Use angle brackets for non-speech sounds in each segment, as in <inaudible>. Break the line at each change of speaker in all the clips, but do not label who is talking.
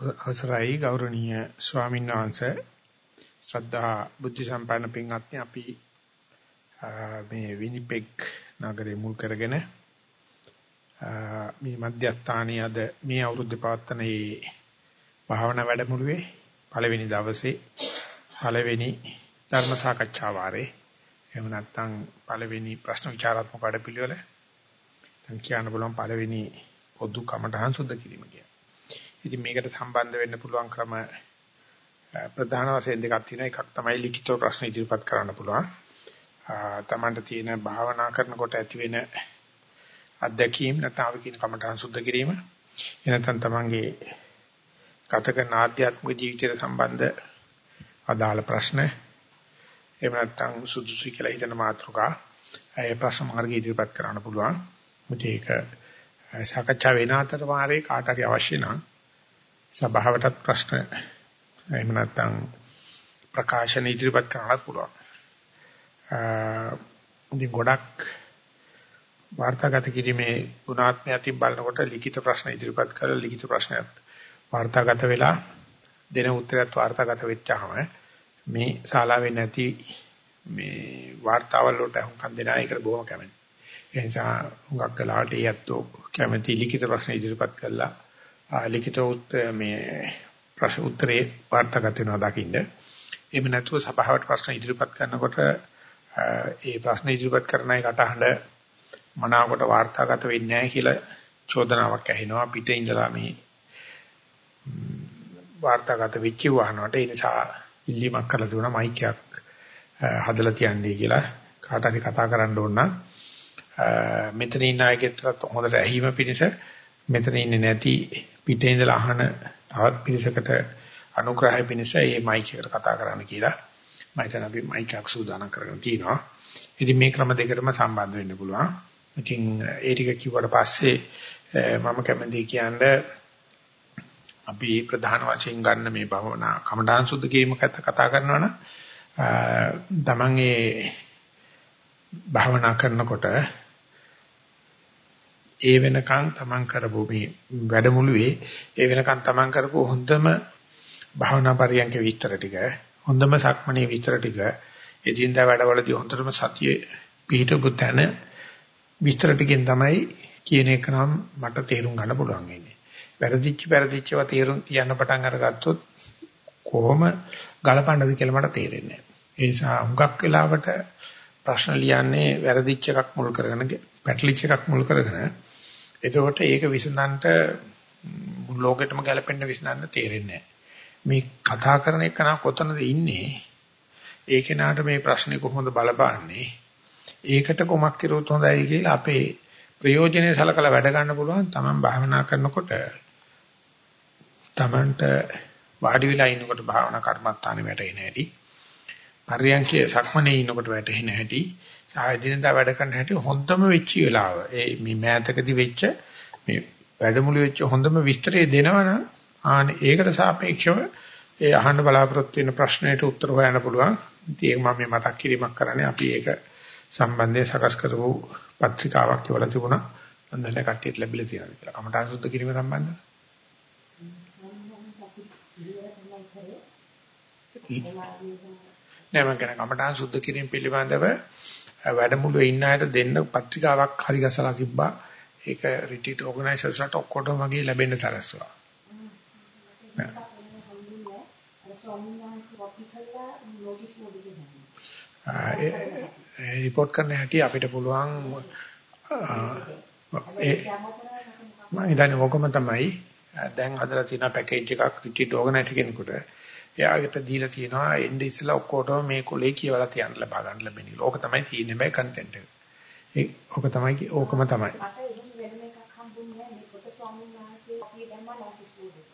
අවසරයි ගෞරවනීය ස්වාමීන් වහන්සේ ශ්‍රද්ධා බුද්ධ සම්පන්න පින්වත්නි අපි මේ විනිපෙක් නගරේ මුල් කරගෙන මේ මධ්‍යස්ථානයේ අද මේ අවුරුද්දේ පවත්වන මේ භාවනා වැඩමුළුවේ පළවෙනි දවසේ පළවෙනි ධර්ම සාකච්ඡා වාරේ එහෙම නැත්නම් පළවෙනි ප්‍රශ්න විචාරාත්මක වැඩපිළිවෙල දැන් කියන්න පුළුවන් පළවෙනි පොදු කමඨහං සුද්ධ කිරීම කියන. ඉතින් මේකට සම්බන්ධ වෙන්න පුළුවන් ක්‍රම ප්‍රධාන වශයෙන් දෙකක් තියෙනවා. එකක් තමයි ලිඛිතව ප්‍රශ්න ඉදිරිපත් කරන්න පුළුවන්. තමන්ට තියෙන භාවනා කරනකොට ඇති වෙන අත්දැකීම් නැත්නම් අපි කියන කමඨහං සුද්ධ කිරීම. එනතන් තමන්ගේ ගත කරන ආධ්‍යාත්මික ජීවිතයට සම්බන්ධ අදාළ ප්‍රශ්න එහෙම නැත්නම් සුදුසු කියලා හිතන මාතෘකා ඒ ප්‍රශ්න මාර්ගය ඉදිරිපත් කරන්න පුළුවන්. මුත් ඒක සාකච්ඡා වෙන අතර වාරේ කාට හරි අවශ්‍ය නම් සභාවටත් ප්‍රශ්න එහෙම නැත්නම් ප්‍රකාශන ඉදිරිපත් කරන්නත් පුළුවන්. ඉතින් ගොඩක් වාර්තාගත කිරීමේ ගුණාත්මයන් බලනකොට ලිඛිත ප්‍රශ්න ඉදිරිපත් කරලා ලිඛිත ප්‍රශ්නයක් වාර්තාගත වෙලා දෙන උත්තරයත් වාර්තාගත වෙච්චාම මේ ශාලාවේ නැති මේ වාර්තාවල් වලට අහුම්කම් දෙන එකට බොහොම කැමතියි. ඒ නිසා හුඟක් කලාවට ඒ අත්ෝ කැමති ලිඛිත ප්‍රශ්න ඉදිරිපත් කළා ලිඛිත මේ ප්‍රශ්න උත්තරේ වාර්තාගත වෙනවා දකින්න. එහෙම නැතුව සභාවට ප්‍රශ්න ඉදිරිපත් කරනකොට ඒ ප්‍රශ්න ඉදිරිපත් කරන එකට අහඬ මනාවකට වාර්තාගත වෙන්නේ නැහැ කියලා චෝදනාවක් ඇහෙනවා. පිටේ ඉඳලා මේ වාර්තාගත වෙච්ච වහනකට ඒ නිසා ඉල්ලීමක් කරලා දුණා මයික් එකක් හදලා තියන්නේ කියලා. කාට හරි කතා කරන්න ඕන නම් මෙතන ඉන්න අයගෙත් හොඳට ඇහිම පිණිස මෙතන ඉන්නේ නැති පිටේ ඉඳලා අහන තවත් පිරිසකට අනුග්‍රහය පිණිස මේ මයික් එකට කතා කරන්න කියලා මම හිතන අපි මයික් එකක් සූදානම් කරගෙන තිනවා. ඉතින් මේ ක්‍රම දෙකටම සම්බන්ධ වෙන්න පුළුවන්. ඉතින් ඒ ටික කිව්වට පස්සේ මම කැමතියි කියන්නේ අපි ප්‍රධාන වශයෙන් ගන්න මේ භවනා කමඨාන් සුද්ධ කිරීම කතා කරනවා නම් තමන් ඒ භාවනා කරනකොට ඒ වෙනකන් තමන් කරපු මේ වැඩමුළුවේ ඒ වෙනකන් තමන් කරපු හොඳම භාවනා පරියන්ක විස්තර ටික හොඳම සක්මණේ විස්තර ටික එදින්දා වැඩවලදී හොඳටම සතියේ පිහිටපු තැන විස්තර ටිකෙන් තමයි කියන එක නම් මට තේරුම් ගන්න පුළුවන් වෙන්නේ. වැරදිච්ච වැරදිච්චව තේරුම් කියන්න පටන් අරගත්තොත් කොහොම ගලපන්නද කියලා මට තේරෙන්නේ නැහැ. ඒ නිසා හුඟක් වෙලාවට ප්‍රශ්න ලියන්නේ වැරදිච්ච එකක් මුල් කරගෙන පැටලිච්ච එකක් මුල් කරගෙන එතකොට ඒක විසඳන්නට ලෝකෙටම ගැලපෙන්න විසඳන්න තේරෙන්නේ මේ කතා කරන එක නා කොතනද ඉන්නේ? ඒ කෙනාට මේ ප්‍රශ්නේ කොහොමද බලපාන්නේ? ඒකට කොමක් කිරුවොත් හොඳයි කියලා අපේ ප්‍රයෝජනෙ සලකලා වැඩ ගන්න පුළුවන් තමන් භාවනා කරනකොට තමන්ට වාඩි වෙලා ඉන්නකොට භාවනා කර්මත්තානේ වැටෙන හැටි පරියන්කේ සක්මනේ ඉන්නකොට වැටෙන හැටි සායදිනදා වැඩ කරන හැටි හොඳම වෙච්ච වෙලාව. ඒ මේ මෑතකදී වෙච්ච මේ වැඩමුළු වෙච්ච හොඳම විස්තරය දෙනවනම් ආනේ ඒකට සාපේක්ෂව ඒ අහන්න බලාපොරොත්තු වෙන ප්‍රශ්නයට උත්තර හොයන්න පුළුවන්. ඉතින් ඒක මම මේ මතක් කිරීමක් කරන්නේ අපි ඒක සම්බන්ධයෙන් සකස් කරපු පත්‍රිකාවක් කියවලා තිබුණා. අන්දරේ කට්ටියට ලැබිලා තියෙනවා කියලා. කමඨාන් සුද්ධ කිරීම සම්බන්ධව. නෑ මම කියන කමඨාන් සුද්ධ කිරීම පිළිබඳව වැඩමුළුවේ ඉන්න අයට දෙන්න පත්‍රිකාවක් හරි ගසලා තිබ්බා. ඒක රිට්‍රීට් ඕගනයිසර්ස්ලාට ඔක්කොටම වගේ ලැබෙන්න සැලසුවා. ඒ රිපෝට් කරන්න හැටි අපිට පුළුවන් මම ඉතින් ඔකම තමයි දැන් හදලා තියෙන පැකේජ් එකක් රිට්‍රීට් ඕගනයිසර් කෙනෙකුට එයාට දීලා තියෙනවා එnde ඉස්සලා ඔක්කොටම මේ කොලේ කියවලා තියන්න ලබා ගන්න ලැබෙන්නේ. ඕක තමයි තියෙන්නේ බෑ කන්ටෙන්ට් එක. ඒ ඕක තමයි ඕකම තමයි.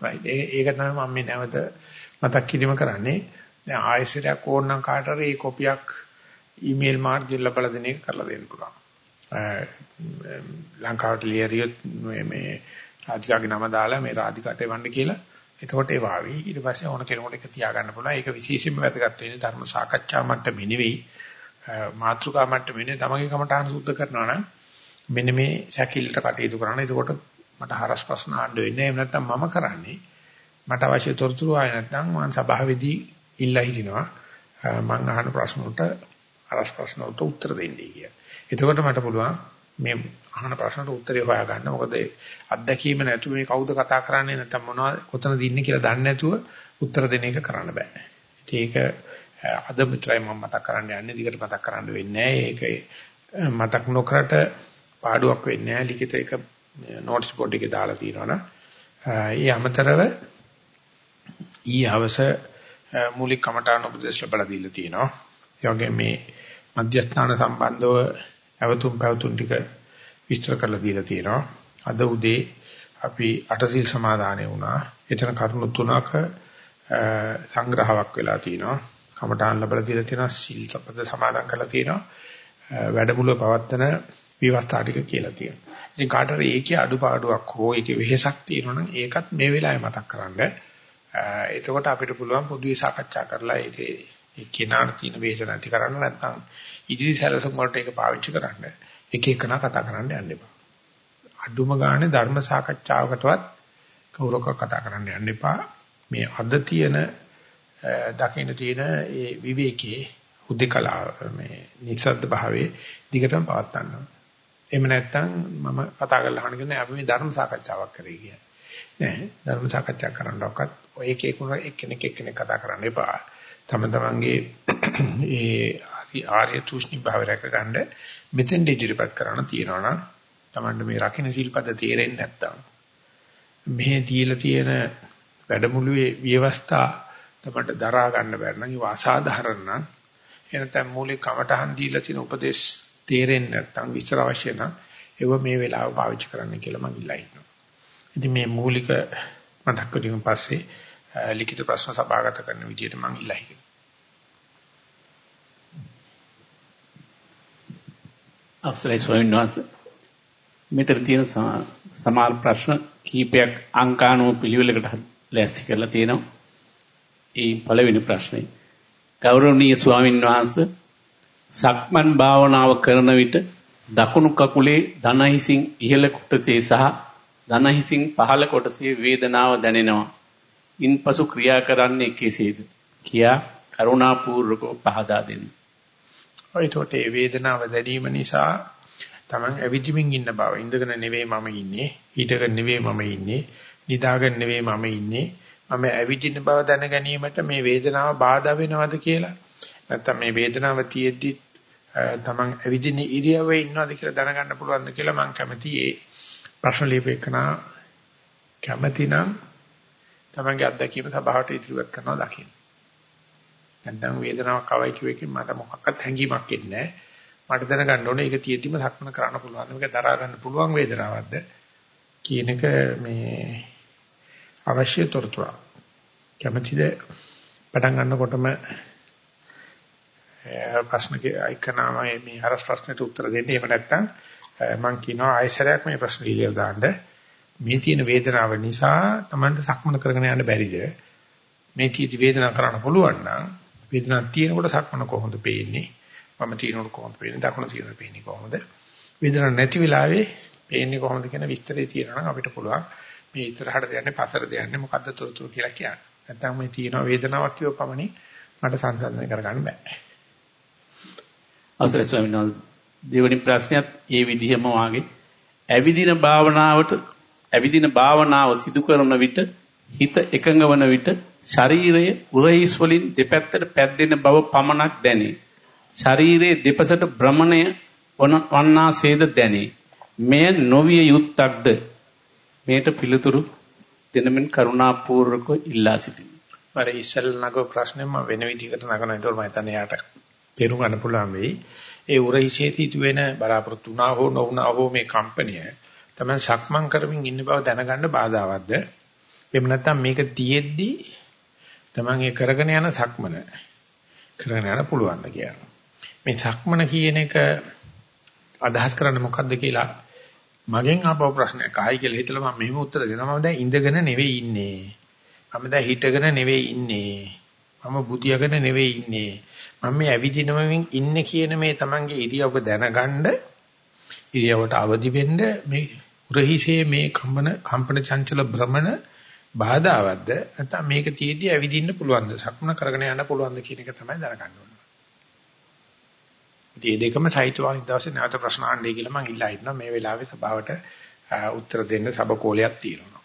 right ඒක තමයි මම මේ නැවත මතක් කිරීම කරන්නේ. දැන් ආයෙසරයක් ඕනනම් කාට හරි මේ කොපියක් ඊමේල් මාර්ගයෙන් ලබලා දෙන එක කරලා දෙන්න පුළුවන්. ලංකාවට ලියරියොත් මේ රාධිකාගේ නම දාලා මේ රාධිකාට එවන්න කියලා එතකොට ඒ වාවි ඊට පස්සේ ඕන කෙනෙකුට ඒක තියාගන්න පුළුවන්. ඒක විශේෂයෙන්ම වැදගත් වෙන්නේ ධර්ම සාකච්ඡා මට්ටමේ නෙවෙයි මාත්‍රිකා මට්ටමේ නෙවෙයි තමගේ කමටහන් සුද්ධ කරනවා නම් මෙන්න මේ සැකිල්ලට කටයුතු කරන්න. එතකොට මට හරස් ප්‍රශ්න ආන්න වෙන්නේ. එහෙම නැත්නම් මම කරන්නේ මට අවශ්‍ය තොරතුරු ආය නැත්නම් මම සභාවේදී ඉල්ලා හිටිනවා මම අහන ප්‍රශ්න වලට අරස් ප්‍රශ්න වලට උත්තර දෙන්නයි කියලා. එතකොට මට පුළුවන් මේ අහන ප්‍රශ්නට උත්තරේ හොයාගන්න. මොකද අත්දැකීම නැතුව මේ කවුද කතා කරන්නේ නැත්නම් මොනවද කොතනද ඉන්නේ කියලා දන්නේ නැතුව උත්තර දෙන එක කරන්න බෑ. ඒක අද විතරයි මම මතක් කරන්න යන්නේ. දිගට මතක් කරන්න වෙන්නේ නැහැ. ඒක මතක් නොකරට පාඩුවක් වෙන්නේ නැහැ. ලිඛිත එක නෝට්ස් බෝඩ් එකේ දාලා තියෙනවනම් ඒ අමතරව ඊ අවස මූලික කමඨාන උපදේශ ලැබලා දීලා තියෙනවා. ඒ වගේ මේ මධ්‍යස්ථාන සම්බන්ධව අවතුම් පැවතුම් ටික විස්තර කරලා දීලා තියෙනවා. අද උදේ අපි අටසිල් සමාදානය වුණා. එතන කරුණු තුනක සංග්‍රහයක් වෙලා තිනවා. කමඨාන් ලැබලා දීලා තියෙනවා. සීල් සපද සමාදන් කරලා තියෙනවා. වැඩමුළුව පවත්තන විවස්ථා ටික කියලා තියෙනවා. ඉතින් කාටර ඒකේ අඩුපාඩුවක් හෝ ඒකේ වෙහෙසක් තියෙනවා නම් ඒකත් මේ වෙලාවේ මතක් කරගන්න. එතකොට අපිට පුළුවන් පොදුවේ සාකච්ඡා කරලා ඒකේ ඒ කෙනාට තියෙන වේස නැති කරන්න නැත්නම් ඉදිරි සැලසුම් වලට ඒක පාවිච්චි කරන්න එක එකන කතා කරන්න යන්න එපා. අඩුම ගානේ ධර්ම සාකච්ඡාවකටවත් කවුරක කතා කරන්න යන්න එපා. මේ අද තියෙන දකින්න තියෙන ඒ විවේකයේ උද්දකලා මේ නිසද්ද භාවයේ දිගටම පවත් ගන්නවා. එහෙම නැත්නම් මම කතා කරලා අහන කෙනා අපි මේ ධර්ම සාකච්ඡාවක් කරේ කියන්නේ. නෑ ධර්ම සාකච්ඡා කරන්නවක්වත් ඔය එක එක එක්කෙනෙක් එක්කෙනෙක් කතා කරන්න එපා. තම තමන්ගේ ඒ ආර්ය තුෂ්ණි භාවය රැකගන්න මෙතෙන් ඉදිරිපත් කරන්න තියනවා නම් තමන්ට මේ රකින්න සිල්පද තේරෙන්නේ නැත්තම් මෙහි දීලා තියෙන වැඩමුළුවේ ව්‍යවස්ථා තමන්ට දරා ගන්න බැරි නම් ඒක අසාධාරණ නම් එනතම් මූලික කමටහන් දීලා තියෙන උපදේශ තේරෙන්නේ නැත්තම් විස්තර අවශ්‍ය නම් ඒව මේ වෙලාව පාවිච්චි කරන්න කියලා මම ඉල්ලා හිටිනවා. ඉතින් මේ මූලික මතක් කිරීම පස්සේ ලිඛිත ප්‍රශ්න සභාගත කරන විදිහට මම ඉල්ලා හිටිනවා.
අවසරයි ස්වාමීන් වහන්සේ. මෙතන තියෙන සමහර ප්‍රශ්න කීපයක් අංකානුව පිළිවෙලකට ලෑස්ති කරලා තියෙනවා. ඒ පළවෙනි ප්‍රශ්නේ. ගෞරවනීය ස්වාමීන් වහන්සේ සක්මන් භාවනාව කරන විට දකුණු කකුලේ දන හිසින් ඉහළ කොටසේ සහ දන හිසින් පහළ කොටසේ වේදනාව දැනෙනවා. ඉන්පසු ක්‍රියා කරන්නේ කෙසේද? කියා කරුණාපූර්වකව පහදා දෙන්න.
ඔයතොට ඒ වේදනාව දැනීම නිසා Taman ඇවිදිමින් ඉන්න බව ඉඳගෙන නෙවෙයි මම ඉන්නේ, හිටගෙන නෙවෙයි මම ඉන්නේ, නිදාගෙන නෙවෙයි මම ඉන්නේ. මම ඇවිදින බව දැන ගැනීමට මේ වේදනාව බාධා වෙනවද කියලා නැත්නම් මේ වේදනාව තියෙද්දි Taman ඇවිදින ඉරියව්වේ ඉන්නවද කියලා දැනගන්න පුළුවන්ද කියලා මම කැමති ඒ ප්‍රශ්න ලියපෙකනා කැමති නම් තමන්ගේ අත්දැකීම සභාවට ඉදිරිපත් කරනවා දකින්න. නැත්නම් වේදනාවක් අවයි කිව්වකින් මට මොකක්වත් හැඟීමක් එන්නේ නැහැ. මට දැනගන්න ඕනේ ඒක තියෙද්දිම සක්මන කරන්න පුළුවන්. මේක දරා ගන්න පුළුවන් වේදනාවක්ද කියන එක මේ අවශ්‍ය තොරතුරු. කැමැතිද පටන් ගන්නකොටම ප්‍රශ්නක අයිකනාම මේ හරස් ප්‍රශ්නෙට උත්තර දෙන්න. එහෙම නැත්නම් මම කියනවා ආයශරයක් මේ ප්‍රශ්න ඉලියලා දාන්න. මේ තියෙන වේදනාව නිසා Tamanට සක්මන කරගෙන යන්න බැරිද? මේ කීටි වේදනාව කරන්න පුළුවන් නම් වේදනාවක් තියෙනකොට සක්මන කොහොමද පේන්නේ? මම තියෙනකොට කොහොමද පේන්නේ? දකුණ තියෙනකොට පේන්නේ කොහොමද? වේදනාවක් නැති වෙලාවේ පේන්නේ කොහොමද කියන විස්තරය තියෙනවා නම් අපිට පුළුවන් මේ ඉතරහට දෙන්නේ පසර දෙන්නේ මොකද්ද තොරතුරු කියලා කියන්න. නැත්නම් මේ තියෙන වේදනාවක් කියව පමණින් මට සංසන්දනය කරගන්න බෑ.
අවසරයි ස්වාමීන් වහන්සේ දෙවෙනි ප්‍රශ්නයත් ඒ විදිහම වාගේ ඇවිදින භාවනාවට ඇවිදින භාවනාව සිදු කරන විට හිත එකඟ වන විට ශරීරයේ උරහිස් වලින් දෙපැත්තට පැද්දෙන බව පමණක් දැනේ. ශරීරයේ දෙපසට භ්‍රමණය වන්නාසේද දැනේ. මෙය නොවිය යුත්තක්ද? මේට පිළිතුරු දෙනමින් කරුණාපූර්වක ඉල්ලා සිටිමි.
අර ඉස්සල් නගෝ ප්‍රශ්නේ මම වෙන විදිහකට නගනවා. ඒතකොට මම හිතන්නේ යාට තේරුම් ගන්න පුළුවන් වෙයි. ඒ උරහිසේ සිදුවෙන බලාපොරොත්තු වුණා හෝ නොවුණා හෝ මේ කම්පනිය තමයි සක්මන් කරමින් ඉන්න බව දැනගන්න බාධාවත්ද? එහෙම නැත්නම් මේක තියෙද්දි තමන් ඒ කරගෙන යන සක්මන කරගෙන යන්න පුළුවන්ද කියලා. මේ සක්මන කියන එක අදහස් කරන්නේ මොකද්ද කියලා මගෙන් ආපහු ප්‍රශ්නයක් අහයි කියලා හිතලා මම මෙහෙම උත්තර දෙනවා. මම දැන් ඉඳගෙන නෙවෙයි ඉන්නේ. මම දැන් හිටගෙන නෙවෙයි ඉන්නේ. මම බුදියාගෙන නෙවෙයි ඉන්නේ. මම මේ ඇවිදිනවමින් ඉන්නේ කියන මේ තමන්ගේ ඉරියව්ව දැනගන්න ඉරියව්වට අවදි වෙන්න මේ උරහිසේ මේ කම්පන කම්පන චංචල භ්‍රමණ බාධාවත්ද නැත්නම් මේක තියේදී ඇවිදින්න පුළුවන්ද සක්මන කරගෙන යන්න පුළුවන්ද කියන එක තමයි දැනගන්න ඕනේ. ඉතින් මේ දෙකම සාහිත්‍ය වාහිනී දවසේ නැවත ප්‍රශ්න අහන්නයි කියලා මම ඉල්ලා හිටනවා මේ වෙලාවේ සභාවට උත්තර දෙන්න සබකෝලයක් තියෙනවා.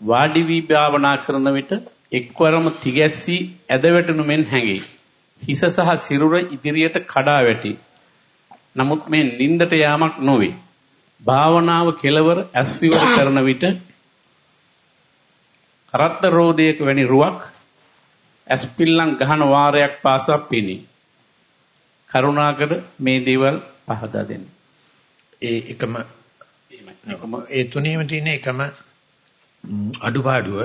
වාඩි වී භාවනා කරන විට එක්වරම තිගැස්සී ඇදවැටුණු මෙන් හැඟේ. හිස සහ සිරුර ඉදිරියට කඩා වැටි. නමුත් මේ නින්දට යාමක් නොවේ. භාවනාව කෙලවර ඇස් විවර කරන විට කරත්ත රෝදයක වැනි රුවක් ඇස් පිල්ලම් ගහන වාරයක් පාසා පිනි. කරුණාකර මේ දේවල් පහදා දෙන්න.
ඒ එකම ඒ තුනේම තියෙන එකම අඩුපාඩුව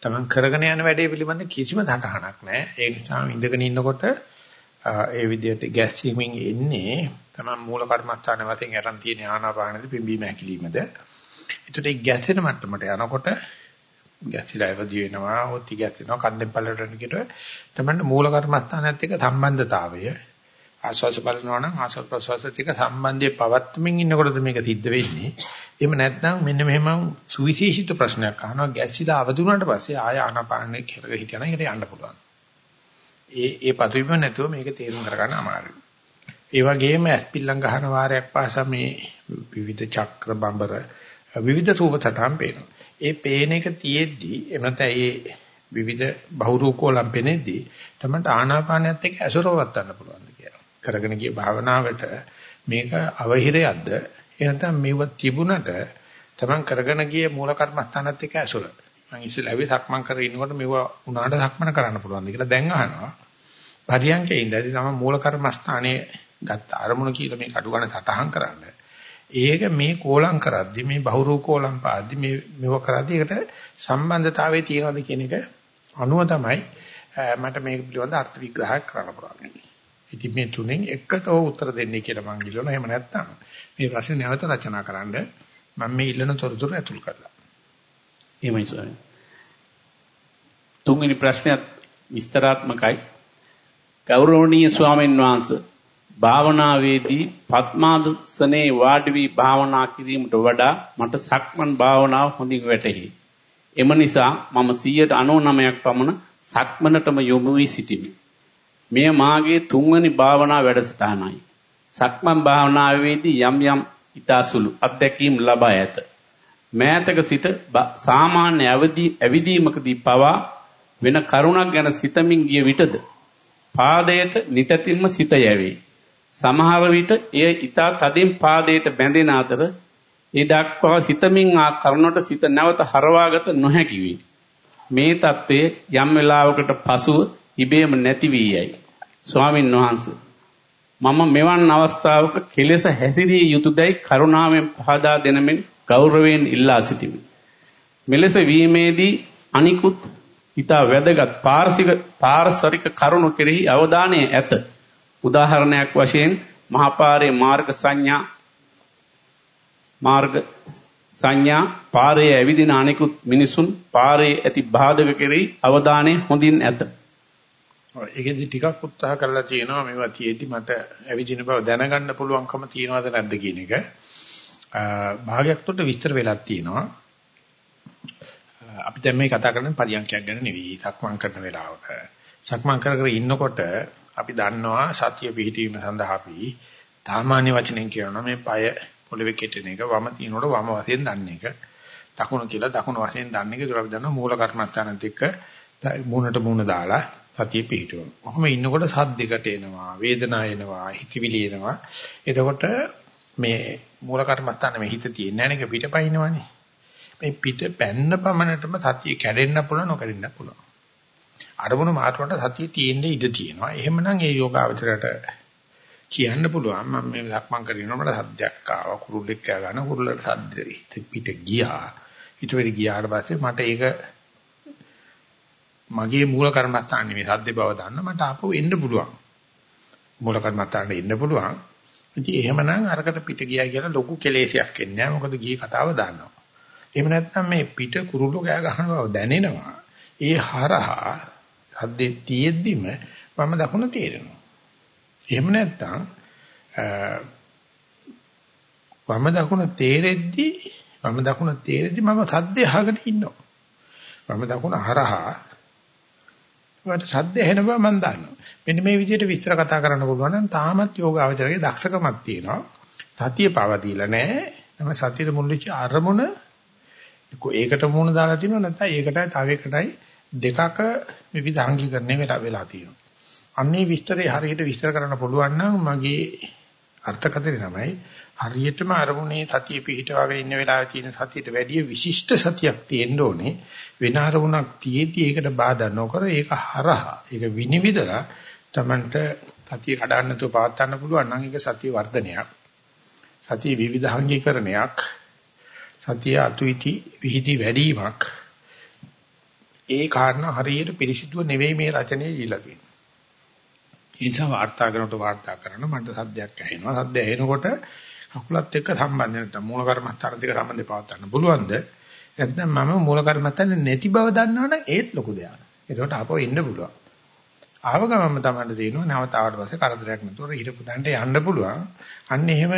තමන් කරගෙන යන වැඩේ පිළිබඳ කිසිම සටහනක් නැහැ. ඒ නිසා ඉඳගෙන ඉන්නකොට ඒ විදිහට ගැස්සීමෙන් එන්නේ තමන් මූල කර්මස්ථාන වශයෙන් අරන් තියෙන ආනාපානද පිම්බීම හැකිලීමද. ඒකට ඒ ගැස්සෙන මට්ටමට යනකොට ගැස්සිලා ඉවදී වෙනවා, හොත්ටි ගැස්සෙනවා, කන්දෙන් පල්ලට යනකොට තමන් මූල කර්මස්ථානයත් එක්ක සම්බන්ධතාවය ආස්වාස බලනවා නම් ආස්වාද ප්‍රසවාසත් එක්ක සම්බන්ධයේ පවත්වමින් ඉන්නකොටද මේක සිද්ධ වෙන්නේ. එහෙම නැත්නම් මෙන්න මෙහෙම සුවිශේෂිත ප්‍රශ්නයක් අහනවා ගැස්සිලා අවදුනාට පස්සේ ආය ආනාපානෙ කෙරගෙන හිටියනම් ඒකට යන්න පුළුවන්. ඒ ඒ පතුවිම නැතුව මේක තේරුම් කරගන්න අමාරුයි. ඒ වගේම ඇස්පිල්ලම් ගහන වාරයක් පාසා මේ විවිධ චක්‍ර බඹර විවිධ රූප සටහන් පේනවා. ඒ පේන එක තියෙද්දි එමෙතන ඒ විවිධ බහුරූපෝලම් පෙනෙද්දි තමයි ආනාපානයත් එක්ක ඇසුරවත් ගන්න පුළුවන් කියලා. කරගෙන ගිය භාවනාවට මේක අවහිරයක්ද එහෙනම් මේව තිබුණට තමන් කරගෙන ගිය මූල කර්මස්ථානත් එක්ක ඇසුර. මම ඉස්සෙල්ලාවේ සක්මන් කරගෙන ඉන්නකොට මේව උනාට සක්මන කරන්න පුළුවන්ද කියලා දැන් අහනවා. පරියන්කේ ඉඳලා තමයි මූල කර්මස්ථානයේ ගත්ත අරමුණ කියලා මේ කඩු ගන්න සටහන් කරන්න. ඒක මේ කෝලම් කරද්දි මේ බහුරූ කෝලම් පාද්දි මේ මෙව කරද්දි ඒකට සම්බන්ධතාවයේ තියෙනවද කියන එක අනුව තමයි මට මේක පිළිබඳ අර්ථ විග්‍රහයක් කරන්න පුළුවන්. ඉතින් මේ තුනෙන් එකට ඕ උත්තර දෙන්නේ කියලා මං ඉල්ලනවා. එහෙම නැත්නම් මේ ප්‍රශ්නේ නැවත රචනා කරන්න මම මේ ඉල්ලන තොරතුරු ඇතුල් කරලා.
එහෙමයි ස්වාමී. තුන්වෙනි ප්‍රශ්නයත් විස්තරාත්මකයි. ගෞරවනීය ස්වාමීන් වහන්සේ භාවනාවේදී පద్මාසනේ වාඩි වී භාවනා කිරීමට වඩා මට සක්මන් භාවනාව හොඳින් වැටහි. එම නිසා මම 199ක් පමණ සක්මනටම යොමු වී සිටිමි. මෙය මාගේ තුන්වෙනි භාවනා වැඩසටහනයි. සක්මන් භාවනාවේදී යම් යම් ඊතාසුළු අත්දැකීම් ලබා ඇත. මෑතක සිට සාමාන්‍ය ඇවිදීමකදී පවා වෙන කරුණක් ගැන සිතමින් ගිය විටද පාදයට නිතතින්ම සිත යැවේ. සමහර විට එය ඊතා තදින් පාදයට බැඳෙන අතර ඒ දක්වා සිතමින් ආ කරුණට සිත නැවත හරවාගත නොහැකි වේ. මේ தત્ත්වය යම් වෙලාවකට පසුව ඉබේම නැති වී යයි. ස්වාමින් වහන්සේ මම මෙවන් අවස්ථාවක කෙලෙස හැසිරිය යුතුයදයි කරුණාවෙන් පහදා දෙනමින් ගෞරවයෙන් ඉල්ලා සිටිමි. මෙලෙස වීමේදී අනිකුත් ඊට වැදගත් පාර්ශික පාරසරික කරුණු කෙරෙහි අවධානය ඇත. උදාහරණයක් වශයෙන් මහපාරේ මාර්ග සංඥා මාර්ග සංඥා පාරේ ඇවිදින අනිකුත් මිනිසුන් පාරේ ඇති බාධක කෙරෙහි අවධානය හොඳින් ඇත.
ඒකෙදි ටිකක් උත්සාහ කරලා තියෙනවා මේවා තියෙදි මට ඇවිදින බව දැනගන්න පුළුවන්කම තියෙනවද නැද්ද කියන එක. භාගයක් තුට විස්තර වෙලා තියෙනවා. අපි දැන් මේ කතා කරන්නේ පරියන්කයක් ගැන නෙවෙයි. සක්මන් කරන වෙලාවක. සක්මන් කර කර ඉන්නකොට අපි දන්නවා සතිය පිහිටීම සඳහා අපි සාමාන්‍ය වචනෙන් කියනවා මේ পায় පොළවේ කෙටෙන එක වම තිනකොට වම වශයෙන් දන්න එක. දකුණ කියලා දකුණ වශයෙන් දන්න එක. ඒක අපි දන්නවා මූල කර්මස්ථානත් එක්ක මූණට මූණ දාලා සතිය පිහිටවන. කොහොම ඉන්නකොට සද්දයකට එනවා, වේදනාව එනවා, හිතවිලි එනවා. එතකොට මේ මූල කර්මස්ථානේ මේ හිත තියෙන්නේ නැහැ නේද පිටපයින්නවනේ. මේ පිට පැන්න පමණටම සතිය කැඩෙන්න පුළුවන් නොකැඩෙන්න පුළුවන්. අරමුණු මාත්‍රකට සතිය තියෙන්න ඉඩ තියෙනවා. එහෙමනම් ඒ යෝගාවචරයට කියන්න පුළුවන් මම මේ ලක්මන් කරගෙන මට සද්දයක් ආවා කුරුල්ලෙක් කෑ ගන්න කුරුල්ලට සද්ද පිට ගියා. ඊට වෙලී ගියාට පස්සේ මට ඒක මගේ මූල කර්මස්ථානේ මේ සද්දේ බව දන්න මට ආපහු එන්න පුළුවන්. මූල කර්මස්ථානේ එන්න පුළුවන්. ඉතින් එහෙමනම් අරකට පිට ගියා කියලා ලොකු කෙලෙසයක් එන්නේ නැහැ. මොකද ගියේ කතාව දන්නවා. එහෙම නැත්නම් මේ පිට කුරුල්ලෝ ගෑ ගන්න බව දැනෙනවා. ඒ හරහා සද්දේ තියෙද්දිම මම දකුණ තේරෙනවා. එහෙම නැත්නම් වම දකුණ තේරෙද්දි වම දකුණ තේරෙදි මම සද්දේ අහගෙන ඉන්නවා. වම දකුණ හරහා වට සද්ද ඇහෙන බව මම දන්නවා. මෙන්න මේ විදිහට විස්තර කතා කරන්න පුළුවන් නම් තාමත් යෝගාවචරයේ දක්ෂකමක් තියෙනවා. සතිය පාව දීලා නැහැ. නම් සතියේ මුල්ලිච්ච අරමුණ ඒකට මුණ දාලා තියෙනවා නැත්නම් ඒකටයි තව එකටයි දෙකක විවිධාංගීකරණය වෙලා වෙලා තියෙනවා. අන්නේ විස්තරය හරියට විස්තර කරන්න පුළුවන් නම් මගේ අර්ථකථනය තමයි හරියටම අරමුණේ සතිය පිහිටවාගෙන ඉන්න වෙලාවේ තියෙන සතියට වැඩිය විශිෂ්ට සතියක් තියෙන්න ඕනේ. වෙන අරමුණක් තියේදී ඒකට බාධා නොකර ඒක හරහා ඒක විනිවිදලා Tamanට සතිය කඩන්න නැතුව පවත් ගන්න පුළුවන් නම් ඒක සතිය වර්ධනයක්. සතිය විවිධාංගීකරණයක් සතිය අතුයිටි විහිදි වැඩිවීමක් ඒ කාරණා හරියට පිළිසිතුව නෙවෙයි මේ රචනයේ දීලා තියෙන්නේ. ඒ නිසා වාර්තා කරනකොට වාර්තා කරන මට සද්දයක් ඇහෙනවා. සද්ද ඇහෙනකොට කකුලත් එක්ක සම්බන්ධ නැත්නම් මූල කර්මස්ථාන දෙක සම්බන්ධය පවත් ගන්න පුළුවන්ද? නැත්නම් මම මූල කර්මස්ථානේ නැති බව දන්නවනම් ඒත් ලොකු දෙයක්. ඒකට ආපහු එන්න පුළුවන්. ආව ගමන්ම තමයි තේරෙනවා නැවත ආවට පස්සේ කරදරයක් නැතුව හිටපු තැනට යන්න පුළුවන්. අන්න එහෙම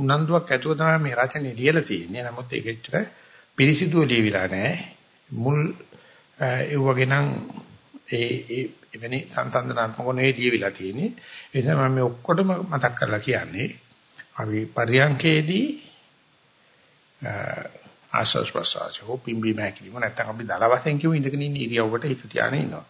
උනන්දුවක් ඇතුව තමයි මේ රචනය ලියලා තියෙන්නේ. නමුත් ඒක ඇත්තට පිරිසිදුව ලියවිලා නැහැ. මුල් ඒ වගේ නම් ඒ ඒ එවැනි සංසන්දනාත්මක නෙවෙයි ලියවිලා තියෙන්නේ. ඒ නිසා මම මේ ඔක්කොටම මතක් කරලා කියන්නේ අපි පරියන්කේදී ආශස් ප්‍රසාර හොපින්බි මෑකිලිම නැත්නම් අපි දල වශයෙන් කියමු ඉඳගෙන ඉන්න ඉරියව්වට හිත තියාගෙන ඉන්නවා.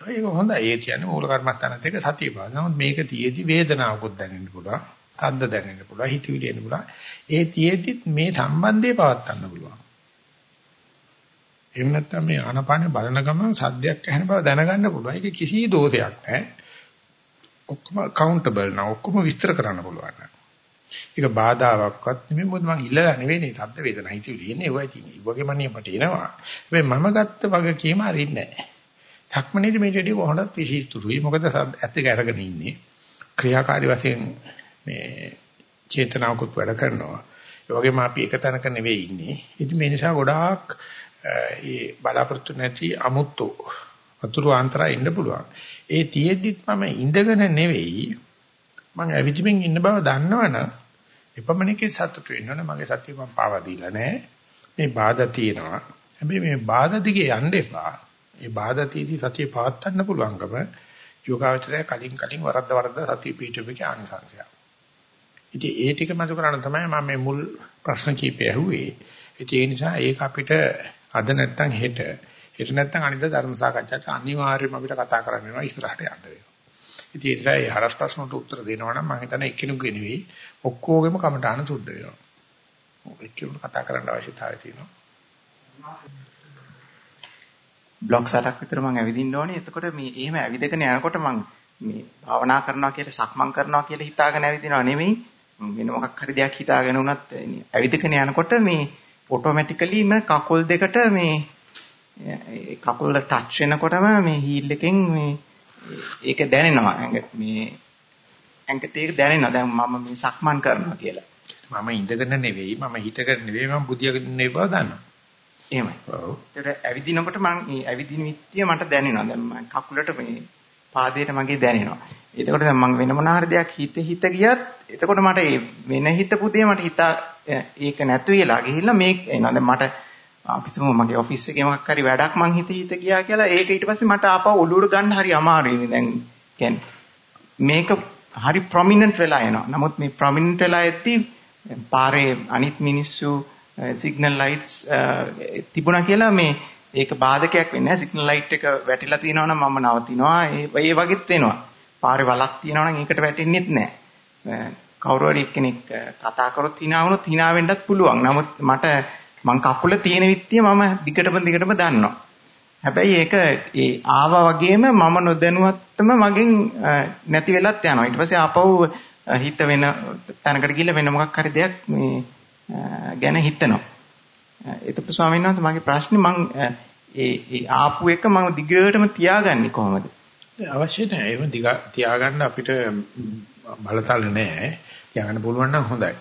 ඒක හොඳයි. ඒ කියන්නේ මූල කර්මස්ථානත් එක්ක සතිය පාන. නමුත් මේක තියේදී වේදනාවකුත් දැනෙන්න පුළුවන්. තද්ද දැනෙන්න පුළුවන්. හිතවිලි එන්න පුළුවන්. ඒ තියේදීත් මේ සම්බන්ධය පවත් ගන්න පුළුවන්. එහෙම නැත්නම් මේ ආනපානේ බලන ගමන් සද්දයක් ඇහෙන බව දැනගන්න පුළුවන්. ඒක කිසි දෝෂයක් නැහැ. ඔක්කොම කවුන්ටබල් නා ඔක්කොම විස්තර කරන්න පුළුවන්. ඒක බාධාවක්වත් නෙමෙයි මොකද මං ඉල්ලලා නෙවෙයි නේ තද්ද වේදනා හිතවිලි එන්නේ ඒවයි තියෙන්නේ. ඒ වගේම නේ මට එනවා. හැබැයි මම ගත්ත වගකීම අරින්නේ නැහැ. ධක්මනේදී මේ දෙඩිය කොහොමද විශේෂතුරුයි මොකද ඇත්ත එක අරගෙන ඉන්නේ. ක්‍රියාකාරී වශයෙන් මේ චේතනාවකුත් වැඩ කරනවා. ඒ වගේම අපි එක තැනක නෙවෙයි ඉන්නේ. ඉතින් මේ නිසා ගොඩාක් ඒ බලාපොරොත්තු නැති අමුත්තු වතුරු ආන්තරා ඉන්න පුළුවන්. ඒ තියෙද්දිත් මම ඉඳගෙන නෙවෙයි මම ඇවිදින්මින් ඉන්න බව දන්නවනම් එපමණකින් සතුටු වෙනවනේ මගේ සතිය මම පාවා දීලා නැහැ. මේ බාධා තියෙනවා. හැබැයි මේ බාධා දිගේ යන්න එපා. මේ බාධා තියදී සතිය පවත්වන්න පුළුවන්කම යෝගාවචරය කලින් කලින් වරද්ද වරද්ද සතිය පිටුපේ ආනිසංශය. ඉතින් ඒ ටික මත කරණ තමයි මම මේ මුල් ප්‍රශ්න කීපය ඇහුවේ. ඒ නිසා ඒක අපිට අද නැත්තම් හෙට හෙට නැත්තම් අනිත් ධර්ම සාකච්ඡාවට අනිවාර්යයෙන්ම අපිට කතා කරන්න වෙනවා ඉස්සරහට යන්න වෙනවා. ඉතින් ඒ නිසා ඒ හරස් ප්‍රශ්නට උත්තර දෙනවා නම් මම හිතන්නේ එක්කෙනෙකුගේ නෙවෙයි ඔක්කොගෙම කමටහන සුද්ධ වෙනවා. එක්කෙනෙකුට කතා කරන්න අවශ්‍යතාවය තියෙනවා.
බ්ලොක් සටක් විතර මම ඇවිදින්න ඕනේ. එතකොට මේ එහෙම ඇවිදගෙන යනකොට මම මේ භාවනා කරනවා කියලා සක්මන් කරනවා කියලා හිතාගෙන ඇවිදිනව නෙමෙයි. වෙන මොකක් හරි දෙයක් හිතාගෙන උනත් ඇවිදගෙන යනකොට මේ ඔටෝමැටිකලිම කකුල් දෙකට මේ කකුල ටච් වෙනකොටම මේ හීල් එකෙන් මේ ඒක දැනෙනවා. මේ ඇඟට ඒක දැනෙනවා. දැන් මම මේ සක්මන් කරනවා කියලා.
මම ඉඳගෙන නෙවෙයි මම හිටගෙන නෙවෙයි මම බුදියාගෙන නෙවෙයි බව දන්නවා.
එහෙමයි. ඔව්. ඒකට ඇවිදිනකොට මම ඇවිදින විත්තිය මට දැනෙනවා. දැන් මම කකුලට මේ පාදයට මගේ දැනෙනවා. එතකොට දැන් මම වෙන මොන හරි දෙයක් හිත හිත ගියත් එතකොට මට වෙන හිතපු දේ මට හිතා ඒක නැතු වෙලා ගිහිල්ලා මේ එනවා. දැන් මට අපිටම මගේ ඔෆිස් එකේ මොකක් හරි වැඩක් මං හිත හිත ගියා කියලා ඒක ඊට පස්සේ මට ආපහු ඔළුවට ගන්න හරි අමාරුයි. දැන් කියන්නේ මේක හරි ප්‍රොමිනන්ට් වෙලා එනවා. නමුත් මේ ප්‍රොමිනන්ට් වෙලා ඇද්දි පාරේ අනිත් මිනිස්සු සිග්නල් ලයිට්ස් තිබුණා කියලා මේ ඒක බාධකයක් වෙන්නේ නැහැ. සිග්නල් ලයිට් එක වැටිලා තියෙනවා නම් මම නවතිනවා. ඒ ඒ වගේත් වෙනවා. පාරේ වලක් තියෙනවා නම් ඒකට වැටෙන්නෙත් නැහැ. කවුරු හරි එක්කෙනෙක් කතා කරොත් hina වුණොත් hina වෙන්නත් පුළුවන්. නමුත් මට මං කකුල තියෙන විත්තිය මම දිගටම දිගටම දන්නවා. හැබැයි ඒක ඒ ආවා වගේම මම නොදැනුවත්වම මගෙන් නැති වෙලත් යනවා. ඊට පස්සේ ආපහු හිත වෙන තැනකට ගිහිල්ලා වෙන මොකක් හරි දෙයක් මේ ගැන හිතනවා. එතකොට ස්වාමීන් වහන්සේ මගේ ප්‍රශ්නේ මං ඒ ඒ ආපු එක මම දිගටම තියාගන්නේ කොහොමද?
අවශ්‍ය නැහැ. එහෙම තියාගන්න අපිට බලතල නැහැ. තියාගන්න පුළුවන් නම් හොඳයි.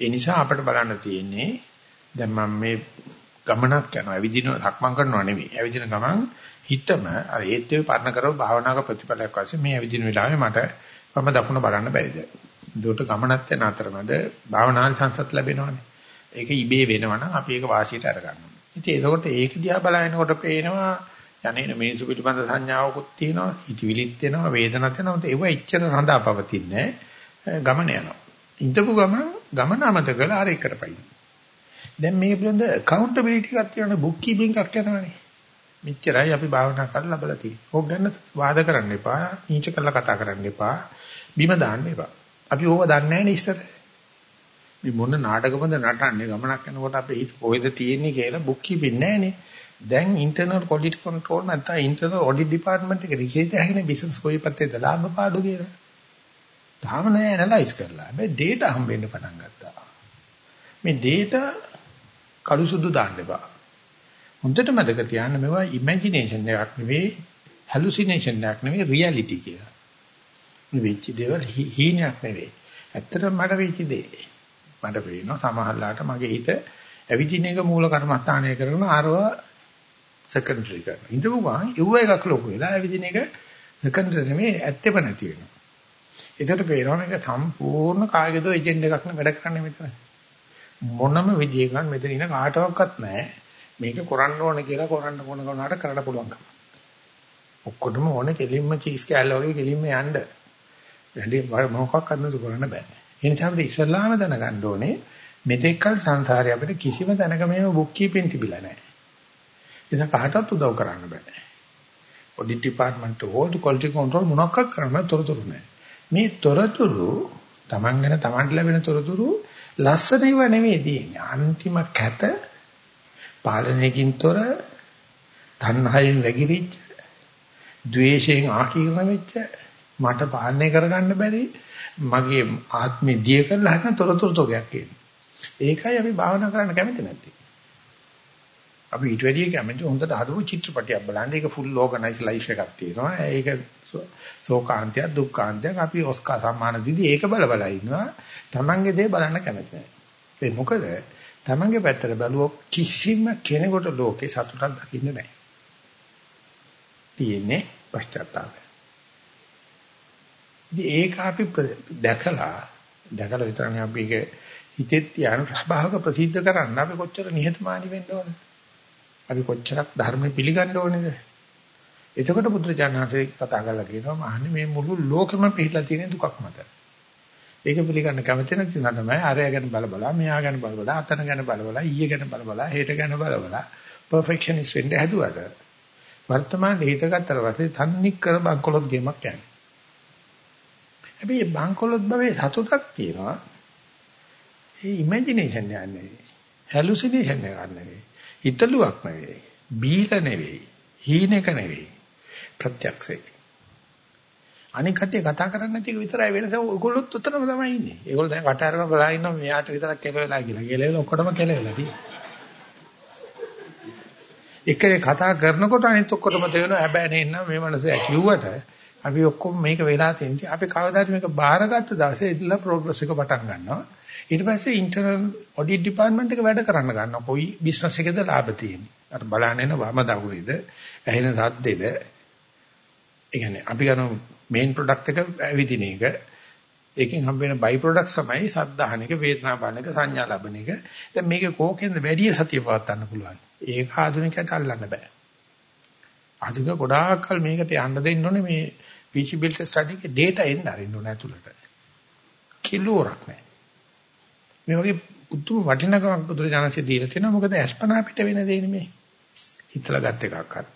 ඒ නිසා අපිට බලන්න තියෙන්නේ දැන් මම මේ ගමනක් යනවා. ඇවිදින සක්මන් කරනවා නෙවෙයි. ඇවිදින ගමන් හිතම අර ඒත්වේ පරණ කරව භාවනාවක ප්‍රතිඵලයක් වශයෙන් මේ ඇවිදින වෙලාවේ මට මම දකුණ බලන්න බැරිද? ඒකට ගමනත් යන අතරමැද භාවනාන් සංසත් ලැබෙනවනේ. ඒක ඉබේ වෙනවා නම් අපි ඒක වාසියට අරගන්නවා. ඉතින් ඒකකොට ඒක දිහා බලනකොට පේනවා යන්නේන මිනිසු පිළිබඳ සංඥාවකුත් තියෙනවා, හිතවිලිත් වෙනවා, වේදනත් වෙනවා. ඒව එච්චර රඳා පවතින්නේ ගමන යනවා. ඉඳපු ගමන ගමන අමතකලා අර එකට පයින්. දැන් මේ පිළිබඳ accountability එකක් තියෙනවා බුක් කීපින් එකක් යනවානේ. මෙච්චරයි අපි භාවනා කරලා ලබලා තියෙන්නේ. ඕක ගැන වාද කරන්න එපා, නීච කරලා කතා කරන්න එපා, බිම දාන්න එපා. අපි ඕව දන්නේ නැහැ නේ ඉස්සර. මේ මොන නාටකමද නටන්නේ ගමනක් යනකොට අපේ හිත කොහෙද තියෙන්නේ කියලා බුක් කීපින් නැහනේ. දැන් ඉන්ටර්නල් ක්වොලිටි කන්ට්‍රෝල් නැත්නම් ඉන්ටර්නල් ඔඩිට් ඩිපාර්ට්මන්ට් එකේ රිකේත ඇහිනේ බිස්නස් කොයි පැත්තේද ලාභ පාඩු කියලා. තාම නෑ ඇනලයිස් කරලා. හැබැයි ඩේටා හම්බෙන්න පටන් ගත්තා. මේ ඩේටා කළු සුදු දාන්න එපා. හොඳට මතක තියාගන්න මේවා ඉමේජිනේෂන් එකක් නෙවෙයි හැලුසිනේෂන් එකක් නෙවෙයි රියැලිටි කියලා. මේ වෙච්ච දේවල් හීනයක් නෙවෙයි. ඇත්තටම මට වෙච්ච දේ. මට පේනවා සමහරලාට මගේ හිත ඇවිදින එක මූල කර්මස්ථානය කරගෙන ආරව සෙකන්ඩරි කරනවා. ඉඳපු ගමන් එව්ව එකක් ලොකු වෙලා ඇවිදින එක සෙකන්ඩරි නෙවෙයි ඇත්තෙම නැති වෙනවා. ඒකට පේනවා මේක සම්පූර්ණ කාගේදෝ එජෙන්ඩ් එකක් නේ වැඩ කරන්නේ මෙතන. මොනම විදියකින් මෙතන ඉන්න කාටවත් නැහැ. මේක කරන්න ඕනේ කියලා කරන්න ඕන කවුනාට කරන්න පුළුවන්කම. ඔක්කොටම ඕනේ කෙලින්ම චීස් කෑල්ල වගේ කෙලින්ම යන්න. වැඩි මොකක්වත් නතු කරන්න බෑ. ඒ නිසා අපිට ඉස්ලාම දැනගන්න ඕනේ මෙතෙක්කල් සංසාරේ අපිට කිසිම තැනක මේව බුක් කීපෙන් තිබිලා නැහැ. ඒක කාටවත් උදව් කරන්න බෑ. Audit department hold quality control මොනක්වත් කරන්න තොරතුරු නැහැ. මේ තොරතුරු Taman ගැන Tamanට ලැබෙන තොරතුරු ලස්සන ඒවා නෙවෙයි තියෙන්නේ. අන්තිම කැත පාලනයකින් තොර තණ්හයෙන් වැగిරිච්ච ද්වේෂයෙන් ආකීර්ණ වෙච්ච මට පාලනය කරගන්න බැරි මගේ ආත්මෙ දිය කරලා හදන තොරතුරු තෝගයක් කියන්නේ. ඒකයි අපි භාවනා කරන්න කැමති නැත්තේ. අපි ඊට වැඩිය කැමති හොඳට හදපු චිත්‍රපටයක් බලන්න. ඒක ෆුල් ඕගනයිස් ලයිෆ් එකක් තියෙනවා. ඒක සෝකාන්තය දුක්ඛාන්තය අපි ඔස්කා සම්මාන දීදී ඒක බල බල ඉන්නවා. Tamange දේ බලන්න කැමති නැහැ. ඒ මොකද තමන්ගේ පැත්තට බැලුවොත් කිසිම කෙනෙකුට ලෝකේ සතුටක් දකින්න නැහැ. තියෙන්නේ පශ්චාත්තාපය. ඒක අපි දැකලා දැකලා විතරනේ අපි ඒක හිතේ තියාන ස්වභාවක ප්‍රසිද්ධ කරන්න අපි කොච්චර නිහතමානී වෙන්න ඕනද? අපි කොච්චරක් ධර්ම පිළිගන්න ඕනේද? එතකොට බුදුරජාණන්සේ කතා කරලා කියනවා මහන්නේ මේ මුළු ලෝකෙම පිළිලා තියෙන දුකක් මත. ඒක පිළිගන්න කැමති නැති නිසා තමයි අරය ගැන බල බලා මෙයා ගැන බල බලා අතන ගැන බල බලා ඊයේ ගැන බල බලා හෙට ගැන බල බලා පර්ෆෙක්ෂනිස්ට් වෙන්න හැදුවට වර්තමානයේ හිත ගත්තට පස්සේ තන්නික් කර බංකොලොත් ගේමක් යන්නේ. හැබැයි බංකොලොත් භවයේ සතුටක් තියෙනවා. ඒ ඉමේජිනේෂන් යන්නේ. හැලුසිනේෂන් එකක් නෙවෙයි. හිතලුවක් නෙවෙයි. බීල නෙවෙයි. හීනෙක නෙවෙයි. ප්‍රත්‍යක්ෂයි. අනික කට්ටිය කතා කරන්නේ නැති එක විතරයි වෙනස. ඔයගොල්ලොත් උතරම තමයි ඉන්නේ. ඒගොල්ලෝ දැන් කට අරගෙන බලා ඉන්නවා මෙයාට විතරක් කෙලවෙලා කියලා. කෙලවෙලා ඔක්කොටම කෙලවෙලා තියෙනවා. එකේ කතා කරනකොට අනිත් ඔක්කොටම තේරෙනවා හැබැයි නේ ඉන්න මේ මනස ඇකියුවට අපි ඔක්කොම මේක වෙලා තියෙනවා. අපි කවදාද මේක බාරගත්ත දවසේ ඉඳලා ප්‍රෝග්‍රස් එක පටන් ගන්නවා. ඊට පස්සේ ඉන්ටර්නල් ඔඩිට් ඩිපාර්ට්මන්ට් එක වැඩ කරන්න ගන්නවා. කොයි බිස්නස් එකේද ලාභ තියෙන්නේ. අර බලන්න එන වම දකුවේද, ඇහෙන සද්දේද. ඒ කියන්නේ අපි ගන්න මේන් ප්‍රොඩක්ට් එක ඇවිදින එක. ඒකෙන් හම්බ වෙන බයි ප්‍රොඩක්ට්ස් තමයි සද්ධාහන එක, වේදනා බලන එක, සංඥා ලබන එක. දැන් මේක කෝකෙන්ද වැඩි සතිය පවත්වන්න පුළුවන්. ඒක ආධුනිකයට අල්ලන්න බෑ. ආධුනික ගොඩාක් කල මේකට යන්න දෙන්න ඕනේ මේ feasibility study එකේ data එන්න අරින්න ඕනේ ඇතුළට. කිලෝරක් නෑ. මේ වගේ උතුම් වටිනකමක් බුදුරජාණන්සේ දීලා තියෙනවා. මොකද අස්පනා පිට වෙන දෙන්නේ මේ. හිතලා ගත් එකක්වත්.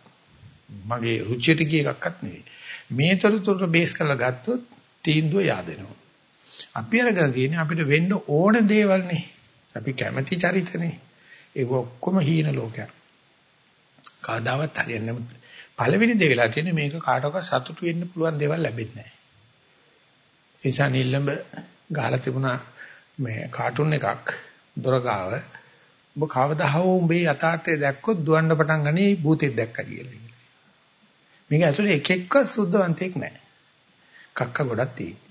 මගේ රුචියට ගිය එකක්වත් නෙවෙයි. මේ තොරතුරු බේස් කරලා ගත්තොත් තීන්දුව yaadෙනවා. අපි අරගෙන තියෙන්නේ අපිට වෙන්න ඕන දේවල් නේ. අපි කැමැති චරිතනේ. ඒක ඔක්කොම හීන ලෝකයක්. කවදාවත් හරියන්නේ නැහැ. පළවෙනි දේ වෙලා තියෙන්නේ මේක කාටවත් සතුටු වෙන්න පුළුවන් දේවල් ලැබෙන්නේ නැහැ. ඒ නිසා නිල්ලඹ ගහලා තිබුණා මේ කාටුන් එකක් දොරගාව ඔබ කවදා හෝ උඹේ යථාර්ථය දැක්කොත් දුවන්න පටන් ගන්නේ භූතෙක් දැක්කා කියලා. මේක ඇතුලේ එක එක්ක සුද්ධවන්තයෙක් නැහැ. කක්ක ගොඩක් තියෙනවා.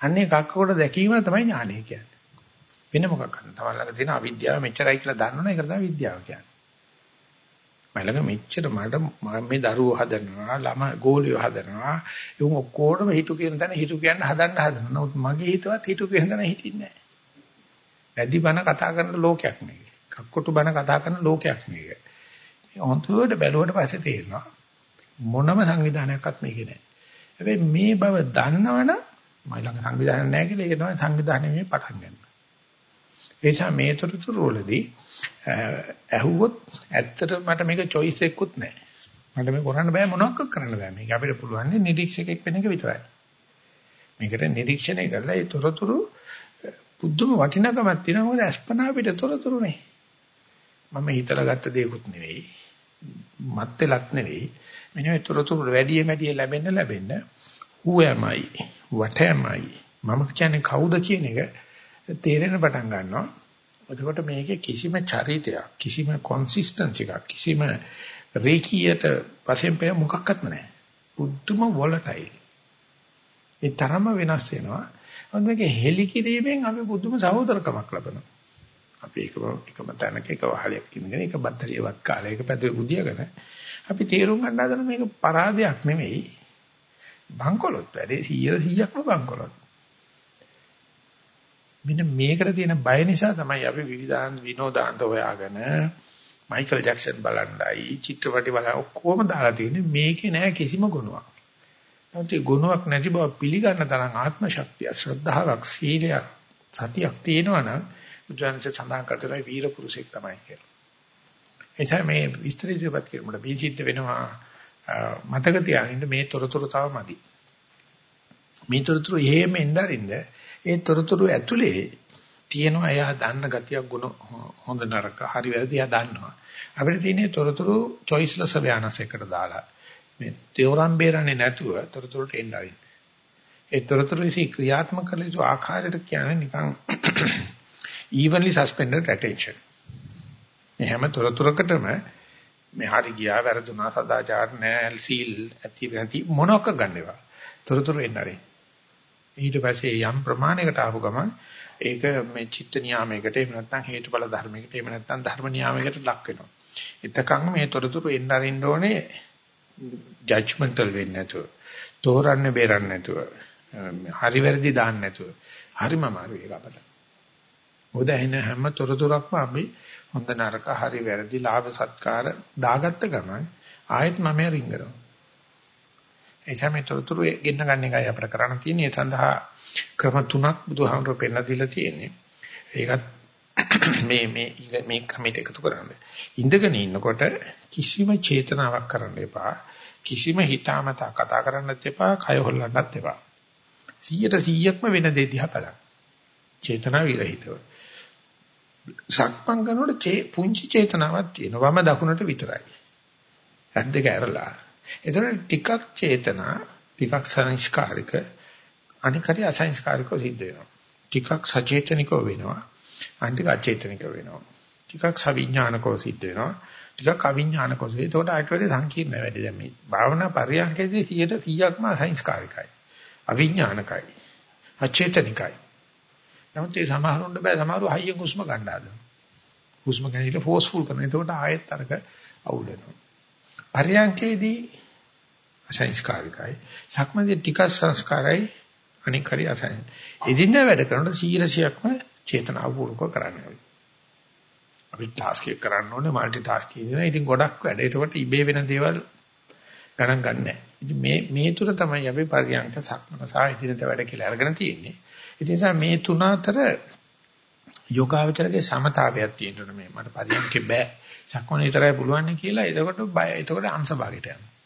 අන්නේ කක්ක ගොඩ දැකීම තමයි ඥානය කියන්නේ. වෙන මොකක් කරන්නේ? තමන් ළඟ තියෙන අවිද්‍යාව මෙච්චරයි කියලා දන්නවනේ ඒක තමයි විද්‍යාව කියන්නේ. මලක මෙච්චර මට මේ දරුවෝ හදනවා ළම ගෝලියෝ හදනවා ඒ ඔක්කොටම හිතු කියන තැන හිතු කියන්න හදන්න හදනවා. නමුත් මගේ හිතවත් හිතු කියන තැන හිටින්නේ නැහැ. වැඩි බණ කතා කරන ලෝකයක් මේක. කක්කොටු බණ කතා කරන ලෝකයක් මේක. හොඳට බැලුවට පස්සේ තේරෙනවා මොනම සංවිධානයක්වත් මේකේ නැහැ. හැබැයි මේ බව දන්නවනම් මම ළඟ සංවිධානයක් නැහැ කියලා ඒක තමයි සංවිධානයේ මේ පටන් ගන්න. ඒ නිසා මේ තොරතුරු වලදී ඇහුවොත් ඇත්තට මට මේක choice එකකුත් නැහැ. මට මේක කරන්න බෑ මොනවක් කරන්න බෑ. මේක අපිට පුළුවන් නිරීක්ෂකෙක් වෙන එක විතරයි. මේකට නිරීක්ෂණය කරලා ඒ තොරතුරු බුද්ධම වටිනකමක් තියෙනවා මොකද අස්පනා පිට තොරතුරු නේ. මම හිතලා ගත්ත දේකුත් නෙවෙයි. මත් වෙලත් නෙවෙයි. මෙන්න මේ තොරතුරු වැඩි වැඩි ලැබෙන්න ලැබෙන්න who am I what am I මම කියන්නේ කවුද කියන එක තේරෙන පටන් ගන්නවා. එතකොට මේකේ කිසිම චරිතයක්, කිසිම consistency එකක්, කිසිම රේඛීයට වශයෙන් පෙර මොකක්වත්ම නැහැ. බුද්ධම volatile. ඒ තරම වෙනස් වෙනවා. මොකද මේක හෙලි කිරීමෙන් අපි බුදුම සහෝදරකමක් ලබනවා. අපි එකම එකම තැනක එක වහලයක් ඉඳගෙන එක බත්තරියවත් කාලේ එක පැදුවේ බුදියාගෙන අපි තේරුම් ගන්න හදන මේක පරාදයක් නෙමෙයි. බංකොලොත් වැඩේ 100%ක්ම බංකොලොත්. මෙන්න මේකට තියෙන බය නිසා තමයි අපි විවිධාන් විනෝදාන්ත හොයාගෙන මයිකල් ජැක්සන් බලන්නයි චිත්‍රපටි බලන ඔක්කොම දාලා තියෙන්නේ මේකේ නෑ කිසිම ගුණයක්. නමුත් ඒ ගුණයක් නැති බව පිළිගන්න තරම් ආත්ම ශක්තිය ශ්‍රද්ධාවක් සීලයක් සතියක් තියෙනවා නම් බුදුන්සේ සඳහන් කරලා වීර පුරුෂෙක් තමයි කියලා. එනිසා මේ විස්තර ඉදිරිපත් කිරීමට බීජිත් වෙනවා මතක තියාගන්න මේ තොරතුරු තව මදි. මේ තොරතුරු එහෙම එnderින්ද ඒ තොරතුරු ඇතුලේ තියෙනවා එයා දන්න ගතියක් ගුණ හොඳ නරක හරි වැරදි එයා දන්නවා. අපිට තියෙන්නේ තොරතුරු choiceless awareness එකට දාලා මේ තේරම් බේරන්නේ නැතුව තොරතුරට එන්න ආරින්. ඒ තොරතුරු විසි ක්‍රියාත්මක කළ යුතු ආකාරයට කියන්නේ නිකන් <coughs> evenly suspended attention. මේ හැම තොරතුරකටම මේ හරි ගියා වැරදුනා සදාචාර නෑ සීල් ඇති නැති මොනක ගන්නේවා. තොරතුරු එන්න ආරින්. ඊට පස්සේ යම් ප්‍රමාණයකට ආපු ගමන් ඒක මේ චිත්ත නියාමයකට එහෙම නැත්නම් හේතුඵල ධර්මයකට එහෙම නැත්නම් ධර්ම නියාමයකට ලක් වෙනවා. එතකන් මේ තොරතුරු එන්න අරින්න ඕනේ ජජ්මන්ටල් වෙන්නේ නැතුව. තෝරන්න බේරන්න නැතුව. හරි වැරදි දාන්න නැතුව. හරිම අමාරුයි ඒක අපට. මොකද එන හැම තොරතුරක්ම අපි හොඳ නරක හරි වැරදි ලාභ සත්කාර දාගත්ත ගමන් ආයෙත් මම රිංගනවා. එනිසා මේ තොරතුරු ගෙන්න ගන්න එකයි අපිට කරන්න තියෙන්නේ. ඒ සඳහා ක්‍රම තුනක් බුදුහාමුදුරුවෝ පෙන්නලා දීලා තියෙන්නේ. ඒකත් මේ මේ මේ ක්‍රමයට එකතු කරන්න. ඉඳගෙන ඉන්නකොට කිසිම චේතනාවක් කරන්න එපා. කිසිම හිතාමතා කතා කරන්නත් එපා, කය හොල්ලන්නත් එපා. 100%ක්ම වෙන දේ දිහා බලන්න. චේතනා විරහිතව. සක්මන් කරනකොට පුංචි චේතනාවක් තියෙනවා. වම දකුණට විතරයි. ඇස් දෙක ඇරලා. එතන ටිකක් චේතනා, ටිකක් සංස්කාරික, අනික හරි අසංස්කාරිකව සිද්ධ වෙනවා. ටිකක් සචේතනිකව වෙනවා. අනික අචේතනික වෙනවා. ටිකක් සවිඥානිකව සිද්ධ වෙනවා. ටිකක් අවිඥානිකව. ඒකට ආයෙත් වැඩි සංකීර්ණ වැඩි දැන් මේ භාවනා පරියන්කේදී 100%ක්ම අසංස්කාරිකයි. අවිඥානිකයි. අචේතනිකයි. නමුත් ඒ සමහරුන්ට බෑ සමහරු හයියෙන් හුස්ම ගන්න හදනවා. හුස්ම ගැනීම ෆෝස්ෆුල් කරන. ඒකට ආයෙත් අරක අවුල් වෙනවා. පරියන්කේදී අසංස්කාරිකයි. සක්මදී ටිකක් සංස්කාරයි අනික හරි අසං. එදින්න වැඩ කරනකොට 100%ක්ම චේතනාපූර්වක කරන්නේ. අපි ටාස්ක් එක කරන්න ඕනේ মালටි ටාස්කින් කරනවා. ඉතින් ගොඩක් වැඩ. ඒකට ඉබේ වෙන දේවල් ගණන් ගන්නෑ. ඉතින් මේ මේ තුන තමයි අපි පරියන්ක සක්මන සහ ඉදිරියට වැඩ කියලා අරගෙන තියෙන්නේ. ඉතින් නිසා මේ තුන අතර යෝගාවචරයේ සමතාවයක් තියෙනවා මේ මට පරියන්කේ බෑ. සක්මන විතරයි පුළුවන් කියලා. එතකොට බය. එතකොට අංශභාගයට යනවා.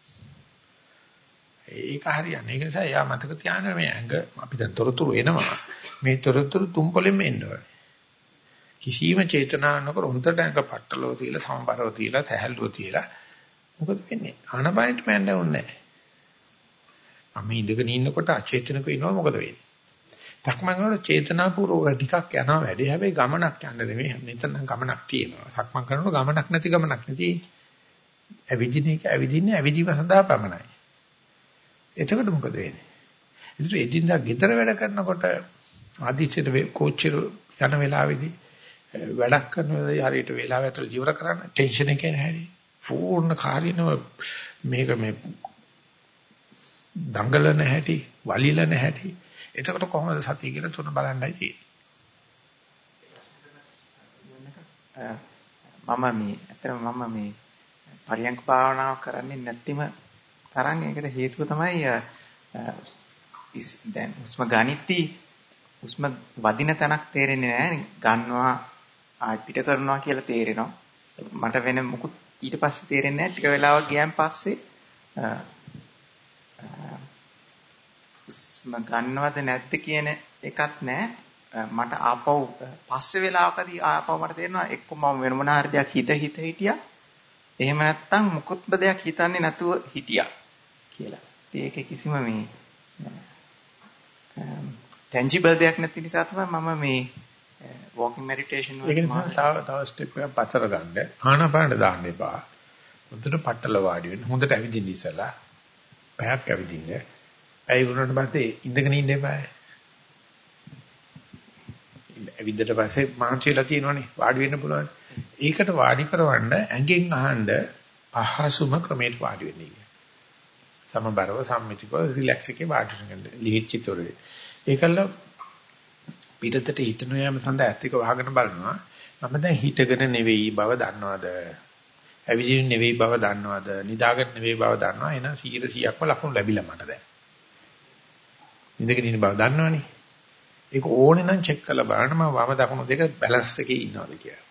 ඒක හරියන්නේ. ඒක නිසා එයා මතක තියාගන්න මේ ඇඟ අපි දැන් තොරතුරු එනවා. මේ තොරතුරු තුම්පලෙම එන්න ඕනේ. කිසිම චේතනා නොකර හොඳට ඇඟ පట్టලව තියලා සමබරව තියලා තැහැල්ලුව තියලා මොකද වෙන්නේ? ආනපානෙට මැන්න ඕනේ නැහැ. මම ඉඳගෙන ඉන්නකොට අචේතනක ඉන්නවා මොකද වෙන්නේ? සක්මන් කරනකොට චේතනාපූර්වක ටිකක් යනවා වැඩි. හැබැයි ගමනක් යන්න නෙමෙයි. මෙතන ගමනක් තියෙනවා. සක්මන් කරනකොට ගමනක් නැති ගමනක් නැති. ඇවිදින එක ඇවිදින්නේ ඇවිදීම සඳහා පමණයි. එතකොට මොකද වෙන්නේ? ඒතර එදින්දා ගෙදර වැඩ කරනකොට ආදිච්චට කෝච්චිය යන වෙලාවේදී වැඩක් කරන වෙලාවේ හරියට වෙලාව ඇතුළත ජීවර කරන්න ටෙන්ෂන් එකේ නැහැ. පූර්ණ කාර්යනව මේක මේ දඟලන හැටි, වලිලන හැටි. එතකොට කොහොමද සතිය කියලා තුන බලන්නයි තියෙන්නේ.
මම මේ ඇත්තටම මම මේ පරියන්ක භාවනාව කරන්නේ නැත්තිම තරම් ඒකට හේතුව තමයි දැන් උස්ම ගණිතී උස්ම වදින තැනක් තේරෙන්නේ නැහැ ගන්නවා ආයි පිට කරනවා කියලා තේරෙනවා. මට වෙන මුකුත් ඊට පස්සේ තේරෙන්නේ නැහැ. ටික වෙලාවක් ගියන් පස්සේ උස්ම ගන්නවද නැද්ද කියන එකත් නැහැ. මට ආපහු පස්සේ වෙලාවකදී ආපහු මට තේරෙනවා එක්ක මම වෙන මොන හරි දෙයක් හිත හිත හිටියා. එහෙම නැත්නම් මුකුත්ම දෙයක් හිතන්නේ නැතුව හිටියා. කියලා. ඒක කිසිම මේ tangible දෙයක් නැති නිසා තමයි මම මේ walking meditation
වල ඒක නිසා තව තව ස්ටෙප් එකක් පස්සට ගන්න. ආනාපාන දාන්න එපා. හොඳට පట్టල වාඩි වෙන්න. හොඳට ඇවිදින්න ඉස්සලා. පැයක් ඇවිදින්න. ඇයි වුණාට පස්සේ ඉඳගෙන ඉන්න එපා. ඇවිද්දට පස්සේ මාංශයලා තියෙනවනේ. වාඩි වෙන්න පුළුවන්. ඒකට වාඩි කරවන්න ඇඟෙන් අහන්න පහසුම ක්‍රමයට වාඩි වෙන්න. සමබරව සම්මිතිකව රිලැක්ස් එකේ වාඩි වෙන්න. ලිහිච්චිතොරේ. ඒකල්ල පිටතට හිතන යාම සඳහා ඇත්තික වහගෙන බලනවා. මම දැන් හිතගෙන නෙවෙයි බව දන්නවද? ඇවිදින්න නෙවෙයි බව දන්නවද? නිදාගෙන නෙවෙයි බව දන්නවා. එහෙනම් 100%ක්ම ලකුණු ලැබිලා මට දැන්. ඉඳගෙන ඉන්න බව දන්නවනේ. ඒක ඕනේ නම් චෙක් කරලා බලන්න මම වම දකුණු දෙක බැලන්ස් එකේ ඉන්නවද කියලා.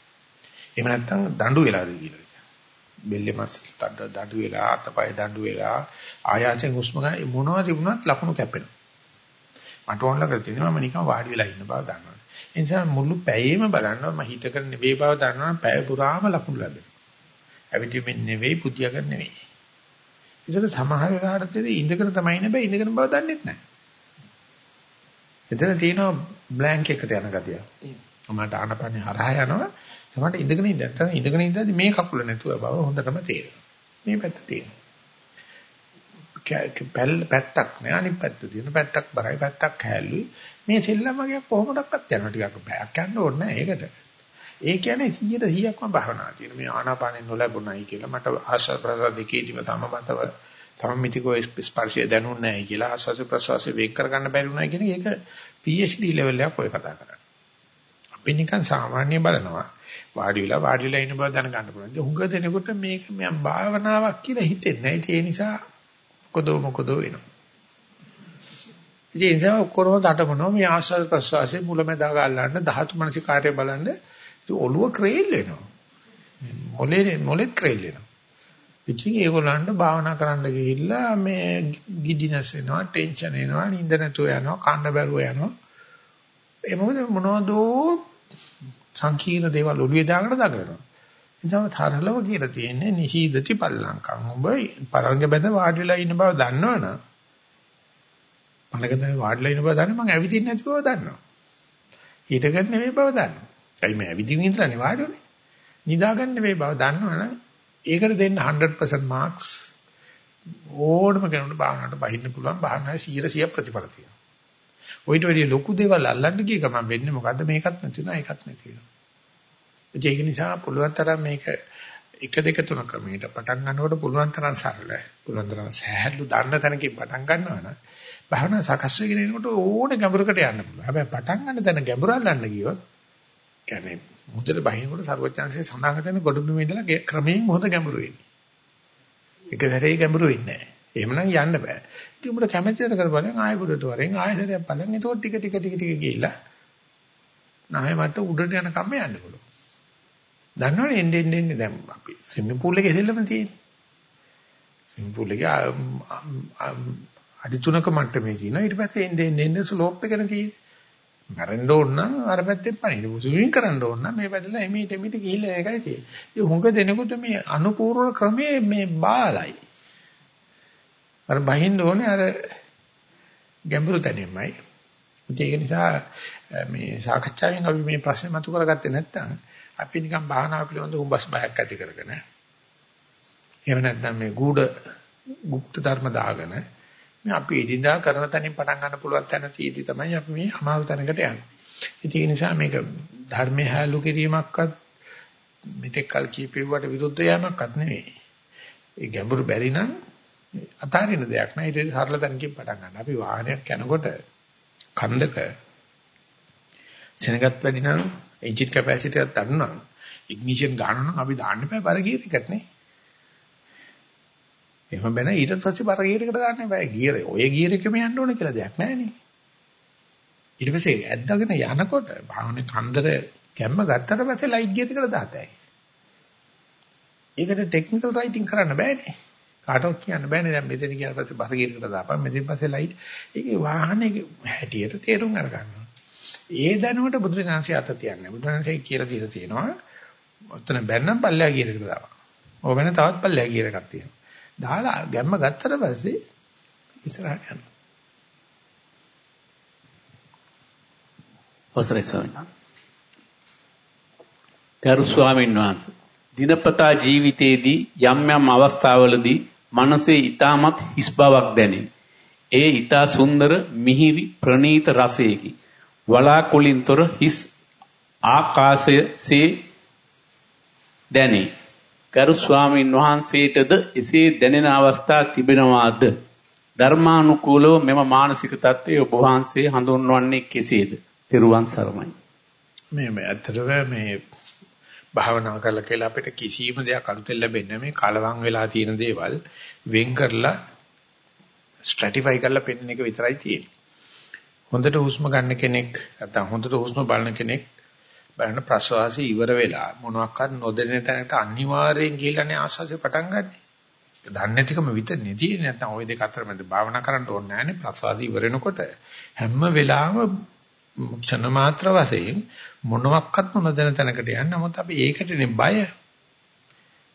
එහෙම නැත්නම් දඬු වෙලාද කියලා. බෙල්ලේ මස් දඬු වෙලා අතපය දඬු වෙලා ආයාසෙන් හුස්ම ගන්න මොනවද තිබුණත් ලකුණු කැපෙනවා. මට ඕන ළඟ තියෙනවා මම නිකන් වාඩි වෙලා ඉන්න බව දන්නවා. ඒ නිසා මුළු පැයෙම බලනවා මම හිත කර නෙවෙයි බව දන්නවා පැය පුරාම ලකුණු ලැබෙනවා. ඇවිදින්මින් නෙවෙයි පුතියගෙන නෙවෙයි. ඒකට සමහර වෙලාවට ඉඳගෙන තමයි ඉන්න බෑ ඉඳගෙන බව දන්නෙත් නැහැ. එතන තියෙනවා බ්ලැන්ක් එකට යන ගතිය. මමට ආනපනේ හරහා යනවා. සමහරට ඉඳගෙන ඉඳ නැත්නම් ඉඳගෙන ඉඳද්දි මේ කකුල නැතුව බව හොඳටම තේරෙනවා. මේ පැත්ත තියෙනවා. පැල් පැත්තක් නෑ අනිත් පැත්ත තියෙන පැත්තක් බරයි පැත්තක් හැල්ලුයි මේ සෙල්ලමගේ කොහොමඩක්වත් යනවා ටිකක් බයක් යන්න ඕනේ නෑ ඒකට. ඒ කියන්නේ 100 100ක්ම භවනා තියෙන මේ ආනාපානෙ නොලැබුණයි කියලා මට ආශ්වාස ප්‍රශ්වාස දෙකේදීම තමමතව තමමිතිකෝ ස්පර්ශය දැනුන්නේ නැහැ කියලා ආශ්වාස ප්‍රශ්වාස වේග කරගන්න බැරි වුණා කියන එක. PhD level එකක් ඔය කතා කරන්නේ. අපි නිකන් සාමාන්‍ය බලනවා. වාඩි වෙලා වාඩි වෙලා ඉන්න බව දැනගන්න පුළුවන්. ඒ හුඟ දෙනකොට මේක මම භාවනාවක් කියලා හිතෙන්නේ නැහැ. ඒ නිසා මොකදෝ මොකදෝ වෙනවා. ඉතින් ඒ නිසා ඔක්කොම දඩමනවා මේ ආශ්වාස ප්‍රශ්වාසයේ මුලැමැදා ගන්නන්න ධාතු මනසික කාර්ය බලන්න ඔළුව ක්‍රේල් වෙනවා. මොලේ මොලෙත් ක්‍රේල් වෙනවා. ඉතින් ඒගොල්ලන්ට භාවනා කරන්න ගිහිල්ලා මේ ගිඩිනස් එනවා, ටෙන්ෂන් එනවා, නිින්ද නැතුව යනවා, කන්න බැරුව යනවා. ඒ මොකද මොනවදෝ සංකීර්ණ දේවල් ඔළුවේ දාගෙන දඟලනවා. නිසා තරලව කියලා තියෙන්නේ නිහීදති පල්ලංකම්. ඔබ පරංග බඳ වාඩි වෙලා ඉන්න බව දන්නවනම් මලකද වාඩිලා ඉන්න බව දන්නේ මම ඇවිදින්නේ නැති බව දන්නවා. හිටගන්න නෙවෙයි බව දන්නවා. ඇයි මේ ඇවිදින්න ඉඳලානේ වාඩි වෙන්නේ? නිදාගන්න නෙවෙයි බව දන්නවනම් ඒකට දෙන්න 100% මාක්ස් ඕනම කෙනෙකුට බාහනට බහින්න පුළුවන් බාහනයි 100 ප්‍රතිඵල තියෙනවා. ඔයිට වැඩිය ලොකු දේවල් අල්ලන්න ගිය ගමන් වෙන්නේ මොකද්ද? මේකත් නැති වෙනවා ඒකත් නැති වෙනවා ඒක නිසා පුළුවන් තරම් මේක එක දෙක තුන ක්‍රමයට පටන් ගන්නකොට පුළුවන් තරම් සරල පුළුවන් තරම් සෑහළු දන්න තැනකින් පටන් ගන්නවා නම් භාවනා සකස් වෙගෙන එනකොට ඕනේ ගැඹුරකට යන්න පුළුවන්. හැබැයි පටන් ගන්න තැන ගැඹුර අල්ලන්න ගියොත් කියන්නේ මුදල බහිනකොට සර්වඥාන්සේ සඳහන් කරන ගොඩබිමේ ඉඳලා ක්‍රමයෙන් හොඳ ගැඹුරු වෙන්නේ. එක සැරේ ගැඹුරු වෙන්නේ නැහැ. එහෙමනම් යන්න බෑ. ඉතින් උඹට කැමැතිද කරපලෙන් ආයෙ ගොඩට වරෙන් ආයෙ සැරයක් බලන් එතකොට ටික ටික ටික ටික ගිහිල්ලා නැහැ මට උඩට යන කම්ම යන්න පුළුවන්. දන්නවනේ එන්න එන්න එන්න දැන් අපි ස්විමින් pool එකේ දෙල්ලම තියෙන්නේ. ස්විමින් pool එකේ අඩි තුනක මට්ටමේ තියෙනවා. ඊට පස්සේ එන්න එන්න එන්න ස්ලෝප් එකනේ තියෙන්නේ. මරන්න ඕන නම් අර පැත්තෙන් පනින්න. ස්විමින් කරන්න ඕන නම් මේ පැත්තලා එමෙිට එමෙිට ගිහිල්ලා එකයි තියෙන්නේ. ඒ හුඟ දෙනකොට මේ අනුපූර්ව ක්‍රමයේ මේ බාලයි. අර බහින්න ඕනේ අර ගැඹුරු තැනෙමයි. ඒක නිසා මේ සාකච්ඡාවෙන් අපි මේ ප්‍රශ්නේ මතු කරගත්තේ නැත්නම් අපි නිකන් භාවනාව පිළිබඳ උඹස් බයක් ඇති කරගෙන එහෙම නැත්නම් මේ ගුඩ গুপ্ত ධර්ම දාගෙන මේ අපි එදිනදා කරන තැනින් පටන් ගන්න පුළුවන් තැන තීදි තමයි අපි මේ අමාරු තැනකට යන්නේ. ඒ නිසා මේක ධර්මයේ හැලු කිරීමක්වත් මෙතෙක් කල් කීපෙව්වට විරුද්ධ යෑමක්වත් නෙවෙයි. ඒ ගැඹුරු බැරි නම් අතාරින දෙයක් නෑ. ඊට සරල තැනකින් පටන් ගන්න. අපි වාහනයක් යනකොට කන්දක සෙනගත් වැඩි නම් එන්ජින් කැපැසිටි එකක් ගන්නවා. ඉග්නිෂන් ගන්න නම් අපි දාන්න බෑ බර ගියර් එකට නේ. එහෙම බැන ඊට පස්සේ බර ගියර් එකට දාන්න බෑ. ගියර් ඔය ගියර් එකම යන්න ඕන කියලා දෙයක් නැහැ ඊට පස්සේ ඇද්දාගෙන යනකොට භාවනේ කන්දර කැම්ම ගත්තට පස්සේ ලයිට් ගියර් එකට දාතයි. ඒකට ටෙක්නිකල් රයිටින් කරන්න බෑනේ. කාටවත් කියන්න බෑනේ දැන් මෙතන ගියාට පස්සේ බර ගියර් එකට දාපන් මෙතෙන් පස්සේ ලයිට් ඒකේ වාහනේ හැටියට තේරුම් අරගන්නවා. ඒ දැනුමට බුදුරජාණන්සේ අත තියන්නේ. බුදුරජාණන්සේ කියලා දීලා තියෙනවා. ඔතන බැන්නම් පල්ලෙහා ගියර එකට දාපන්. ඕක වෙන තවත් පල්ලෙහා ගියර එකක් තියෙනවා. දාලා ගැම්ම ගත්තට පස්සේ ඉස්සරහට යනවා.
අවසරයි ස්වාමීන් වහන්සේ. ගරු ස්වාමීන් වහන්සේ දිනපතා ජීවිතයේදී යම් යම් අවස්ථාවලදී මනසේ ඊටමත් හිස් බවක් දැනේ. ඒ ඊටා සුන්දර මිහිරි ප්‍රනීත රසයකි. වලාකුලින්තර හිස් ආකාශයසේ දැනේ. ගරු ස්වාමීන් වහන්සේටද එසේ දැනෙන අවස්ථා තිබෙනවාද? ධර්මානුකූලව මෙම මානසික தත්ත්වය ඔබ වහන්සේ හඳුන්වන්නේ කෙසේද? තෙරුවන් සරණයි.
මේ මේ ඇත්තටම මේ භාවනා කරලා කියලා අපිට කිසිම දෙයක් අලුතෙන් ලැබෙන්නේ නැහැ. මේ කලවම් වෙලා තියෙන දේවල් වෙන් කරලා ස්ට්‍රැටිෆයි කරලා පෙන්වන එක විතරයි තියෙන්නේ. හොඳට හුස්ම ගන්න කෙනෙක් නැත්නම් හොඳට හුස්ම බලන කෙනෙක් බලන ප්‍රසවාසය ඉවර වෙලා මොනවාක්වත් නොදැනෙන තැනකට අනිවාර්යෙන් ගිහිල්ලානේ ආශාසය පටන් ගන්නෙ. දන්නේ නැතිකම විතරනේ තියෙන්නේ නැත්නම් ওই දෙක අතර මැද භාවනා කරන්න ඕනේ නැහැනේ ප්‍රසවාසය ඉවර වෙනකොට හැම වෙලාවෙම ක්ෂණ මාත්‍ර වශයෙන් මොනවත්ක්වත් නොදැන තැනකට යන්න. නමුත් අපි ඒකටනේ බය.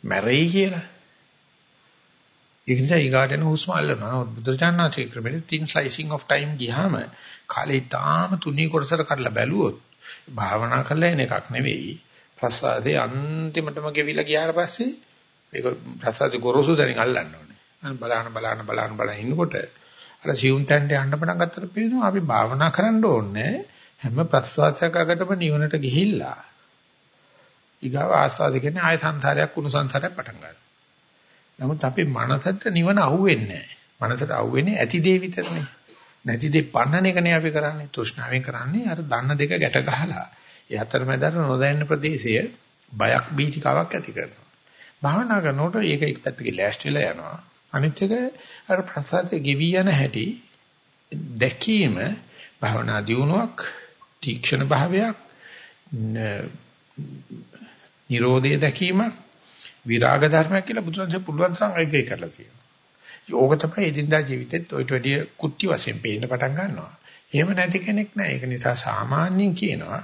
මැරෙයි කියලා. ඒ නිසා ඊගාට එන හුස්ම අල්ලනවා. බුදුරජාණන්සේ ක්‍රමෙට thin slicing of time ගියාම කාලේ තාම තුනී කොටසට කඩලා බැලුවොත් භාවනා කරලා එන එකක් නෙවෙයි. ප්‍රසාදේ අන්තිමටම ගෙවිලා ගියාට පස්සේ ඒක ප්‍රසාදේ ගොරෝසු දැනින් අල්ලන්න ඕනේ. අන්න බලන්න බලන්න බලන්න බලන්න ඉන්නකොට අර සියුම් තැන්ට යන්න පටන් ගත්තට පේනවා අපි භාවනා කරන්න ඕනේ හැම ප්‍රසවාසයකටම නිවනට ගිහිල්ලා ඊගාව ආස්වාද කියන්නේ ආය සංසාරයක් කුණු සංසාරයක් පටන් ගන්නවා. නමුත් අපේ මනසට නිවන අහුවෙන්නේ නැහැ. මනසට අහුවෙන්නේ ඇති දේ විතරනේ. නැති දේ පන්නන එකනේ අපි කරන්නේ. තෘෂ්ණාවෙන් කරන්නේ අර දන්න දෙක ගැට ගහලා. ඒ අතරමැදට නොදැන්න ප්‍රදේශය බයක් බීතිකාවක් ඇති කරනවා. භාවනා කරනකොට ඒක එක පැත්තකින් ලෑස්තිලා යනවා. අනිත් එක අර ප්‍රසාදේ ගෙවි යන හැටි දැකීම භාවනා දියුණුවක් තීක්ෂණ භාවයක් නිරෝධය දැකීමක් විරාග ධර්මයක් කියලා බුදුරජාණන් පුළුවන් තරම් අයිති කරලා තියෙනවා. යෝග තමයි එදිනදා ජීවිතෙත් ඔයිට වැඩිය කුට්ටි වශයෙන් පේන්න පටන් ගන්නවා. එහෙම නැති කෙනෙක් නෑ. ඒක නිසා සාමාන්‍යයෙන් කියනවා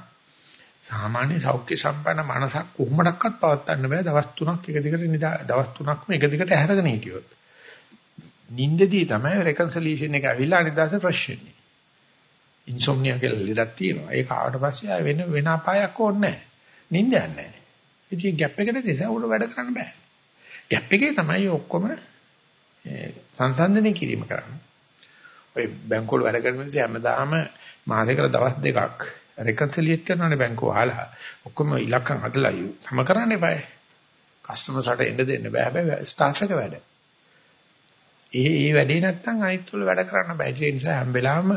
සාමාන්‍ය සෞඛ්‍ය සම්පන්න මනසක් කොහොමඩක්වත් පවත්වන්න බෑ දවස් 3ක් එක දිගට දවස් 3ක්ම එක දිගට ඇහැරගෙන හිටියොත්. නිින්දදී තමයි රෙකන්සිලියේෂන් එක ඇවිල්ලා අනිදාස ෆ්‍රෙෂ් වෙන්නේ. ඉන්සොම්නියා කියලා ලෙඩක් තියෙනවා. ඒක ආවට පස්සේ ආය වෙන වෙන අපායක් ඕනේ නැහැ. නිින්ද යන්නේ නැහැ. ඉතින් ગેප් එකට තියස උඩ වැඩ කරන්න බෑ. ગેප් එකේ තමයි ඔක්කොම සංසන්දනය කිරීම කරන්නේ. ඔය බැංකුවල වැඩ කරන නිසා හැමදාම මාසෙකට දවස් දෙකක් රෙකන්සිලියේට් කරනවානේ බැංකුව වහලා. ඔක්කොම ඉලක්කම් හදලා යු. තම කරන්න එපායි. කස්ටමර්ස්ට එන්න දෙන්න බෑ. හැබැයි ස්ටාෆ් එක වැඩ. ඒ ඒ වැඩේ නැත්තම් අනිත් වල වැඩ කරන්න බෑ. ඒ නිසා හැම වෙලාවෙම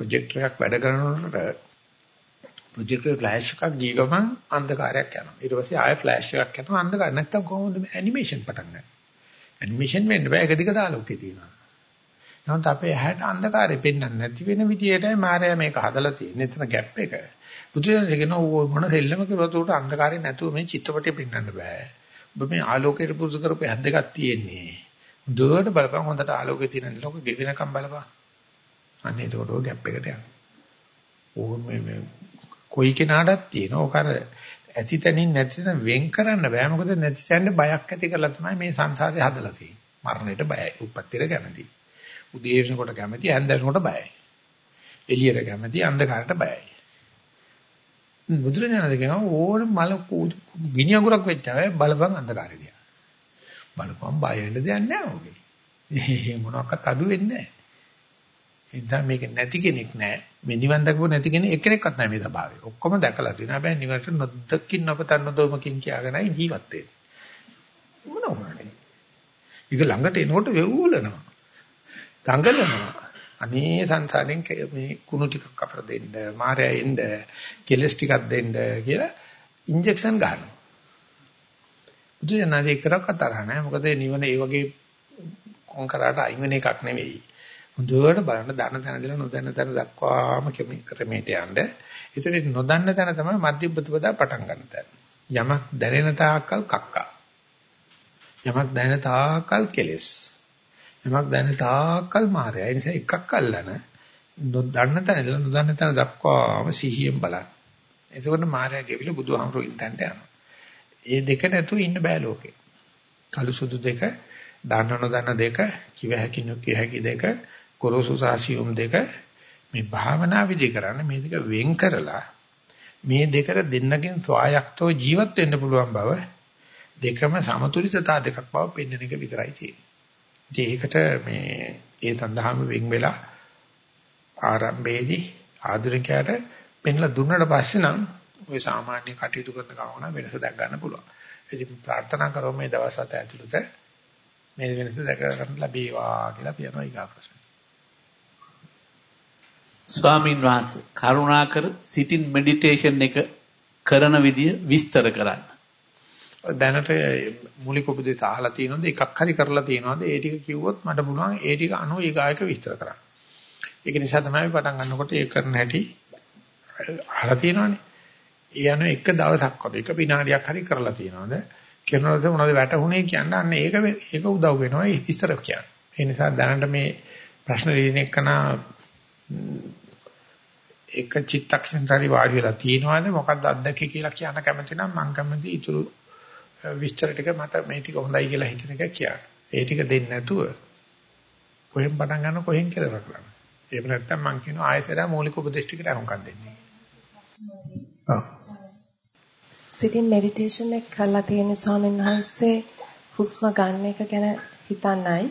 ප්‍රොජෙක්ටර් එකක් වැඩ කරනකොට ප්‍රොජෙක්ටර් ෆ්ලෑෂ් එකක් ගිය ගමන් අන්ධකාරයක් යනවා. ඊට පස්සේ ආයෙ ෆ්ලෑෂ් එකක් යනවා අන්ධකාර. නැත්තම් කොහොමද මේ ඇනිමේෂන් පටන් ගන්නේ? ඇනිමේෂන් වෙන්න බෑ එක දිගට ආලෝකය තියෙනවා. නමුත් අපේ ඇහැට අන්ධකාරය පෙන්වන්නේ නැති වෙන විදියටයි මායя මේක හදලා තියෙන්නේ. එතන ગેප් එක. බුදුරජාණන් කියන ඕ මොන දෙල්ලම කිව්වත් උට අන්ධකාරය නැතුව මේ චිත්‍රපටය පෙන්වන්න බෑ. ඔබ මේ ආලෝකයට පුරුදු කරපු හැද්ද දෙකක් තියෙන්නේ. දුවට බලපන් හොඳට ආලෝකය තියෙන දේ ලෝක ගෙවෙනකම් බලපන්. අන්න එතකොට ඔය ગેප් එකට යනවා. ඕක මේ මේ කොයි කෙනාටත් තියෙන ඕක අර ඇති තැනින් නැති තැන වෙන් කරන්න බෑ මොකද නැති තැනට බයක් ඇති කරලා තමයි මේ සංසාරේ හදලා තියෙන්නේ. මරණයට බයයි. උප්පත්තියට කැමති. උදේ වෙනකොට කැමති, හැන්ද වෙනකොට බයයි. එළියට කැමති, අන්ධකාරයට බයයි. බුදුරජාණන් කියනවා ඕන මල ගිනි අඟුරක් වෙච්චාම බලපන් අන්ධකාරය දිහා. බලපන් බය වෙන්න දෙයක් නැහැ ඔගේ. ඒ මොනවාක්වත් අඩු වෙන්නේ නැහැ. එනිසා මේක නැති කෙනෙක් නැහැ. මේ නිවන් දක්ව නැති කෙනෙක් එක්කෙනෙක්වත් නැහැ මේ ස්වභාවය. ඔක්කොම දැකලා තියෙනවා. හැබැයි නිවනට නොදකින් නොපතන්න දොමකින් කියාගෙනයි ජීවත් වෙන්නේ. මොන වුණානේ? ඒක ළඟට එනකොට වෙවුලනවා. දඟලනවා. අනේ සංසාරෙන් මේ කුණු ටිකක් අපර දෙන්න, මායя එන්න, කෙලස් ටිකක් දෙන්න කියලා ඉන්ජෙක්ෂන් ගන්නවා. බුදුසෙනාදී කරක් අතරහ නැහැ. මොකද නිවන ඒ වගේ කොන්කරාට අයින් වෙන එකක් නෙවෙයි. හොඳට බලන්න දන්න තැන ඉඳලා නොදන්න තැන දක්වාම ක්‍රමයට යන්න. ඒතරේ නොදන්න තැන තමයි මධ්‍ය ප්‍රතිපදා පටන් ගන්න තැන. යමක් දැනෙන තාක්කල් කක්කා. යමක් දැනෙන තාක්කල් කෙලෙස්. යමක් දැනෙන තාක්කල් මායя. ඒ නිසා එකක් අල්ලන නොදන්න තැන ඉඳලා නොදන්න තැන දක්වාම සිහියෙන් බලන්න. එතකොට මායя ගෙවිල බුදුහාමුදුරු ඉන්ටන්ට යනවා. ඒ දෙක නැතුව ඉන්න බෑ ලෝකේ. කළු සුදු දෙක, දන්න නොදන්න දෙක, කිව හැකි නොකිය හැකි දෙක, ගොරෝසු සාසියුම් දෙක මේ භාවනා විදි කරන්න මේ දෙක වෙන් කරලා මේ දෙකට දෙන්නකින් ස්වායක්තව ජීවත් වෙන්න පුළුවන් බව දෙකම සමතුලිතතා දෙකක් බව පෙන්වන එක විතරයි තියෙන්නේ. ඒකට මේ ඒ සඳහාම වෙන් වෙලා ආරම්භයේදී ආධුනිකයාට පෙන්ලා දුන්නට පස්සේ නම් ওই සාමාන්‍ය කටයුතු කරන ගමන වෙනස දැක් ගන්න පුළුවන්. ඉතින් ප්‍රාර්ථනා කරමු මේ දවස් හත ඇතුළත මේ වෙනස දැක ගන්න ලැබේවා කියලා කියනවා ඊගා ප්‍රශ්න.
ස්වාමින් වහන්සේ කරුණාකර සිටින් මෙඩිටේෂන් එක කරන විදිය විස්තර කරන්න.
දැනට මූලික උපදේශ අහලා තියෙනවද එකක් හරි කරලා තියෙනවද ඒ ටික කිව්වොත් මට පුළුවන් ඒ ටික අනුව ඊගායක විස්තර කරන්න. ඒක නිසා තමයි පටන් ගන්නකොට ඒ කරන හැටි අහලා තියෙනවනේ. ඒ අනුව එක දවසක්වත් එක විනාඩියක් හරි කරලා තියෙනවද? කරනකොට මොනවද වැටුනේ කියන්න අන්න ඒක ඒක උදව් වෙනවා විස්තර කියන්න. ඒ නිසා දැනට මේ ප්‍රශ්න ලියන එකන එක චිත්තක්ෂණතරි වාඩි වෙලා තියෙනවද මොකක්ද අත්දැකේ කියලා කියන්න කැමති නම් මම කැමති ඊටු විස්තර ටික මට මේ ටික හොඳයි කියලා හිතන එක කියන්න. ඒ ටික දෙන්නේ නැතුව කොහෙන් පටන් ගන්න කොහෙන් කියලා කරන්න. එහෙම නැත්නම් මම කියනවා ආයෙසර මූලික උපදේශ ටිකට අහුම්කම් දෙන්නේ. ඔව්.
සිටින් මෙඩිටේෂන් එක කරලා තියෙන ස්වාමීන් වහන්සේ හුස්ම ගන්න එක ගැන හිතන්නයි.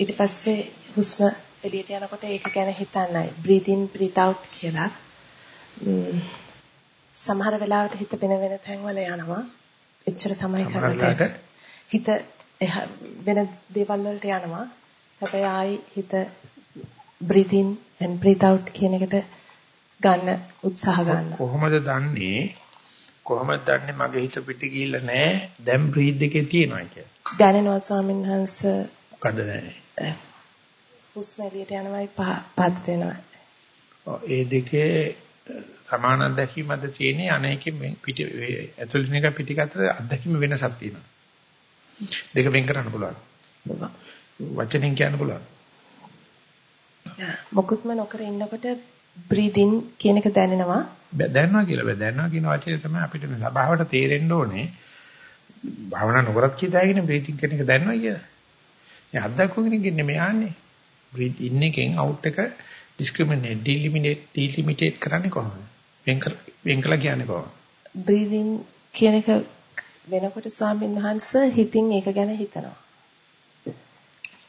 ඊට පස්සේ හුස්ම එළියට යනකොට ඒක ගැන හිතන්නයි. breathe in breathe out කියලා. සමහර වෙලාවට හිත වෙන වෙන තැන්වල යනවා. එච්චර තමයි කරන්නේ. හිත වෙන දේවල් වලට යනවා. හැබැයි ආයි හිත breathe in and breathe out කියන එකට ගන්න උත්සාහ ගන්න.
කොහොමද දන්නේ? කොහොමද දන්නේ මගේ හිත පිට ගිහිල්ලා නැහැ. දැන් breathe එකේ තියෙනවා කියලා.
දැනෙනවා ස්වාමීන් වහන්සේ.
මොකද දැනෙන්නේ?
හුස්ම එළියට යනවායි පහත් වෙනවා.
ඒ දෙකේ සමාන අත්දැකීමක්ද තියෙන්නේ අනේකෙන් පිට ඇතුළින් එක පිටික අතර අත්දැකීම වෙනසක් තියෙනවා. දෙක වෙන් කරන්න පුළුවන්. වචනෙන් කියන්න පුළුවන්.
මොකුත්ම නොකර ඉන්නකොට in කියන එක දැනෙනවා.
දැනනවා කියලා බෑ. දැනනවා කියන වචනේ තමයි අපිට මේ සබාවට තේරෙන්න ඕනේ. භාවනා නොකරත් කියතයිගෙන breathing කියන එක දැනනවා කියලා. මේ අත්දැකුම් කෙනෙක් නෙමෙයි ආන්නේ. In එකෙන් out එක discriminate delimitate delimitate කරන්නේ කොහොමද? වෙන් කර වෙන් කළා කියන්නේ කොහොමද?
breathe in කියන එක වෙනකොට ස්වාමීන් වහන්සේ හිතින් ඒක ගැන හිතනවා.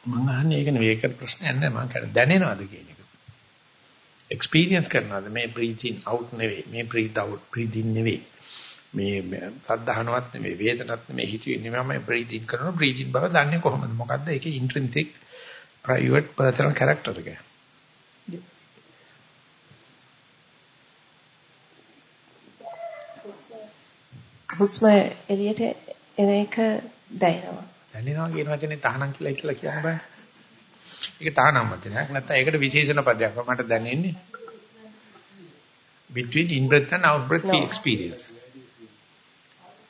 මම අහන්නේ ඒක නෙවෙයි ඒක ප්‍රශ්නයක් නෑ මම කියන්නේ දැනෙනවද කියන එක. එක්ස්පීරියන්ස් කරනවද මේ breathe in out නෙවෙයි මේ breathe out breathe in නෙවෙයි. මේ සද්ධාහනවත් නෙවෙයි වේදනත් නෙවෙයි හිතුවේ නෙවෙයි මම in කරනවා in බව දන්නේ කොහොමද? මොකද්ද ඒකේ intrinsic private personal character එක.
හුස්ම එළියට එන එක දැනෙනවා.
දැනෙනවා කියන වචනේ තහනම් කියලා ඉතලා කියන්න බෑ. ඒක තහනම් වචනයක් නැත්නම් ඒකට විශේෂණ පදයක් මට දැනෙන්නේ. between in breath and out breath no. experience.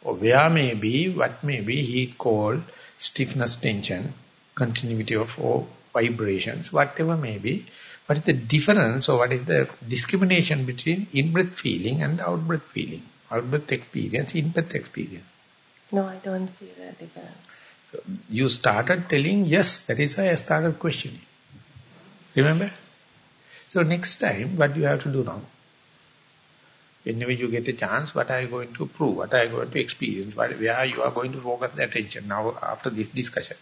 Or where may be, what may be, heat, cold, stiffness, tension, continuity of or vibrations, whatever may be. What is the difference or what is the discrimination between in-breath feeling and out-breath feeling? Out-breath experience, in-breath experience.
No, I don't feel that difference.
So you started telling yes, that is why I started questioning. Remember? So next time, what do you have to do now? Whenever you get a chance, what are you going to prove? What are you going to experience? What, where you are going to focus the attention now after this discussion?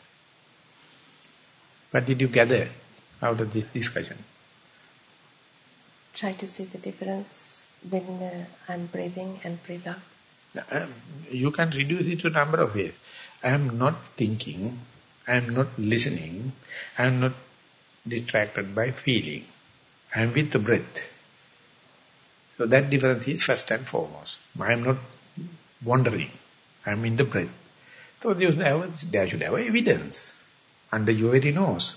What did you gather out of this discussion?
Try to see the difference when uh, I'm breathing and breathe out.
Um, you can reduce it to a number of ways. I am not thinking, I am not listening, I am not distracted by feeling. I am with the breath. So that difference is first and foremost. I am not wandering. I'm in the breath. So there should have evidence under your very nose.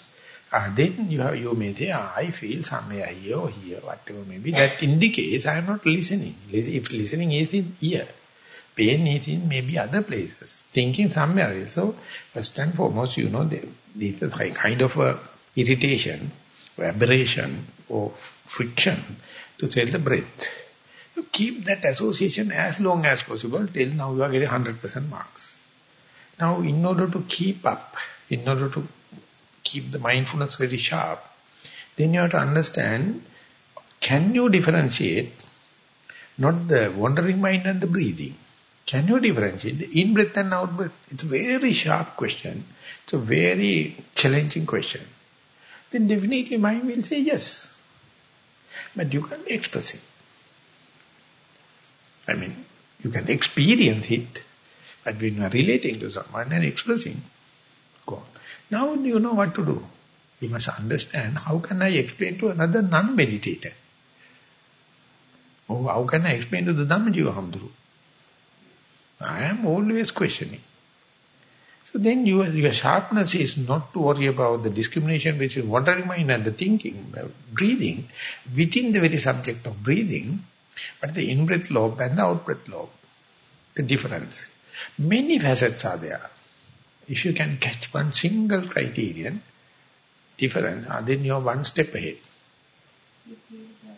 Uh, then you, have, you may say, ah, I feel somewhere here or here, whatever maybe. That indicates I am not listening. If listening is in ear, pain is in maybe other places, thinking somewhere else. So first and foremost, you know, this is a kind of a irritation, or aberration, or friction to sell the breath. So keep that association as long as possible till now you are getting 100% marks. Now in order to keep up, in order to keep the mindfulness very sharp, then you have to understand, can you differentiate not the wandering mind and the breathing? Can you differentiate the in-breath and out-breath? It's a very sharp question. It's a very challenging question. Then definitely mind will say yes. But you can't express it. I mean, you can experience it, but when you are relating to someone and expressing. Now you know what to do. You must understand how can I explain to another non-meditator? Or how can I explain to the Dhammajiva Hamduru? I am always questioning. So then your, your sharpness is not to worry about the discrimination between wandering mind and the thinking, breathing, within the very subject of breathing, but the in-breath lobe and the out-breath lobe, the difference. Many facets are there. If you can catch one single criterion, difference, uh, then you are one step ahead.
You feel the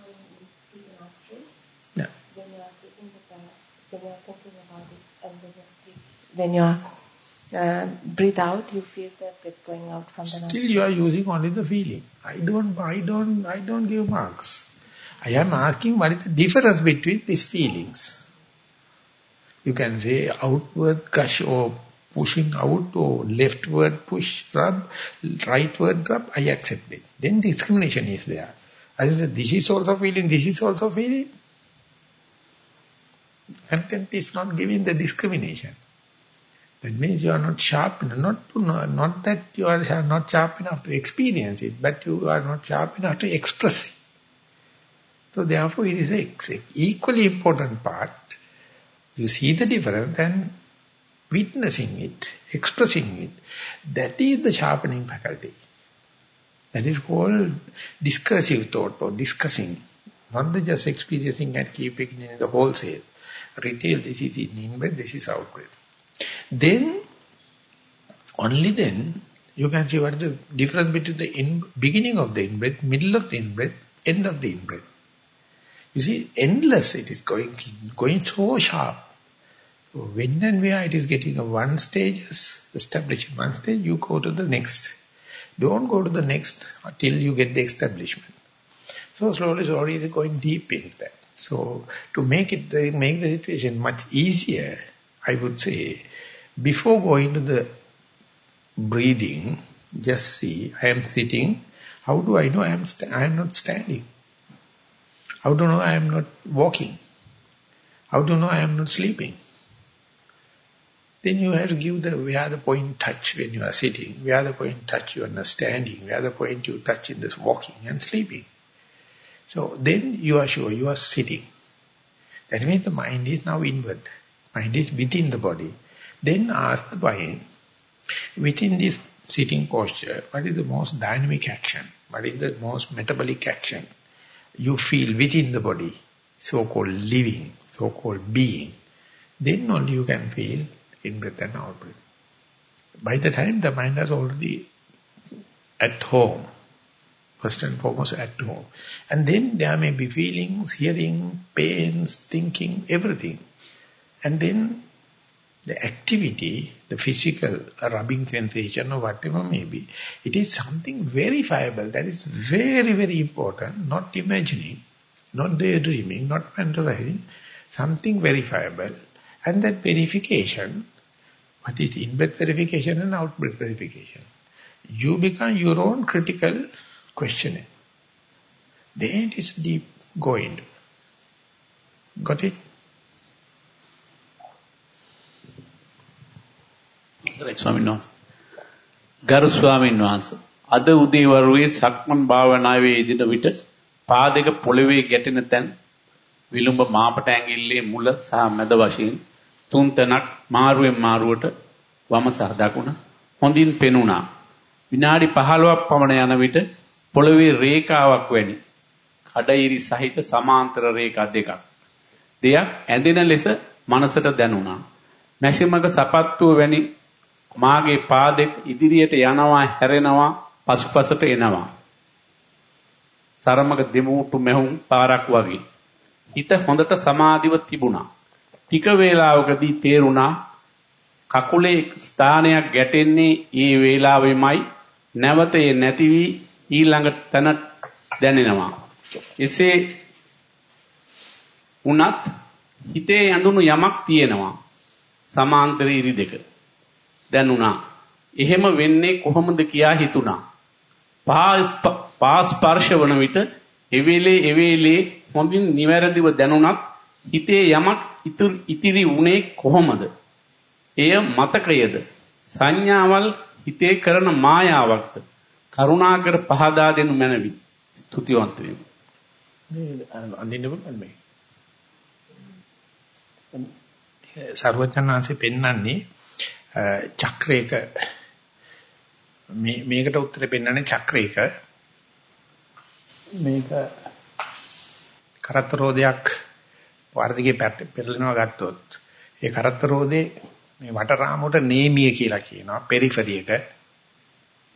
going through the nostrils?
Yeah.
When you are thinking about, when you are thinking about it, and when you are, when you are uh, breathe out, you feel the breath going out from the
Still you are using only the feeling. I don't, I don't, I don't give marks. I am asking what is the difference between these feelings. You can say outward gush or pushing out or leftward push, rub, rightward rub, I accept it. Then discrimination is there. I say, this is also feeling, this is also feeling. Content is not giving the discrimination. That means you are not sharp enough, not, to know, not that you are not sharp enough to experience it, but you are not sharp enough to express it. So therefore it is a equally important part. You see the difference and witnessing it, expressing it, that is the sharpening faculty. That is called discursive thought or discussing, not just experiencing and keeping in the wholesale. Retail, this is in in-breath, this is out-breath. Then, only then, you can see what is the difference between the in, beginning of the in-breath, middle of the in-breath, end of the in-breath. You see, endless it is going, going so sharp. When and where it is getting a one stage, establishing one stage, you go to the next. Don't go to the next until you get the establishment. So slowly, slowly is going deep into that. So to make it, make the situation much easier, I would say, before going to the breathing, just see, I am sitting, how do I know I am, I am not standing? How do I know I am not walking? How do I know I am not sleeping? Then you have to give the, where the point touch when you are sitting, where the point touch you are standing, where the point you touch in this walking and sleeping. So then you are sure you are sitting. That means the mind is now inward. Mind is within the body. Then ask the mind, within this sitting posture, what is the most dynamic action? What is the most metabolic action? You feel within the body, so-called living, so-called being. Then only you can feel in-breath and out-breath. By the time the mind is already at home, first and foremost at home. And then there may be feelings, hearing, pains, thinking, everything. And then the activity, the physical rubbing sensation or whatever may be, it is something verifiable. That is very, very important. Not imagining, not daydreaming, not fantasizing. Something verifiable. And that verification, what is in-breath verification and out-breath verification? You become your own critical questioner. Then it is deep going. Got it?
අවසරයි ස්වාමීන් වහන්සේ. ගරු ස්වාමීන් වහන්සේ අද උදේවරුේ සක්මන් භාවනාවේ යෙදෙන විට පාදයක පොළවේ ගැටෙන තැන් විලුඹ මාපට ඇඟිල්ලේ මුල සහ මැද වශයෙන් තුන් තැනක් මාරුවෙන් මාරුවට වම සහ දකුණ හොඳින් පෙනුණා. විනාඩි 15ක් පමණ යන විට පොළවේ රේඛාවක් වැනි කඩයිරි සහිත සමාන්තර රේඛා දෙකක් දෙයක් ඇඳෙන ලෙස මනසට දැනුණා. මැෂිමක සපත්තුව වැනි මාගේ පාදෙක් ඉදිරියට යනවා හැරෙනවා පසුපසට එනවා. සරමක දෙමුටු මෙහුම් පාරක් වගේ. හිත හොඳට සමාධිව තිබුණා. ටික වේලාවකදී තේරුණා කකුලේ ස්ථානයක් ගැටෙන්නේ ඒ වේලාවෙමයි නැවත ඒ නැති වී ඊළඟ තැන දැනෙනවා. එසේ උනත් හිතේ ඇඳුණු යමක් තියෙනවා. සමාන්තර ඉරි දෙක. දැනුණා. එහෙම වෙන්නේ කොහොමද කියා හිතුණා. පාස්පර්ශ වන විට එවේලේ එවේලේ හොඳින් නිවැරදිව දැනුණත් හිතේ යමක් ඉතිරි වුණේ කොහොමද? එය මතකයේද? සංඥාවල් හිතේ කරන මායාවක්ද? කරුණාකර පහදා දෙනු මැනවි. ස්තුතිවන්ත වෙමි.
මේ අඳින්න පුළුවන් මේ. සර්වඥාන්සේ පෙන්වන්නේ චක්‍රයක මේ මේකට උත්තර පෙන්වන්නේ චක්‍රයක මේක කරත්තරෝදයක් වර්ධිකේ පෙරලෙනවා ගත්තොත් ඒ කරත්තරෝදේ මේ වටරාමුවට නේමිය කියලා කියනවා පෙරිෆරි එක.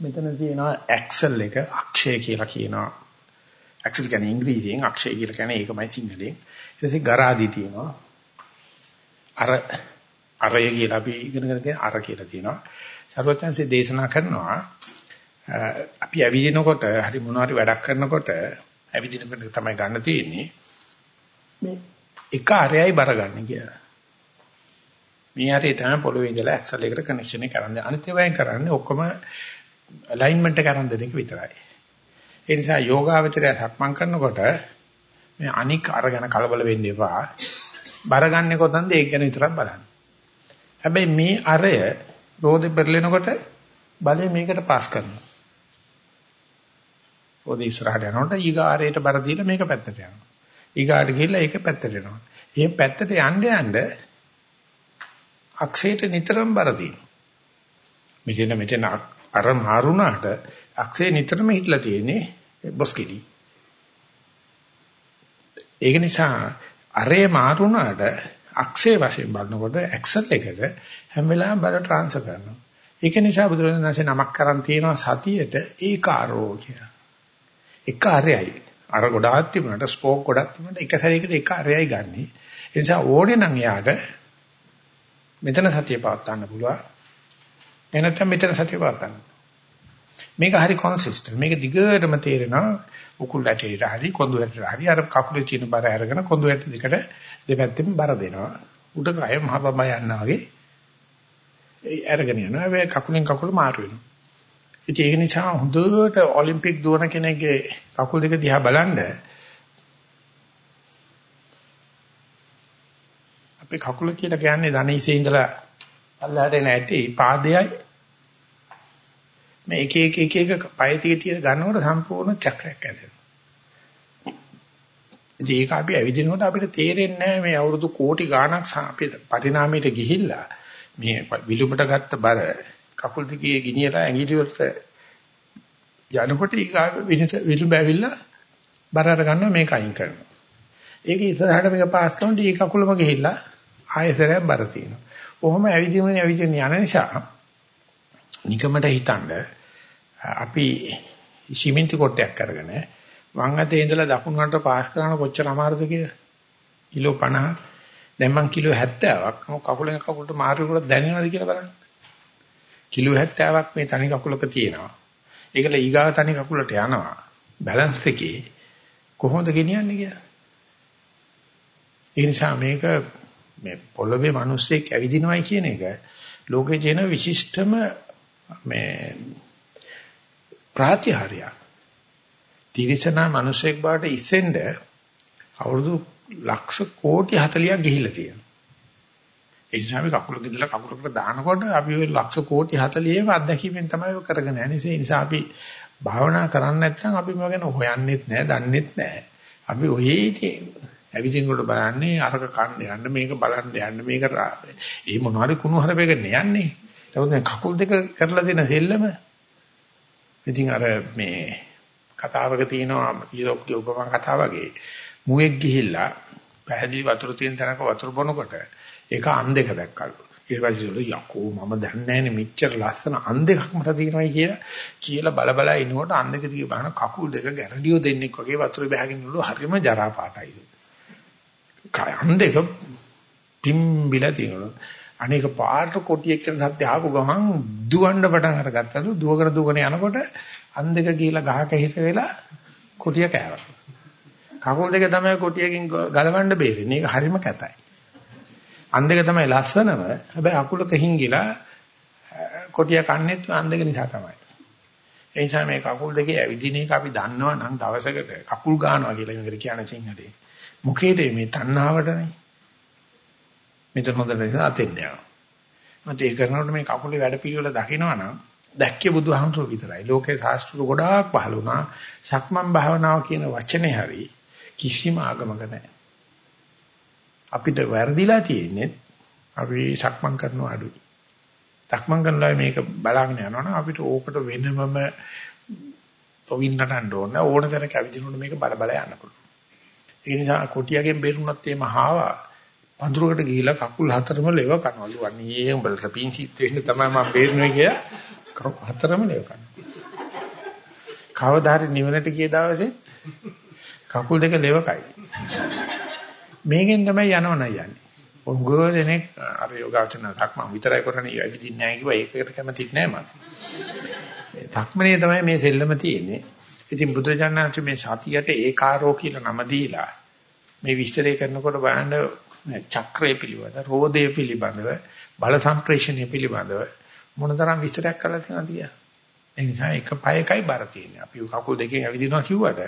මෙතන තියෙනවා ඇක්සල් එක අක්ෂය කියලා කියනවා. ඇක්සල් කියන්නේ ඉංග්‍රීසියෙන් අක්ෂය කියලා කියන්නේ ඒකමයි සිංහලෙන්. ඊට පස්සේ ගරාදි තියෙනවා. අර අරය කියලා අපි ඉගෙනගෙන තියෙන අර කියලා තියෙනවා. සර්වඥාන්සේ දේශනා කරනවා අපි ඇවිදිනකොට හරි මොනවාරි වැඩක් කරනකොට ඇවිදිනකොට තමයි ගන්න තියෙන්නේ. මේ එක අරයයි බර ගන්න කියලා. මේ හරිය තමයි පොළවේ ඉඳලා ඇක්සල් එකට කනෙක්ෂන් එක කරන්නේ. අනිත් ඒවායින් කරන්නේ ඔක්කොම ඇලයින්මන්ට් එක කරන් දෙන එක විතරයි. ඒ නිසා යෝගාවචරය සක්මන් කරනකොට මේ අනික් අරගෙන කලබල වෙන්න එපා. බර ගන්නෙ කොතනද ඒක ගැන විතරක් බලන්න. හැබැයි මේ අරය රෝදේ පෙරලෙනකොට බලය මේකට පාස් කරනවා. රෝදේ ඉස්සරහට යනකොට ඊගාරයට බර දීලා මේක පැත්තට යනවා. ඊගාට ගිහිල්ලා ඒක පැත්තට යනවා. එහෙන් පැත්තට යන්න යන්න අක්ෂයට නිතරම බර දිනවා. මෙතන මෙතන අර මාරුණාට අක්ෂේ නිතරම හිටලා තියෙන්නේ බොස්කිලි. ඒක නිසා අරේ මාරුණාට අක්ෂේ වශයෙන් බලනකොට ඇක්සල් එකට හැම වෙලාවෙම බල ට්‍රාන්ස්ෆර් කරනවා. ඒක නිසා බුදුරජාණන් වහන්සේ නමක් කරන් තියෙනවා සතියට ඒකාරෝ කියලා. එක අරයයි. අර ගොඩාක් තිබුණාට ස්පෝක් ගොඩක් තිබුණාට එක සැරයකට එක අරයයි ගන්නෙ. ඒ නිසා ඕනේ නම් යාට මෙතන සතිය පවත් ගන්න පුළුවන්. එනතම මෙතන සතිය පවත් ගන්න. මේක හරි කොන්සිස්ටන්ට්. මේක දිගටම තේරෙනවා උකුල් ඇටේට හරි කොඳු ඇටේට හරි අර කකුලේ තියෙන බර අරගෙන කොඳු ඇට දෙකට දෙපැත්තෙම බර දෙනවා. උඩ කය මහ බබා යනවා වගේ ඒ අරගෙන යනවා. හැබැයි කකුලෙන් කකුල මාරු වෙනවා. ඉතින් ඒක නිසා හොඳට ඔලිම්පික් දුවන කෙනෙක්ගේ කකුල් දෙක දිහා බලන්න අපේ කකුල කියලා කියන්නේ ධනීසේ ඉඳලා පල්ලහට එන ඇටේ පාදයයි මේ එක එක එක එක පය ටික තිය ගන්නකොට සම්පූර්ණ චක්‍රයක් ඇදෙනවා. ඉතින් ඒක අපි ඇවිදිනකොට අපිට තේරෙන්නේ නැහැ මේ අවුරුදු කෝටි ගාණක් අපි පරිණාමයට ගිහිල්ලා මේ විලුඹට ගත්ත බර කකුල් දිගේ ගිනියලා ඇඟිලි වලට යනකොට ඊගා විලුඹ ඇවිල්ලා බර අර ගන්නවා මේක අයින් කරනවා. ඒක ඉස්සරහට මේක පාස් කරනකොට ඊ කකුලම ගිහිල්ලා ආයෙසරයක් බර තියෙනවා. කොහොම ඇවිදින්න ඇවිදින්න යන නිසා නිකමට හිතනද අපි සිමෙන්ති කොටයක් අරගෙන වම් අතේ ඉඳලා දකුණු අතට පාස් කරන කොච්චර අමාරුද කියලා. කිලෝ 50. දැන් මං කිලෝ 70ක් කකුලෙන් කකුලට මාරු කරලා දැනෙනවද කියලා බලන්න. කිලෝ 70ක් මේ තනි කකුලක තියෙනවා. ඒකල ඊගාව තනි කකුලට යනවා. බැලන්ස් එකේ කොහොමද ගෙනියන්නේ කියලා. ඒ නිසා මේක මේ පොළවේ මිනිස්සෙක් ඇවිදිනවයි කියන එක ලෝකේ තියෙන විශිෂ්ටම මේ ප්‍රාතිහාර්යයක්. තිරිසනා මිනිසෙක් බවට ඉස්සෙන්ද අවුරුදු ලක්ෂ කෝටි 40ක් ගිහිල්ලා තියෙනවා. ඒ නිසා අපි කකුල ගිදලා කකුලකට දානකොට අපි ওই ලක්ෂ කෝටි 40ේම අත්දැකීමෙන් තමයි ඔය කරගෙන යන්නේ. ඒ නිසා අපි භාවනා කරන්නේ නැත්නම් අපි මේව ගැන හොයන්නෙත් නැහැ, දන්නෙත් නැහැ. අපි ඔයේ ඇවිදිනකොට බලන්නේ අරක කන්න යන්න මේක බලන්න යන්න මේක ඒ මොනවාරි කුණු හරපෙකනේ යන්නේ. නමුත් මේ කකුල් දෙක කරලා දෙන දෙල්ලම ඉතින් අර මේ කතාවක තියෙනවා ඊරොක්ගේ උපමා කතාව වගේ මුවෙක් ගිහිල්ලා පැහැදිලි වතුර තියෙන තැනක වතුර බොනකොට ඒක අන් දෙක දැක්කලු. ඊට පස්සේ යකෝ මම දන්නේ නැනේ මෙච්චර ලස්සන අන් දෙකක් මට තියෙනවයි කියලා කියලා බල බල ඉනකොට අන් දෙක දිගේ බලන කකුල් දෙක ගැරඩියෝ දෙන්නෙක් වගේ වතුර බහගෙන ඉන්නලු හරිම ජරා පාටයිලු. අන් දෙක පිම්බිලා තියෙනලු. අනේක පාට කොටියක් කියන සත්‍ය ආපු ගමන් දුවන්න පටන් අරගත්තලු දුවකර දුවකන යනකොට අන් දෙක ගිහලා ගහක හිට වෙලා කොටිය කෑවා. කකුල් දෙක තමයි කොටියකින් ගලවන්න බේරෙන්නේ. ඒක හරිම කැතයි. අන් දෙක තමයි ලස්සනම. හැබැයි අකුලක හිංගිලා කොටිය කන්නේත් අන් දෙක නිසා තමයි. ඒ නිසා මේ කකුල් දෙකේ ඇවිදින එක අපි දන්නවා නම් දවසකට කකුල් ගන්නවා කියලා මේකට කියන සිංහලේ. මොකේද මේ තණ්හාවටනේ. මෙතන හොඳ නිසා අතෙන් යනවා. මත ඒ කරනකොට මේ කකුලේ වැඩ පිළිවෙල දකිනවා නම් දැක්කේ බුදුහාමුදුරුවෝ විතරයි. ලෝකේ ශාස්ත්‍ර ගොඩාක් පහළ වුණා. සක්මන් භාවනාව කියන වචනේ හරි කිසිම ආගමක නැහැ. අපිට වැරදිලා තියෙන්නේ අපි සක්මන් කරනවා අඩුයි. සක්මන් කරනවා මේක බලාගෙන යනවනම් අපිට ඕකට වෙනමම තොවින් නටන්න ඕන ඕන තරක ඇවිදිනකොට මේක බල බල යන්න පුළුවන්. ඒ නිසා කොටියගෙන් බේරුණත් එimhe හාවා පඳුරකට ගිහිලා කකුල් හතරම ලෙව කනවලු. අනේ උඹලට පිංචිත් වෙන්න තමයි මම බේරුනේ කියලා හතරම ලෙව කනවා. කවදා හරි නිවනට ගිය දවසේ කකුල් දෙක ලෙවකයි. මේකෙන් තමයි යනවන යන්නේ. ඔගෝ දෙනෙක් අර යෝගාචරණ තක්මන් විතරයි කරන්නේ ඇවිදින්නේ නැහැ කිව්වා ඒකට කැමතිත් නැහැ මම. තක්මනේ තමයි මේ සෙල්ලම තියෙන්නේ. ඉතින් බුදුරජාණන් මේ සතියට ඒකාරෝ කියලා නම දීලා මේ විස්තරය කරනකොට බලන්න චක්‍රය පිළිබඳ, රෝදය පිළිබඳව, බල සංප්‍රේෂණය පිළිබඳව මොනතරම් විස්තරයක් කරලා තියෙනවද කියලා. ඒ නිසා එක පයකයි බර තියෙන්නේ. අපි කකුල් දෙකෙන් ඇවිදිනවා කිව්වට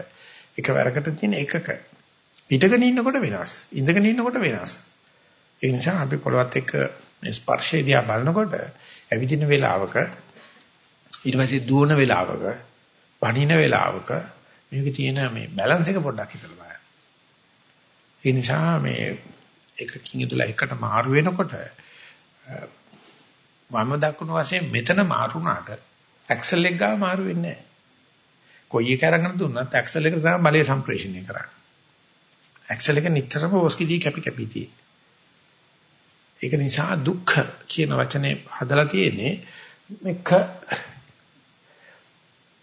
එක වැරකට තියෙන එකක. පිටගෙන ඉන්නකොට වෙනස්. ඉඳගෙන ඉන්නකොට වෙනස්. ඒ නිසා අපි පොළවත් එක්ක මේ ස්පර්ශය දිහා බලනකොට ඇවිදින වෙලාවක ඊට පස්සේ දුවන වෙලාවක, පණින වෙලාවක මේකේ තියෙන මේ බැලන්ස් එක පොඩ්ඩක් හිතලා බලන්න. ඒ නිසා මේ එකකින් ඉඳලා එකට මාරු වෙනකොට වම දකුණු වශයෙන් මෙතන මාරුණාට ඇක්සල් එක ගාව මාරු වෙන්නේ නැහැ. කොයි එක අරගෙන දුන්නත් ඇක්සල් එක තමයි බලය සම්ප්‍රේෂණය කරන්නේ. ඇක්සල් එක නිතරම ඔස්කිදී කැපි කැපි තියෙන්නේ. ඒක නිසා දුක්ඛ කියන වචනේ හදලා තියෙන්නේ මේක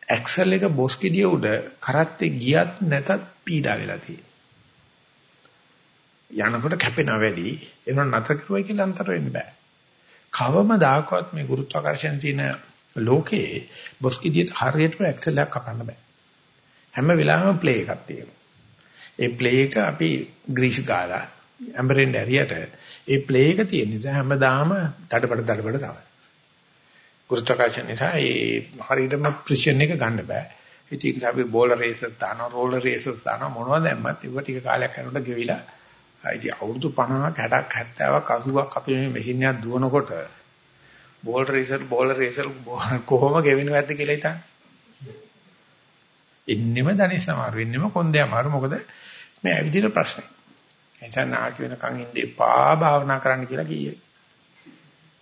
ඇක්සල් එක බොස්කිදිය උඩ කරත්තේ ගියත් නැතත් පීඩා වෙලා තියෙන්නේ. යනකොට කැපෙනවා වැඩි. එනවා නතර කරුවයි කියලා අන්තර වෙන්න බෑ. කවමදාකවත් මේ ගුරුත්වාකර්ෂණ තියෙන ලෝකේ බොස්කිදියට හරියටම ඇක්සල් එකක් කපන්න බෑ. හැම වෙලාවෙම ප්ලේ එකක් තියෙනවා. ඒ ප්ලේ එක අපි ග්‍රීස් ගාලා ඇම්බරෙන් ඇරියට ඒ ප්ලේ එක තියෙන නිසා හැමදාම දඩබඩ දඩබඩ තමයි. ගුරුත්වාකර්ෂණ නිසා ඒ හරියටම ප්‍රෙසිෂන් එක ගන්න බෑ. ඉතින් අපි බෝලර් රේසස් දානවා රෝලර් රේසස් දානවා මොනවද දැම්මත් ඒව ටික කාලයක් යනකොට ගෙවිලා ඉතින් අවුරුදු 50ක් 60ක් 70ක් 80ක් අපි මේ මැෂින් එකක් දුවනකොට බෝල් රේසර් බෝල් රේසර් කොහොම ගෙවෙනවද කියලා හිතන්න. ඉන්නෙම දණිස් අමාරු ඉන්නෙම කොන්දේ අමාරු මොකද මේ ඇවිදින ප්‍රශ්නේ. එතන නාකි වෙනකන් ඉන්න එපා භාවනා කරන්න කියලා කියේ.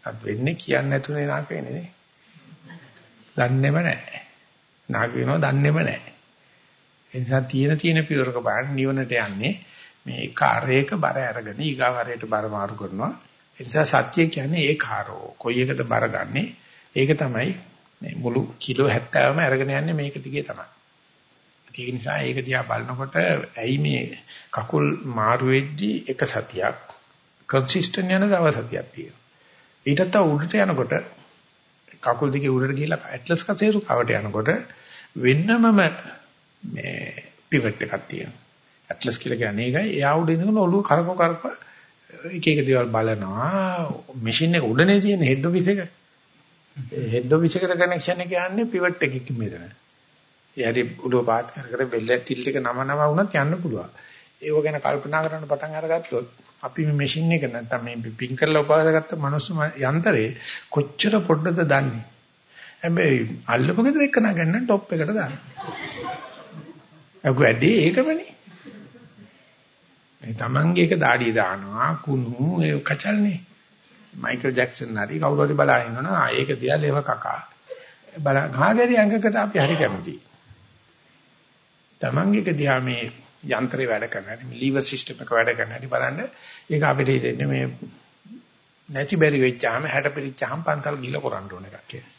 අත් වෙන්නේ කියන්නේ නැතුනේ නාක වෙන්නේ නේ. දන්නේම නැහැ. නාක වෙනවා දන්නේම නැහැ. ඒ නිසා තියෙන තියෙන පියවරක බලන්න නිවනට යන්නේ මේ කාර්යයක බර අරගෙන ඊගාවරයට බර මාරු කරනවා. ඒ නිසා සත්‍ය කියන්නේ ඒ කාරෝ. කොයි එකද බර ගන්නෙ? ඒක තමයි මේ මුළු කිලෝ 70ම අරගෙන යන්නේ මේක දිගේ තමයි. ඒක නිසා ඒක දිහා බලනකොට ඇයි මේ කකුල් මාරු වෙද්දී එක සතියක් කන්සිස්ටන්ට් යන දවස් සතියක් තියෙනවා. ඊටත් තව උඩට යනකොට කකුල් දෙකේ උඩට ගිහිල්ලා ඇට්ලස් කසේරු කවට යනකොට වෙන්නමම මේ පිවට් එකක් තියෙනවා. ඇට්ලස් කියලා කියන්නේ ඒකයි. එයා උඩ ඉඳගෙන ඔළුව කරකව කරකව එක එක දේවල් බලනවා. මැෂින් එක උඩනේ තියෙන හෙඩ් ඔෆිස් එක. හෙඩ් ඔෆිස් එකට කනෙක්ෂන් එක යන්නේ පිවට් එකකින් මෙතන. එයාට උඩව පාත් කර කර බෙල්ල ටිල්ට් එක නම නම වුණත් යන්න පුළුවන්. ඒව ගැන කල්පනා කරන්න පටන් අරගත්තොත් අපි මේ මැෂින් එක නැත්තම් මේ පින් කරලා උපයාගත්ත මනුස්ස යන්ත්‍රේ කොච්චර පොඩ්ඩද දන්නේ. හැබැයි අල්ලපු ගෙදර එක නගන්න টොප් එකට දාන්න. අගු ඇඩේ ඒකමනේ. මේ තමන්ගේ එක দাঁඩිය දානවා කුණු ඒ කචල්නේ. මයිකල් ජැක්සන් හරි කවුරු හරි බලන ඉන්නවනම් ආ ඒක තියා ලේව කකා. බල කාගේරි අංගකට අපි හරි කැමතියි. තමන්ගේ එක දිහා මේ යන්ත්‍රේ වැඩ කරන හැටි, ලීවර් සිස්ටම් එක වැඩ කරන හැටි බලන්න ඒක අපිට හිතෙන්නේ මේ නැති බැරි වෙච්චාම හැඩ පිළිච්චාම පන්තල් ගිහලා කරන්න ඕන එකක් කියලා.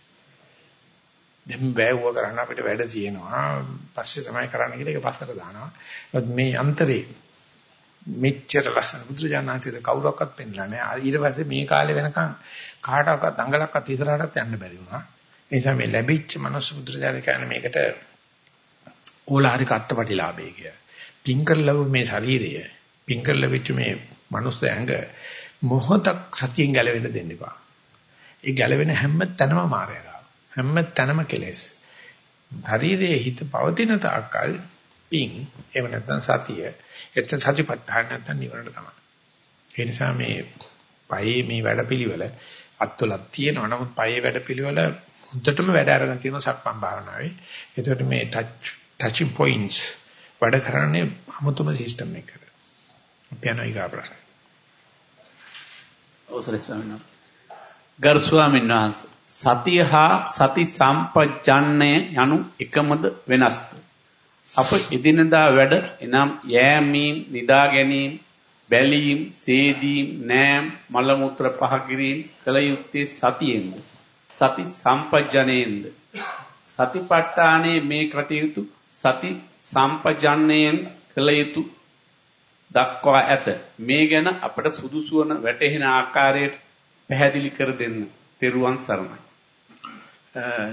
දැන් බෑවුව කරන්න අපිට වැඩ තියෙනවා. පස්සේ තමයි කරන්න කියලා ඒක පස්සට දානවා. මේ යන්ත්‍රේ මෙච්චර ලස්සන බුදුරජාණන්සේද කවුරක්වත් පෙන්නලා නැහැ. ඊට පස්සේ මේ කාලේ වෙනකන් කාටවත් අඟලක්වත් ඉස්සරහටත් යන්න බැරි වුණා. ඒ නිසා මේ ලැබිච්ච මනුස්ස බුදුරජාණන් කියන්නේ මේකට ඕලාරික අත්පටිලාභය කිය. පින්කරලව මේ ශරීරය පින්කරලෙච්ච මේ මනුස්ස ඇඟ මොහොතක් සතියෙන් ගැලවෙන්න දෙන්න එපා. ඒ ගැලවෙන හැම තැනම මායя. හැම තැනම කෙලෙස්. ශරීරයේ හිත පවතින තාක්කල් පිං එහෙම නැත්නම් සතිය එතන සතිපට්ඨාන නැත්නම් නිවනට තමයි. ඒ නිසා මේ පයේ මේ වැඩපිළිවෙල අත්වලක් තියෙනවා. නමුත් පයේ වැඩපිළිවෙල හොඳටම වැඩ අරගෙන තියෙන සක්මන් භාවනාවේ. ඒකට මේ ටච් ටචින් පොයින්ට්ස් වැඩ කරන්නේ අමුතුම සිස්ටම් එකකට. අපි යනවා ඊගා ප්‍රශ්න.
අවසරයි ස්වාමීන් වහන්සේ. ගරු ස්වාමීන් වහන්සේ සතිය හා සති සම්පජාන්නය යනු එකමද වෙනස්ද? අප එදිනදා වැඩ එනම් යෑමීම්, නිදා ගැනීම, බැලීම්, සේදීම්, නෑම්, මල මුත්‍ර පහ කිරීම කළ යුත්තේ සතියෙන්ද? සති සම්පජානයෙන්ද? සතිපට්ඨානයේ මේ කටයුතු සති සම්පජාන්නයෙන් කළ යුතු දක්වා ඇත. මේ ගැන අපට සුදුසු වන වැටහෙන ආකාරයට පැහැදිලි කර දෙන්න. තෙරුවන් සරණයි.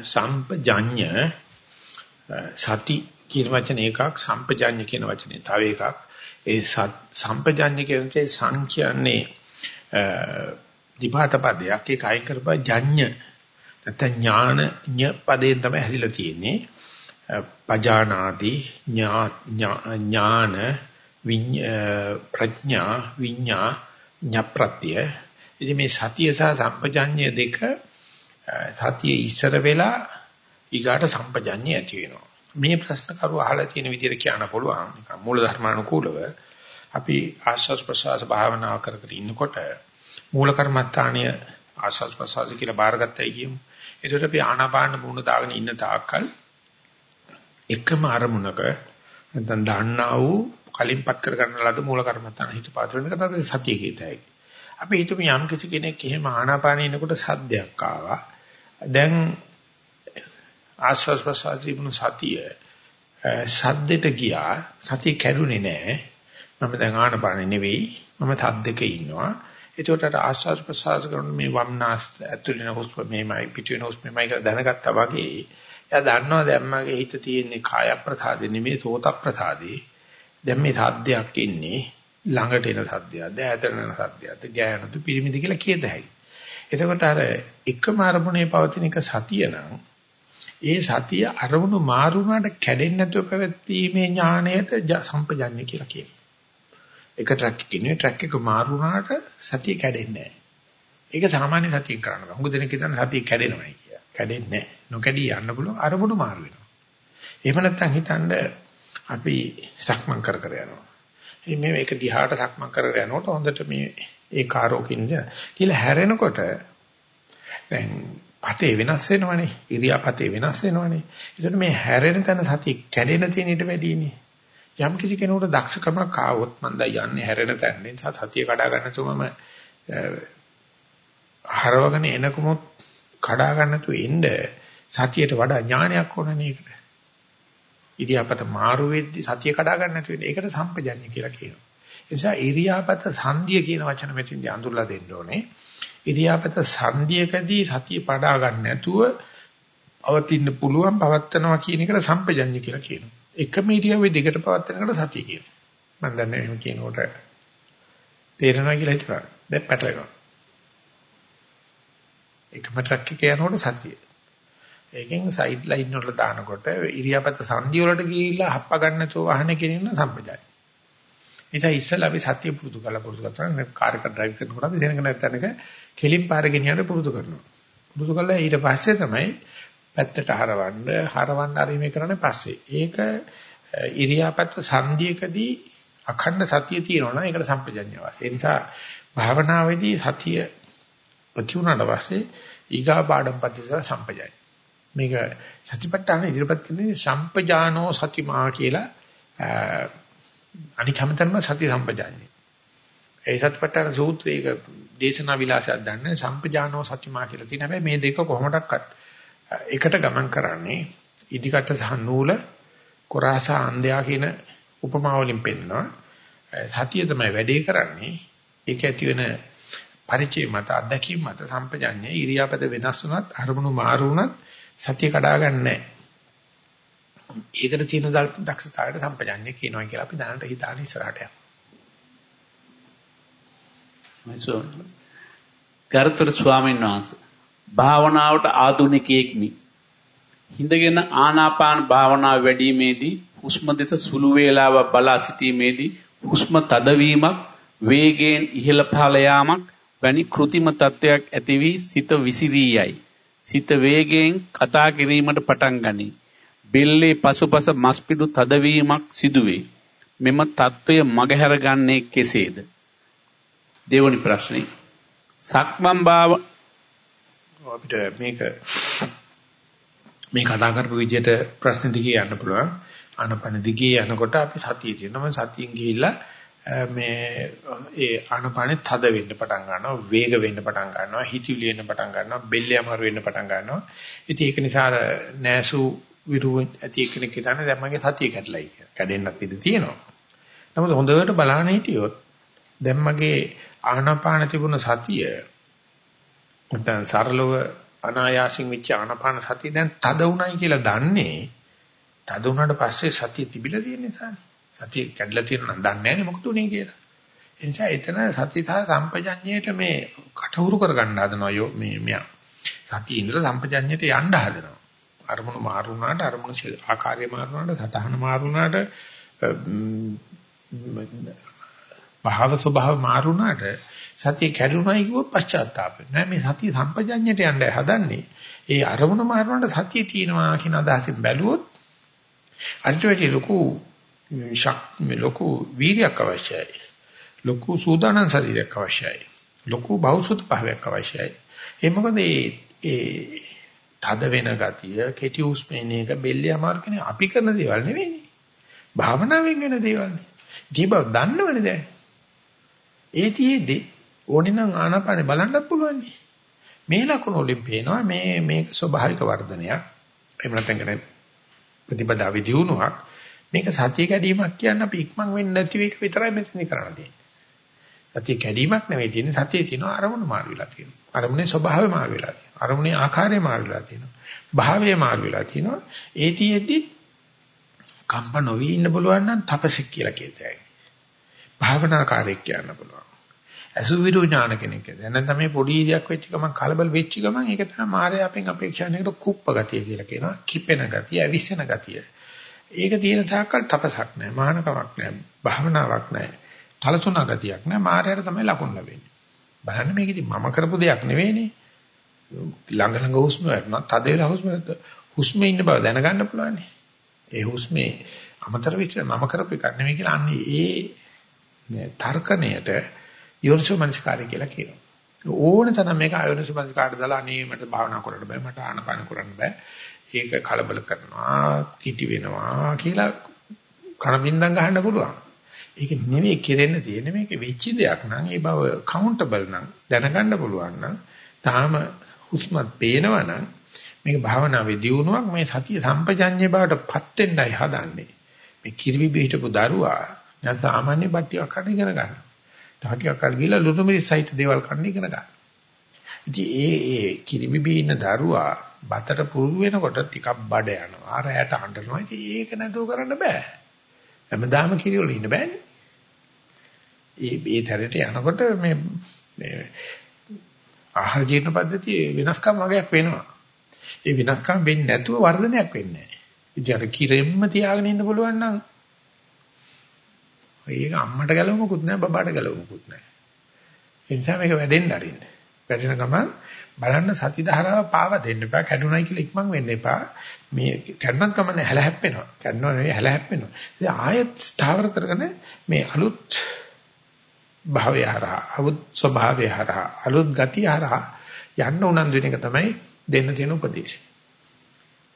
සම්පජඤ්ඤ සති කියන වචන එකක් සම්පජඤ්ඤ කියන වචනේ තව එකක්. ඒ සම්පජඤ්ඤ කියන්නේ සං කියන්නේ දිපාත පදයක් ඒක අයින් කරපුවා ජඤ්ඤ නැත්නම් ඥාන ඤ පදයෙන් තමයි හැදිලා තියෙන්නේ. පජානාති ඥාන ප්‍රඥා විඤ්ඤා ඤප්‍රත්‍ය. ඉතින් මේ සතිය සහ සම්පජඤ්ඤය දෙක සතිය ඉස්සර වෙලා ඊගාට සම්පජඤ්ඤය ඇති වෙනවා. මේ ප්‍රශ්න කරුව අහලා තියෙන විදිහට කියන්න පුළුවන්. නිකන් මූල ධර්මානුකූලව අපි ආස්වාස් ප්‍රසවාස භාවනා කර කර ඉන්නකොට මූල කර්මස්ථානීය ආස්වාස් ප්‍රසවාස කියලා බාරගත්තයි කියමු. ඒකට අපි ආනාපාන මුණ දාගෙන ඉන්න තාක්කල් එකම අරමුණක නැත්නම් දන්නා වූ කලින්පත් කර ගන්න ලද මූල කර්මත්තාන හිත පාත්‍ර වෙන කට සතිය කියතයි. අපි හිතමු යම් කිසි කෙනෙක් එහෙම ආනාපානෙ ඉනකොට සද්දයක් ආවා. දැන් ආස්වාස් ප්‍රසාරී වුණ සතිය සද්දෙට ගියා. සතිය කැඩුනේ නැහැ. මම දැන් ආනාපානෙ නෙවෙයි. මම සද්දක ඉන්නවා. ඒකට ආස්වාස් ප්‍රසාර කරන මේ වම්නාස් ඇතුළේ හුස්ම මේමයි පිටවෙන හුස්ම මේමයි කියලා දැනගත්තා වගේ එයා දන්නවා දැන් මගේ හිත තියෙන්නේ කාය ප්‍රසාදේ නෙමෙයි සෝත ප්‍රසාදේ. දැන් මේ සද්දයක් ඉන්නේ ළඟට එන සද්දයක්ද ඈතට එන සද්දයක්ද ගෑනුද පිරිමිද කියලා කියද හැකියි. එතකොට අර එකම අරමුණේ පවතින එක සතිය නම් ඒ සතිය අරමුණු මාරු වුණාට කැඩෙන්නේ නැතුව පැවැත්ීමේ ඥාණයට සම්පජන්‍ය කියලා කියනවා. එක ට්‍රැක් එකකින් ට්‍රැක් එක මාරු වුණාට සතිය කැඩෙන්නේ නැහැ. ඒක සාමාන්‍ය සතියෙන් කරන්න බෑ. හුඟ දෙනෙක් හිතන්නේ සතිය කැඩෙනවයි කියලා. කැඩෙන්නේ නැහැ. නොකැඩී යන්න පුළුවන් අරමුණු මාරු වෙනවා. එහෙම නැත්නම් හිතන්න අපි සක්මන් කර කර යනවා. ඉතින් මේ මේක දිහාට සක්මන් කර කර යනකොට හොඳට මේ ඒ කාරෝකින්ද කියලා හැරෙනකොට දැන් පතේ වෙනස් වෙනවනේ. ඉරියාපතේ වෙනස් වෙනවනේ. ඒකට මේ හැරෙන තැන සතිය කැඩෙන තියෙන ඊට වැඩිනේ. යම් කිසි කෙනෙකුට දක්ෂකමක් ආවොත් මම දැන් යන්නේ හැරෙන තැන නිසා සතිය කඩා ගන්න තුමම හරවගෙන එනකොමත් කඩා ගන්න තු එන්න සතියට වඩා ඥානයක් ඕනනේ ඒකට. ඉරියාපත මාරු වෙද්දි සතිය කඩා ගන්න නැති වෙන්නේ. ඒකට සම්පජඤ්ඤය කියලා කියනවා. ඒ නිසා ඉරියාපත සංධිය කියන වචන මෙතෙන්දී අඳුරලා දෙන්න ඕනේ. ඉරියාපත සංධියකදී සතිය පඩා ගන්න නැතුව පවතින්න පුළුවන් පවත්නවා කියන එකට සම්පජඤ්ඤය කියලා කියනවා. එකම ඉරියාවෙ දිගට පවත්නකට සතිය කියනවා. මම දන්නේ එහෙම කියනකොට තේරෙනවා කියලා හිතනවා. දැන් පැටලෙනවා. එකම ට්‍රක් එකේ යනකොට සතිය. ඒකෙන් සයිඩ් ලයින් වල දානකොට ඉරියාපත සංදි වලට ගිහිල්ලා හප්ප ගන්න නැතුව වහන කෙනින්න සම්පජායි. නිසා ඉස්සෙල්ලා අපි සතිය පුරුදු කරලා පුරුදු කරලා කාර් එක ඩ්‍රයිව් කරනකොට අපි දැනගෙන නැත්නම්ක කෙලින් පාරේ ගෙනියන්න පුරුදු කරනවා. පුරුදු කළා ඊට පස්සේ තමයි පැත්තට හරවන්න හරවන්න අරීමේ කරන්නේ පස්සේ. ඒක ඉරියාපත සංදියකදී අඛණ්ඩ සතිය තියෙනවා නම් ඒකට සම්පජඤ්ඤය අවශ්‍යයි. ඒ නිසා භාවනාවේදී සතිය ප්‍රතිුණාට පස්සේ ඊගා පාඩම් පද්ධතිය සම්පජඤ්ඤය. මේක සතිපට්ඨාන ඉදිරිපත් කරන්නේ සම්පජානෝ සතිමා කියලා අනික් හැමතැනම සති සම්පජාඤ්ඤය. ඒ සතිපට්ඨාන සූත්‍රයක දේශනා විලාසයක් දන්නේ සම්පජානෝ සතිමා කියලා තියෙන හැබැයි මේ දෙක කොහොමඩක්වත් එකට ගමන් කරන්නේ ඉදිකට සහ නූල කොරාස අන්ධයා කියන උපමා වලින් පෙන්නනවා. සතිය තමයි වැඩේ කරන්නේ. ඒක ඇති වෙන පරිචය මත අත්දැකීම් මත සම්පජඤ්ඤය ඉරියාපද වෙනස් වුණත් අරමුණු මාරු වුණත් සතිය කඩාගන්නේ නැහැ. ඒකට තියෙන දක්ෂතාවයට සම්පජඤ්ඤය කියනවා කියලා අපි දැනට හිතාන ඉස්සරහට
යනවා. ගරුතර ස්වාමීන් වහන්සේ භාවනාවට ආධුනිකයෙක්නි හිඳගෙන ආනාපාන භාවනාව වැඩිීමේදී හුස්ම දෙස සුළු වේලාවක් බලා සිටීමේදී හුස්ම තදවීමක් වේගයෙන් ඉහළ පහළ යාමක් වැනි કૃතිම තත්වයක් ඇති වී සිත විසිරී යයි. සිත වේගයෙන් කතා කිරීමට පටන් ගනී. බෙල්ලේ පසුපස මස්පිඩු තදවීමක් සිදුවේ. මෙම తත්වය මගහැර ගන්නේ කෙසේද? දෙවනි ප්‍රශ්නේ. සක්මන් භාව
අපිට මේක මේ කතා කරපු විදිහට ප්‍රශ්න දිගේ යන්න පුළුවන්. ආනපන දිගේ යනකොට අපි සතිය දෙනවා. සතියෙන් ගිහිල්ලා මේ ඒ ආනපනෙ තද වෙන්න පටන් ගන්නවා, වේග වෙන්න පටන් ගන්නවා, හිතිවිලි වෙන්න පටන් ගන්නවා, බෙල්ල යමාරු වෙන්න පටන් ගන්නවා. ඉතින් ඒක නිසා නෑසු විරු ඇති කෙනෙක් හිතන්නේ දැන් මගේ සතිය කැඩලයි කියලා. කැඩෙන්නත් ඉඩ තියෙනවා. නමුත් හොඳට බලන්න හිටියොත් දැන් මගේ ආනාපාන තිබුණ සතිය නැත්නම් සරලව අනායාසින් වෙච්ච ආනාපාන සතිය දැන් තද උණයි කියලා දන්නේ තද උනාට පස්සේ සතිය තිබිලා තියෙන නිසානේ. සතිය කැඩලා තියෙනවා නම් දන්නේ නැහැ මොකද උනේ කියලා. ඒ නිසා එතන සතිය සහ සම්පජඤ්ඤයට මේ කටහුරු කරගන්න හදනවා යෝ මේ මෙයා. සතිය ඉඳලා සම්පජඤ්ඤයට යන්න හදනවා. අරමුණු මාරු වුණාට අරමුණු ආකාරය මාරු වුණාට සතහන මාරු වුණාට භාව ස්වභාව මාරු වුණාට සතිය කැඩුනයි කිව්වොත් පශ්චාත්තාප නෑ මේ සතිය සම්පජඤ්ඤයට යන්න හදන්නේ ඒ අරමුණ මාරුනට සතිය තියෙනවා කියන අදහසින් බැලුවොත් අන්තිමට ලොකු ශක් ලොකු වීර්යයක් අවශ්‍යයි ලොකු සූදානම් ශරීරයක් අවශ්‍යයි ලොකු බෞසුත භාවයක් අවශ්‍යයි ඒ මොකද ඒ ඒ තද වෙන ගතිය කෙටි උස්මේන එක බෙල්ල අමාරු කෙනේ අපි කරන දේවල් නෙවෙයිනේ භාවනාවෙන් වෙන දේවල්නේ දී බව දන්නවනේ දැන් ඒතියෙදි ඕනේ නම් ආනාපානෙ බලන්නත් පුළුවන්. මේ ලකුණු වලින් පේනවා මේ මේක ස්වභාවික වර්ධනයක්. එහෙම නැත්නම් කියන්නේ ප්‍රතිපදා විදියුණුවක්. මේක සතිය කැඩීමක් කියන්නේ අපි ඉක්මන් වෙන්නේ නැති එක විතරයි මෙතන කරන්න තියෙන්නේ. සතිය කැඩීමක් නෙවෙයි තියෙන්නේ සතියේ තියෙන අරමුණු මාරු වෙලා තියෙනවා. අරමුණේ ස්වභාවය මාරු වෙලා තියෙනවා. අරමුණේ ආකාරය මාරු වෙලා තියෙනවා. භාවය මාරු වෙලා තියෙනවා. ඒතියෙදි කම්ප නොවි ඉන්න පුළුවන් නම් තපසෙක් කියලා කියතයි. භාවනාකාරයෙක් කියන්න පුළුවන්. අසුවිරු ඥාන කෙනෙක්. දැන් නැත්නම් මේ පොඩි ඉරියක් වෙච්ච ගමන් කලබල වෙච්ච ගමන් ඒක තමයි මායя අපෙන් අපේක්ෂා කරන කුප්ප ගතිය කියලා කියනවා. කිපෙන ගතිය, අවිස්සන ගතිය. ඒක තියෙන තාක්කල් තපසක් නැහැ, මහානකමක් නැහැ, භාවනාවක් නැහැ. තලසුණා ගතියක් නැහැ. මායයට තමයි ලකුණු ලැබෙන්නේ. බලන්න මේකෙදි මම කරපු දෙයක් නෙවෙයිනේ. ළඟ ළඟ හුස්ම වැටෙනවා. තද වෙලා හුස්ම හුස්මේ ඉන්න බව දැනගන්න පුළුවන්. ඒ හුස්මේ අමතර විශ්ල මම කරපු එකක් නෙවෙයි කියලා අන්නේ ඒ තර්කණයට යෝනිසෝ මනසිකාරය කියලා කියනවා. ඕන තරම් මේක අයෝනිසෝ මනසිකාරට දාලා අනේ මට භාවනා කරන්න බෑ මට ආනපාන කරන්න බෑ. ඒක කලබල කරනවා, කිටි වෙනවා කියලා කන බින්දම් ගහන්න පුළුවන්. ඒක නෙවෙයි කෙරෙන්න තියෙන්නේ මේක වෙච්ච දෙයක් නම් ඒ බව කවුන්ටබල් නම් දැනගන්න පුළුවන් නම් තාම හුස්මත් පේනවා නම් මේක භාවනාවේ දියුණුවක් මේ සතිය සම්පජඤ්ඤේ බවට පත් වෙන්නයි හදන්නේ. මේ කිරිවි බිහිටපු දරුවා නැත්නම් සාමාන්‍ය බට්ටියක් කන්න ඉගෙන ගන්නවා. තව ටිකක් කල් ගිහලා ලුණු මිරිස් සහිත දේවල් කන්න ඉගෙන ගන්න. ඉතින් ඒ ඒ කිරිබිබී ඉන්න දරුවා බතට පුරුදු වෙනකොට ටිකක් බඩ යනවා. රැයට හඬනවා. ඉතින් ඒක නැතුව කරන්න බෑ. හැමදාම කිරිවල ඉන්න බෑනේ. ඒ ඒ තරයට යනකොට මේ මේ ආහාර ජීර්ණ පද්ධතිය වෙනස්කම් වගේක් වෙනවා. ඒ වෙනස්කම් වෙන්නේ නැතුව වර්ධනයක් වෙන්නේ නැහැ. ඉතින් අර කිරෙම්ම තියාගෙන ඉන්න පුළුවන් නම් ඒක අම්මට ගැලවෙමුකුත් නැහැ බබාට ගැලවෙමුකුත් නැහැ. ඒ නිසා මේක වැඩෙන්න අරින්න. වැටෙන ගමන් බලන්න සති ධාරාව පාව දෙන්න එපා. කැඩුනයි කියලා ඉක්මන් වෙන්න එපා. මේ කැඩුනත් ගමන් හැල හැප්පෙනවා. කැඩුනවා නෙවෙයි හැල හැප්පෙනවා. ඉතින් ආයෙත් ස්ථාවර කරගෙන මේ අලුත් භාවය හරහා, අලුත් ස්වභාවය හරහා, අලුත් ගතිය හරහා යන්න උනන්දු වෙන එක තමයි දෙන්න තියෙන උපදේශය.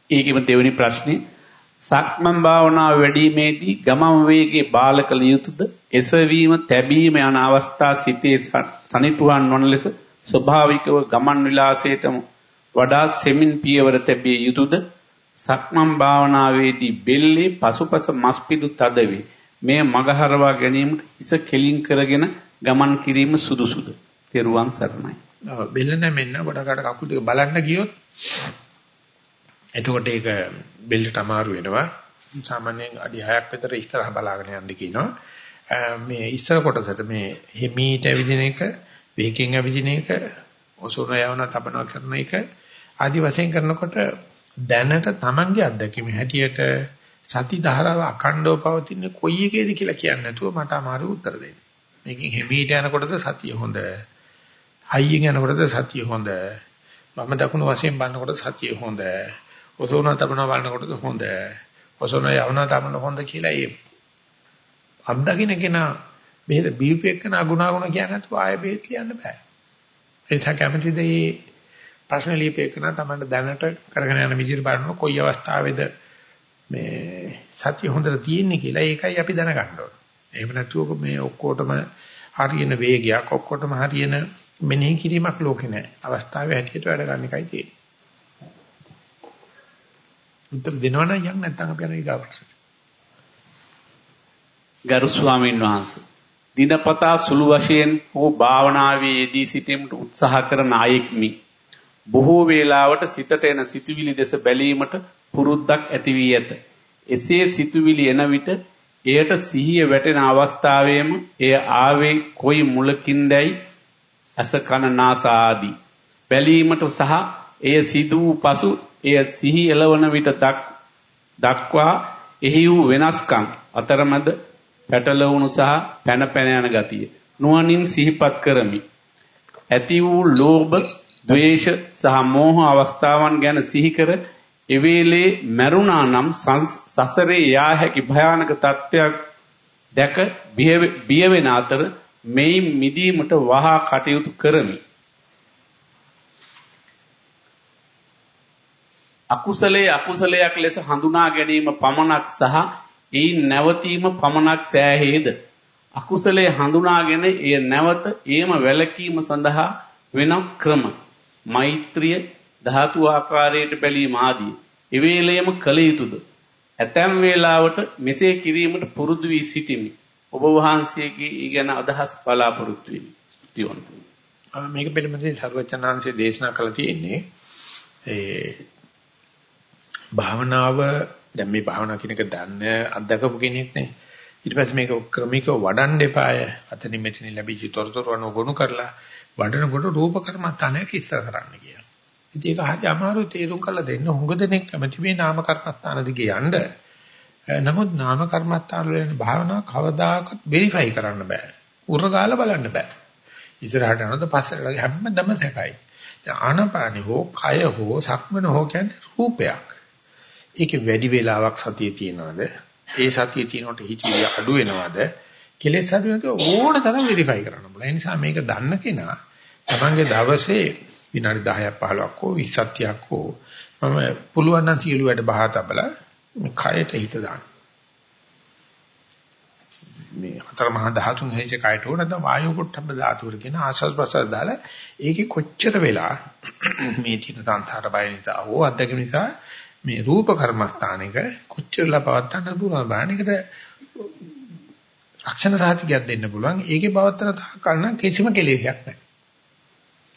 ඒකෙම දෙවෙනි ප්‍රශ්නේ සක්මන් භාවනාව වැඩිීමේදී ගමන් වේගයේ බාලකල යුතුයද එසවීම තැබීම යන අවස්ථා සිටේ සනිටුහන් වන ලෙස ස්වභාවිකව ගමන් විලාසයටම වඩා සෙමින් පියවර තැබිය යුතුයද සක්මන් භාවනාවේදී බෙල්ලේ පසුපස මස්පිඩු තද වේ මෙය මගහරවා ගැනීමට හිස කෙලින් කරගෙන ගමන් කිරීම සුදුසුද? තෙරුවන් සරණයි.
බෙල්ල නැමෙන්න ගොඩකට කකුල් දෙක බලන්න ගියොත් එතකොට ඒක බෙල්ලට අමාරු වෙනවා. සාමාන්‍යයෙන් අඩි 6ක් විතර ඉස්සරහ බලාගෙන යන්න කියනවා. මේ ඉස්සර කොටසට මේ හිමීට ඇවිදින එක වේගයෙන් ඇවිදින එක ඔසුන යවන තබනවා කරන එක ආදි වශයෙන් කරනකොට දැනට Tamange අත්දැකීම හැටියට සති ධාරාව අඛණ්ඩව පවතින කොයි එකේද කියලා කියන්නේ නැතුව මට අමාරු උත්තර දෙන්න. මේකෙන් හිමීට යනකොටද සතිය හොඳ. හයියෙන් යනකොටද සතිය හොඳ. වම දකුණු වශයෙන් බලනකොට සතිය හොඳ. ඔසෝන තබන බලනකොටද හොඳ. ඔසෝන යවන තබන හොඳ කියලා ඒ අත්දකින්න කෙනා බෙහෙත බීපු එක්කන අගුණාගුණ කියන්නේ නැතුව ආයෙ බෙහෙත් ලියන්න බෑ. ඒ නිසා කැමතිද මේ ප්‍රශ්න ලියපේකන තමයි දැනට කරගෙන යන විදිහට බලනවා කොයි අවස්ථාවේද මේ සත්‍ය හොඳට තියෙන්නේ කියලා ඒකයි අපි දැනගන්න ඕනේ. එහෙම නැතුව මේ ඔක්කොටම හරියන වේගයක් ඔක්කොටම හරියන මෙනෙහි කිරීමක් ලෝකේ නැහැ. අවස්ථාවේ හැටියට වැඩ ගන්න එකයි තියෙන්නේ. උත්තර දෙනවනම් යන්න නැත්නම් අපි යන ඊගා ප්‍රශ්න.
ගරු ස්වාමීන් වහන්සේ දිනපතා සුළු වශයෙන් හෝ භාවනාවේ යෙදී සිටීමට උත්සාහ කරන අයෙක්මි. බොහෝ වේලාවට සිතට එන සිතුවිලි දෙස බැලීමට පුරුද්දක් ඇති වී ඇත. එසේ සිතුවිලි එන විට එයට සිහිය වැටෙන අවස්ථාවේම එය ආවේ කොයි මුලකින්දයි අස කන නාස ආදී බැලීමට සහ එය සිදු වූ පසු එය සිහි එළවන විට දක්වා එහි වූ වෙනස්කම් අතරමැද පැටලවුණු සහ පැන පැන යන ගතිය නුවණින් සිහිපත් කරමි. ඇති වූ ලෝභ, ද්වේෂ සහ මෝහ අවස්ථාවන් ගැන සිහි කර එවේලේ මරුණා නම් සසරේ යා හැකි භයානක තත්ත්වයක් දැක බිය වෙන අතර මෙයි මිදීමට වහා කටයුතු කරමි. අකුසලයේ අකුසලයක් ලෙස හඳුනා ගැනීම පමණක් සහ එයින් නැවතීම පමණක් සෑහේද අකුසලයේ හඳුනාගෙන එය නැවත ඒම වැළකීම සඳහා වෙනම ක්‍රම මෛත්‍රිය ධාතු ආකාරයට බැලීම ආදී එවේලෙම කළ යුතුයද ඇතැම් වේලාවට මෙසේ කිරීමට පුරුදු වී සිටිමි. ඔබ වහන්සේගේ ඊගෙන අදහස් බලාපොරොත්තු වෙමි. ස්තුතිවන්ත
මේක පිළිබඳව සර්වචනාංශයේ දේශනා කළ තියෙන්නේ ඒ භාවනාව දැන් මේ භාවනා කියන එක දන්නේ අත්දකපු කෙනෙක් නේ. ඊට පස්සේ මේක ක්‍රමිකව වඩන්න එපාය. අතනින් මෙතනින් ලැබිච්ච තොරතුරු අනුව ගොනු කරලා වඩනකොට රූප කර්මස්ථානයක් ඉස්සර කරන්න කියලා. ඉතින් ඒක හරි අමාරු තේරුම් කරලා දෙන්න හුඟ දෙනෙක් කැමති මේ නාම කර්මස්ථාන දිගේ යන්න. නමුත් නාම කර්මස්ථාන වල යන භාවනාව කවදාකවත් වෙරිෆයි කරන්න බෑ. උරගාලා බලන්න බෑ. ඉස්සරහට යනකොට පස්සට හැමදම සැකයි. ආනපානි හෝ කය හෝ සක්මන හෝ කියන්නේ රූපයක්. ඒකේ වැඩි වේලාවක් සතිය තියනවාද? ඒ සතිය තියනකොට හිතවිලි අඩු වෙනවද? කෙලෙස් අඩු වෙනක ඕන තරම් වෙරිෆයි කරන්න පුළුවන්. ඒ නිසා මේක දන්න කෙනා තමන්ගේ දවසේ විනාඩි 10ක් 15ක් හෝ 20ක් හෝ මම පුළුවන් නම් සියලු වැඩ බහා තබලා මේ කයට හිත දාන්න. මේ හතර මහා ධාතුන් හැයිච කයට ඕන නැත්නම් වායු පොට්ටබ්බ ධාතුවර කියන ආස්වාස් ප්‍රසාර දාලා ඒකේ කොච්චර වෙලා මේ තින සංසාර බය නිසා හෝ අත්දැකීම නිසා මේ රූප කර්මස්ථානික කොච්චරලා පවත්තන්න පුළුවන් බාහනිකට රක්ෂණ සාහිතියක් දෙන්න පුළුවන්. ඒකේ පවත්තන තාකල්න කිසිම කෙලෙසයක් නැහැ.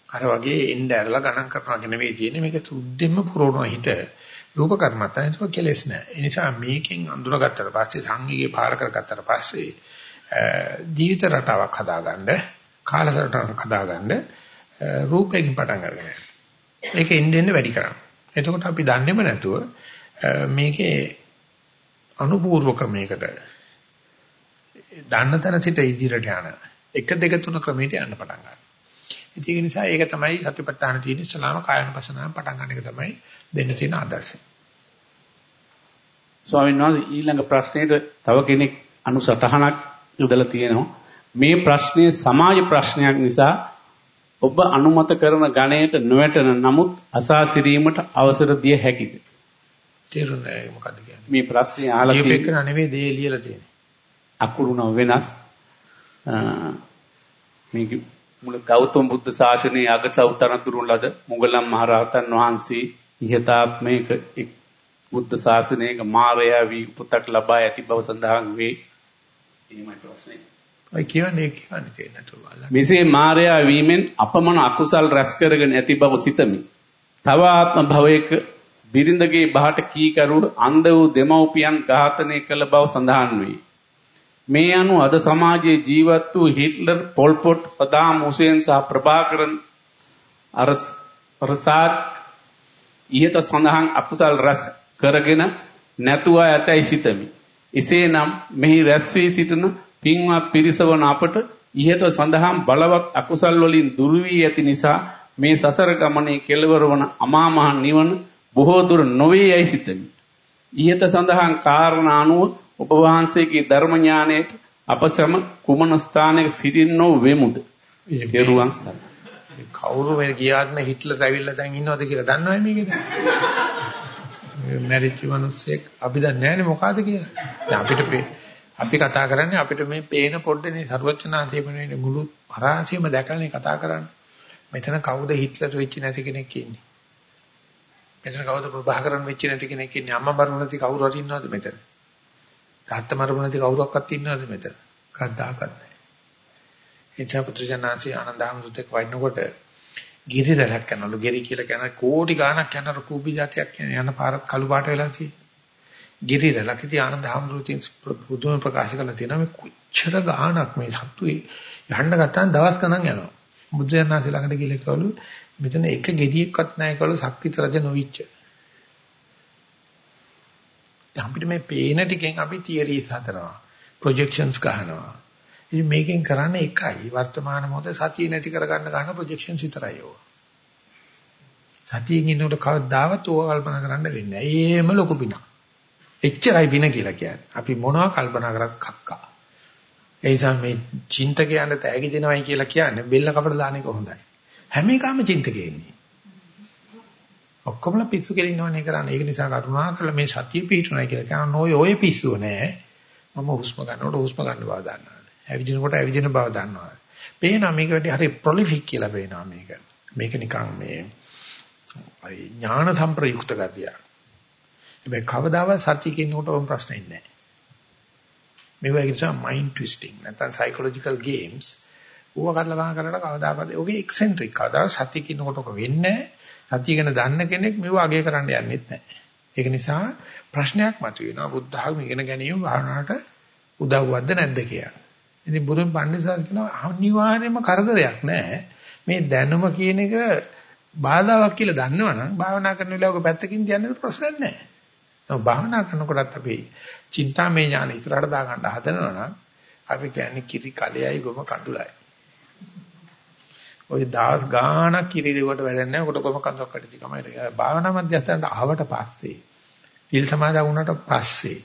අර වගේ එන්න ඇරලා ගණන් කරනවා කියන නෙවෙයි තියෙන්නේ මේක සුද්ධින්ම පුරවන හිත රූප කර්මස්ථානික කෙලෙස් නැහැ. ඒ නිසා මේකෙන් අඳුනගත්තට පස්සේ සංවේගය පාල කරගත්තට පස්සේ ජීවිත රටාවක් හදාගන්න කාලසටහනක් හදාගන්න රූපයෙන් පටන් ගන්න. ඒක එන්න එන්න වැඩි කරනවා. එතකොට අපි දන්නේම නැතුව මේකේ අනුපූර්ව ක්‍රමයකට දන්න තැන සිට ඉදිරියට යන 1 2 3 ක්‍රමයට යන්න පටන් ගන්නවා. ඒක නිසා ඒක තමයි සතිපට්ඨාන තියෙන ඉස්ලාම කායනපසනාව පටන් ගන්න එක තමයි දෙන්න තියෙන ආදර්ශය.
ස්වාමීන් වහන්සේ ඊළඟ ප්‍රශ්නෙට තව කෙනෙක් අනුසටහනක් යොදලා තියෙනවා. මේ ප්‍රශ්නේ සමාජ ප්‍රශ්නයක් නිසා ඔබ අනුමත කරන ගණයට නොවැටෙන නමුත් අසා සිරීමට අවසර දිය හැකිද?
තේරුණා මොකද්ද කියන්නේ?
මේ ප්‍රශ්නේ අහලා
තියෙන්නේ. මේක නෙවෙයි දේ ලියලා තියෙන්නේ.
අකුරු නම් වෙනස්. මේක මුල ගෞතම බුද්ධ ශාසනයේ අගසවුතරන් දුරුන් ලද මුගලන් මහරහතන් වහන්සේ ඉහතාත්මයක බුද්ධ ශාසනයක මාරයා වී උපතක් ලබා ඇති බව සඳහන් වේ. එහෙමයි ප්‍රශ්නේ.
ඔය කියන්නේ කියන්නේ තේන්නට බලන්න.
මෙසේ මායя වීමෙන් අපමණ අකුසල් රැස් කරගෙන ඇති බව සිතමි. තව ආත්ම භවයක බිරිඳගේ බහට කීකරු අන්ධ වූ දෙමව්පියන් ඝාතනය කළ බව සඳහන් වේ. මේ අනුව අද සමාජයේ ජීවත් වූ හිට්ලර්, පොල් පොට්, සදාම් හුසේන් සහ ප්‍රභාකරන් අරසාත් ඊට සඳහන් අකුසල් රැස් කරගෙන නැතුව ඇතැයි සිතමි. එසේනම් මෙහි රැස් වී සිටින පින්වත් පිරිසවන අපට ඉහත සඳහන් බලවත් අකුසල් වලින් දුරු වී ඇති නිසා මේ සසර ගමනේ කෙළවර වන අමා මහ නිවන බොහෝ දුර නොවේ යයි සිතමි. ඉහත සඳහන් කාරණා අනුව ඔබ වහන්සේගේ ධර්ම ඥානයට අප සම කුමන ස්ථානයක සිටින්නෝ වෙමුද? පෙරුවන් සර්.
කවුරු මේ ගියාත්ම හිට්ලර් ඇවිල්ලා දැන් ඉන්නවද කියලා දන්නවයි මේකද? <laughs> මැරිච්ච මිනිස්සෙක් අපි දන්නේ නැහැනේ මොකಾದ කියලා. දැන් අපිට අපි කතා කරන්නේ අපිට මේ පේන පොඩ්ඩනේ ਸਰවඥාන්තය වෙන මුළු පරාසයම දැකලානේ කතා කරන්නේ. මෙතන කවුද හිට්ලර් වෙච්ච නැති කෙනෙක් ඉන්නේ? මෙතන කවුද ප්‍රභාකරන් වෙච්ච නැති කෙනෙක් ඉන්නේ? අම්මා මරුණ නැති කවුරු හරි ඉන්නවද මෙතන? තාත්තා මරුණ නැති කවුරක්වත් ඉන්නවද මෙතන? කද්දාකත් නැහැ. එනිසා පුත්‍රජනාසි ආනන්දහමතුතෙක් වයින්නකොට ගිරිදරයක් යනලු ගිරි කියලා කියන කෝටි ගාණක් යන රුකුබි જાතියක් යන පාරත් කළු පාට වෙලා තියෙනවා. ගිරි රැලකදී ආනන්ද හැමරුතින් පුදුම ප්‍රකාශ කරලා තියෙනවා මේ කොච්චර ගාණක් මේ සත්තු යන්න ගත්තාම දවස් ගණන් යනවා. බුදුරජාණන්සේ ළඟට ගිහලා කවලු මෙතන එක ගෙඩියක්වත් නැහැ කවලු ශක්තිත රජ නොවිච්ච. අපිට මේ පේන ටිකෙන් අපි තියරිස් හදනවා. ප්‍රොජෙක්ෂන්ස් ගහනවා. ඉතින් මේකෙන් කරන්නේ එකයි වර්තමාන මොහොතේ සතිය නැති කරගන්න ගන්න ප්‍රොජෙක්ෂන්ස් විතරයි ඕවා. සතියෙන් ඉන්නකොට කවදාවත් ඕවා කල්පනා කරන්න වෙන්නේ නැහැ. ඒම ලොකු පිනක්. එච්චරයි පින කියලා කියන්නේ. අපි මොනවා කල්පනා කරත් කක්කා. ඒ නිසා මේ චින්තකයන්ට තෑගි දෙනවයි කියලා කියන්නේ බෙල්ල කපට දාන එක හොඳයි. හැම එකම චින්තකේ ඉන්නේ. ඔක්කොමලා පිස්සු කෙලින්නවනේ කරන්නේ. ඒක නිසා කරුණාකරලා මේ සතිය පිහිටුණයි කියලා කියන නොය ඔය පිස්සුව නෑ. මම හුස්ම ගන්නකොට හුස්ම ගන්න බව දන්නවා. ඇවිදිනකොට ඇවිදින බව දන්නවා. පේනවා මේක වැඩි හරි ප්‍රොලිෆික් කියලා පේනවා මේක. මේක නිකන් මේ ඥාන සම්ප්‍රයුක්ත ගතියක්. හැබැයි කවදාවත් සතිය කියනකොට ඔම් ප්‍රශ්න ඉන්නේ නැහැ. මේවා කියන මයින්ඩ් ට්විස්ටිං නැත්නම් සයිකොලොජිකල් ගේම්ස්. ඌව කරලා ගන්න කරලා කවදාකද ඔගේ එක්සෙන්ට්‍රික් කවදාවත් සතිය කියනකොට ඔක වෙන්නේ සතිය ගැන දන්න කෙනෙක් මේව අගය කරන්න යන්නෙත් නැහැ. ඒක නිසා ප්‍රශ්නයක් මතුවෙනවා බුද්ධ ධර්ම ඉගෙන ගැනීම භාවනාවට උදව්වක්ද නැද්ද කියලා. ඉතින් බුදුන් පඬිස්සස් කියනවා අනිවාර්යයෙන්ම කරදරයක් නැහැ. මේ දැනුම කියන එක බාධාවක් කියලා දන්නවනම් භාවනා කරන වෙලාවක පැත්තකින් තියන්න ප්‍රශ්නයක් නැහැ. නෝ භාවනා කරනකොටත් අපි චින්තාමය ඥාන ඉස්සරහට දා ගන්න හදනවා නම් අපි කියන්නේ කිරි කලෙයි ගොම කඳුලයි. ඔය දාස් ගානක් කිරි දෙවට වැඩන්නේ නැහැ. කොට ගොම කඳුලක් කටි තමයි. භාවනා මධ්‍යස්ථානට ආවට පස්සේ තිල් සමාදන් වුණාට පස්සේ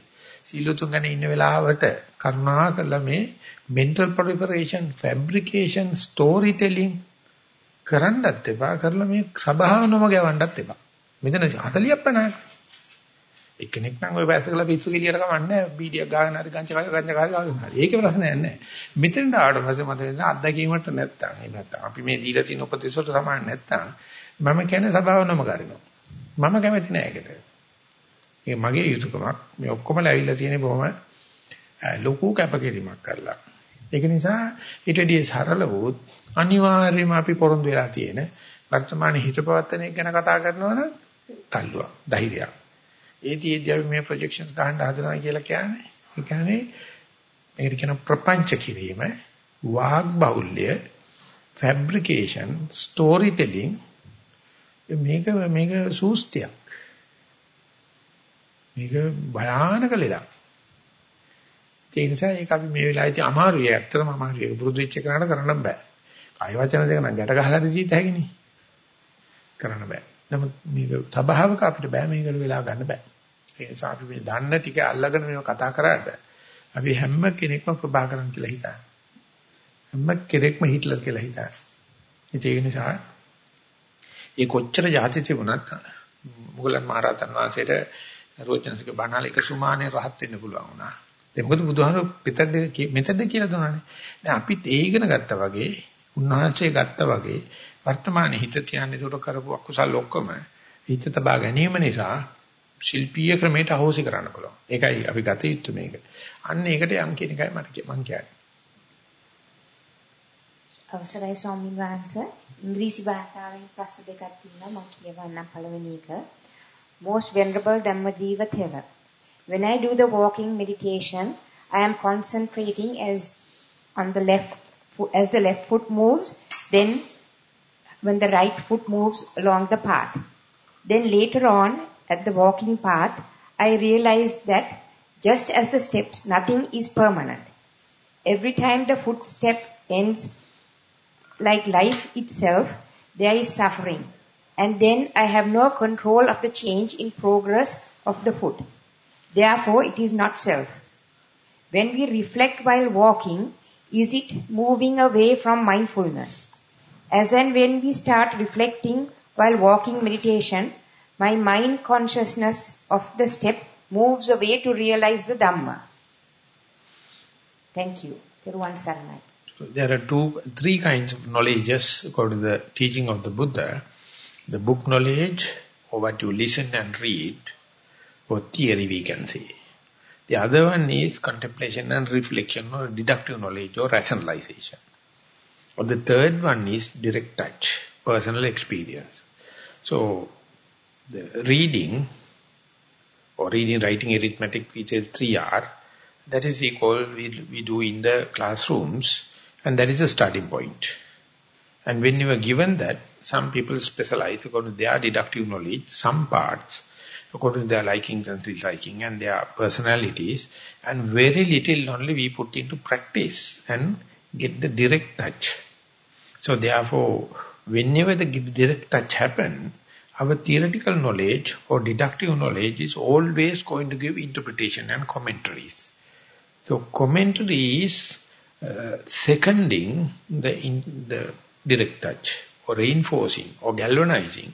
සීලතුන් ගැන ඉන්න වෙලාවට කරුණා කළා මේ mental proliferation fabrication story telling කරන්නත් එපා කරලා මේ සබාවනම ගවන්නත් එපා. මෙතන 40ක් 50ක් එක්කෙනෙක් නම් ওই වැස්ස කළා පිස්සු කෙලියට කමන්නේ බීඩියක් ගාගෙන හරි ගංජ ගංජ කාලේ ගාගෙන හරි. ඒකේ ප්‍රශ්නයක් නැහැ. මෙතෙන්ට ආවට පස්සේ මට එන අත්දැකීමට නැත්තම් එහෙම නැත්තම් අපි මේ දීලා තියෙන උපදේශ වලට සමාන නැත්තම් මම කියන්නේ සබාවනම කරනවා. මම කැමති නෑ ඒකට. ඒක මගේ යුතුයකමක්. මේ ඔක්කොම ඇවිල්ලා තියෙන බොහොම ලොකු කැපකිරීමක් කරලා. ඒක නිසා ඊට වැඩිය සරල වූත් අනිවාර්යයෙන්ම අපි පොරොන්දු වෙලා තියෙන වර්තමාන හිතපවත්තන එක ගැන කතා කරනවා නම් තල්ලුවක්, ධෛර්යයක්. ඒතියෙදි අපි මේ ප්‍රොජෙක්ෂන්ස් ගන්න හදනවා කියලා කියන්නේ. ඒ කියන්නේ මේකට කියන ප්‍රපංච කිරීම වාග් බහුල්‍ය ෆැබ්‍රිකේෂන් ස්ටෝරි ටෙලිං මේක මේක සූස්තියක්. මේක භයානක ලෙඩක්. ඒ නිසා ඒක අපි මේ වෙලාවේදී අමාරුයි. ඇත්තටම අමාරුයි. පුරුදු වෙච්ච කරාට කරන්න බෑ. ආය වචන දෙක නම් ගැට ගහලා දීත හැකිනේ. කරන්න බෑ. නමුත් මේක සබාවක අපිට බෑ. මේකට වෙලා ගන්න බෑ. ඒ නිසා අපි මේ දන්න ටික අල්ලගෙන මේව කතා කරාට අපි හැම කෙනෙක්ම ප්‍රභාකරන් කියලා හිතනවා. හැම කෙනෙක්ම හිට්ලර් කියලා හිතනවා. ඒක නිසා ඒ කොච්චර જાති තිබුණත් මුගලන් මහරහතන් වහන්සේට රෝචනසික බණාල එක සුමානේ රහත් වෙන්න පුළුවන් වුණා. ඒ මොකද බුදුහාමුදුරු පිටද මෙතනද කියලා දුන්නානේ. දැන් අපිත් ඒ ඉගෙන ගත්තා වගේ උන්වහන්සේ ගත්තා වගේ වර්තමාන හිත තියන්නේ උඩ කරපු අකුසල් ඔක්කොම හිත තබා ගැනීම නිසා ශිල්පීය ක්‍රමයට අහෝසි කරන්න පුළුවන්. ඒකයි අපි ගත යුත්තේ මේක. අන්න ඒකට යම් කියන එකයි මට මං කියන්නේ.
අවසරයි ස්වාමීන් වහන්සේ ඉංග්‍රීසි භාෂාවෙන් ප්‍රශ්න දෙකක් තියෙනවා මම කියවන්නම් පළවෙනි එක. Most venerable Dhammadeva Thera. When I do the walking meditation, I am concentrating as on the left as the left foot moves, then when the right foot moves along the path. Then later on, at the walking path, I realized that just as the steps, nothing is permanent. Every time the footstep ends, like life itself, there is suffering. And then I have no control of the change in progress of the foot. Therefore, it is not self. When we reflect while walking, is it moving away from mindfulness? As and when we start reflecting while walking meditation, my mind consciousness of the step moves away to realize the Dhamma. Thank you. Teruvan Saranai.
There are two, three kinds of knowledges according to the teaching of the Buddha. The book knowledge, or what you listen and read, or theory we can say. The other one is contemplation and reflection, or deductive knowledge, or rationalization. Or the third one is direct touch, personal experience. So, the reading, or reading, writing, arithmetic, which is 3R, that is call, we, we do in the classrooms, and that is the starting point. And when you are given that, some people specialize according to their deductive knowledge, some parts, according to their likings and disliking and their personalities, and very little only we put into practice and get the direct touch. So therefore, whenever the direct touch happen, our theoretical knowledge or deductive knowledge is always going to give interpretation and commentaries. So commentary is uh, seconding the, in, the direct touch or reinforcing or galvanizing.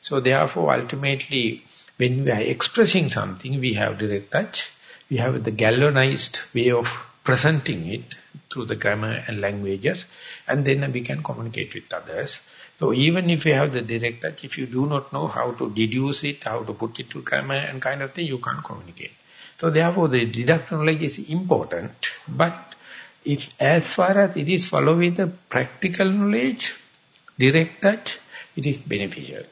So therefore ultimately when we are expressing something we have direct touch, we have the galvanized way of presenting it through the grammar and languages and then we can communicate with others. So even if you have the direct touch, if you do not know how to deduce it, how to put it to grammar and kind of thing, you can't communicate. So therefore the deductive knowledge is important, but if as far as it is following the practical knowledge, direct touch, it is beneficial.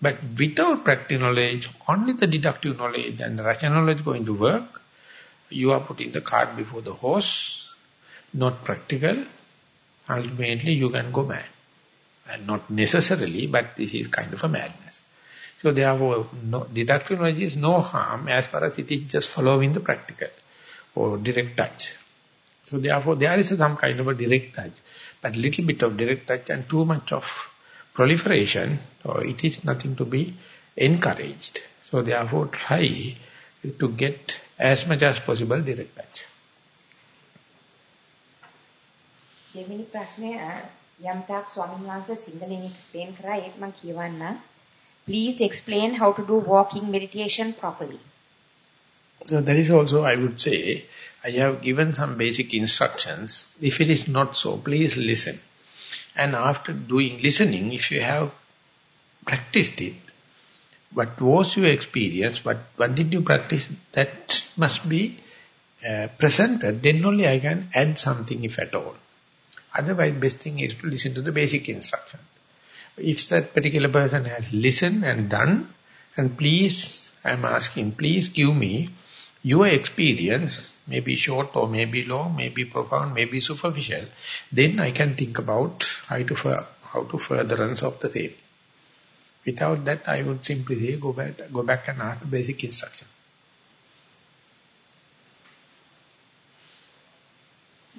But without practical knowledge, only the deductive knowledge and the rational knowledge going to work, you are putting the cart before the horse, not practical, ultimately you can go mad. And not necessarily, but this is kind of a madness. So therefore, no, deductive knowledge is no harm as far as it is just following the practical or direct touch. So therefore, there is some kind of a direct touch. But little bit of direct touch and too much of proliferation, or it is nothing to be encouraged. So therefore, try to get as much as possible direct touch.
දෙවෙනි ප්‍රශ්නය යම්තාක් ස්වාමීන් වහන්සේ සිංහලෙන් explain කරා ඒක මම Please explain how to do walking meditation properly.
So that is also I would say I have given some basic instructions. If it is not so, please listen. And after doing listening, if you have practiced it, what was your experience, what, what did you practice, that must be uh, presented. Then only I can add something if at all. Otherwise, best thing is to listen to the basic instruction. If that particular person has listened and done, and please, I'm asking, please give me your experience, maybe short or maybe long, maybe profound, maybe superficial, then I can think about how to, how to furtherance of the same. Without that, I would simply say, go back, go back and ask the basic instruction.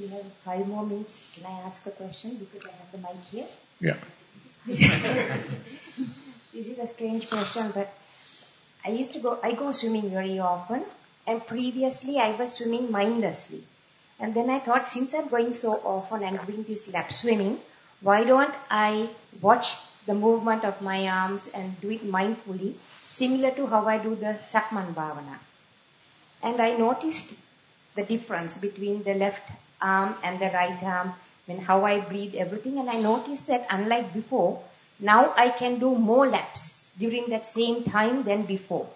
You have five more minutes. Can I ask a question because I have the mic here?
Yeah. <laughs>
this is a strange question, but I used to go, I go swimming very often, and previously I was swimming mindlessly. And then I thought, since I'm going so often and doing this lap swimming, why don't I watch the movement of my arms and do it mindfully, similar to how I do the Sakman Bhavana. And I noticed the difference between the left arm and the right arm, I mean, how I breathe everything, and I noticed that unlike before, now I can do more laps during that same time than before.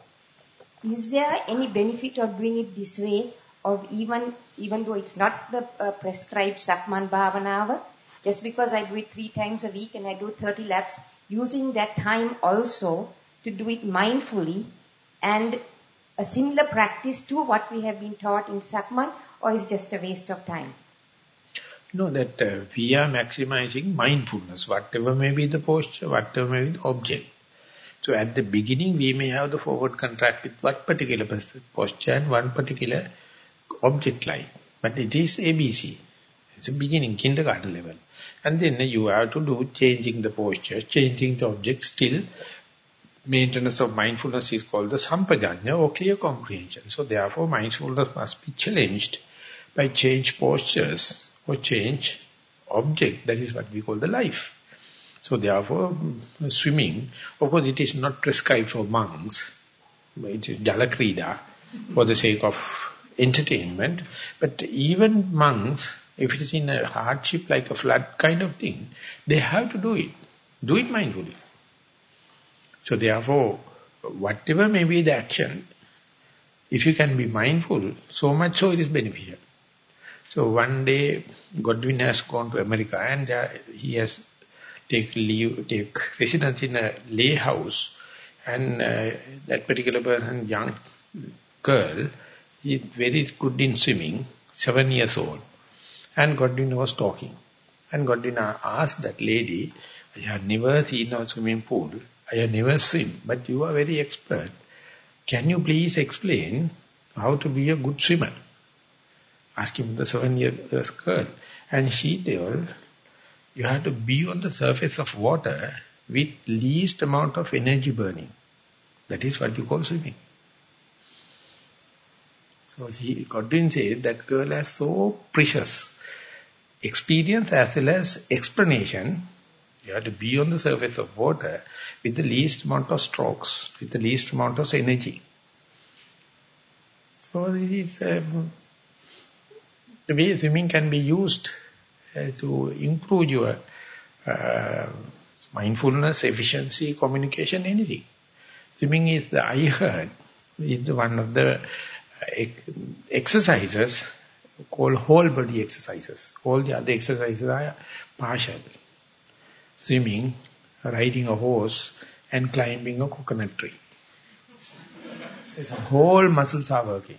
Is there any benefit of doing it this way, or even even though it's not the uh, prescribed Sakman Bhavanava, just because I do it three times a week and I do 30 laps, using that time also to do it mindfully and a similar practice to what we have been taught in Sakman or is just a waste of time?
No, that uh, we are maximizing mindfulness, whatever may be the posture, whatever may be the object. So at the beginning, we may have the forward contract with what particular posture and one particular object line. But it is ABC. It's a beginning, kindergarten level. And then you have to do changing the posture, changing the object still. Maintenance of mindfulness is called the sampajanya or clear comprehension. So therefore mindfulness must be challenged by change postures or change object. That is what we call the life. So therefore swimming, of course it is not prescribed for monks. It is jalakrida for the sake of entertainment. But even monks if it is in a hardship like a flood kind of thing, they have to do it. Do it mindfully. So therefore, whatever may be the action, if you can be mindful, so much so it is beneficial. So one day, Godwin has gone to America and uh, he has take leave, take residence in a lay house. And uh, that particular person, young girl, is very good in swimming, seven years old. And Godwin was talking. And Godwin asked that lady, I have never seen a swimming pool. I have never swim, but you are very expert. Can you please explain how to be a good swimmer? Asking the seven-year-old girl. And she told, you have to be on the surface of water with least amount of energy burning. That is what you call swimming. So he, Godwin said that girl is so precious experience as well as explanation. You have to be on the surface of water with the least amount of strokes, with the least amount of energy. So this is um, the way swimming can be used uh, to improve your uh, mindfulness, efficiency, communication, anything. Swimming is, the, I heard, is the one of the uh, exercises called whole body exercises. All the other exercises are partial. Swimming, riding a horse, and climbing a coconut tree. So whole muscles are working.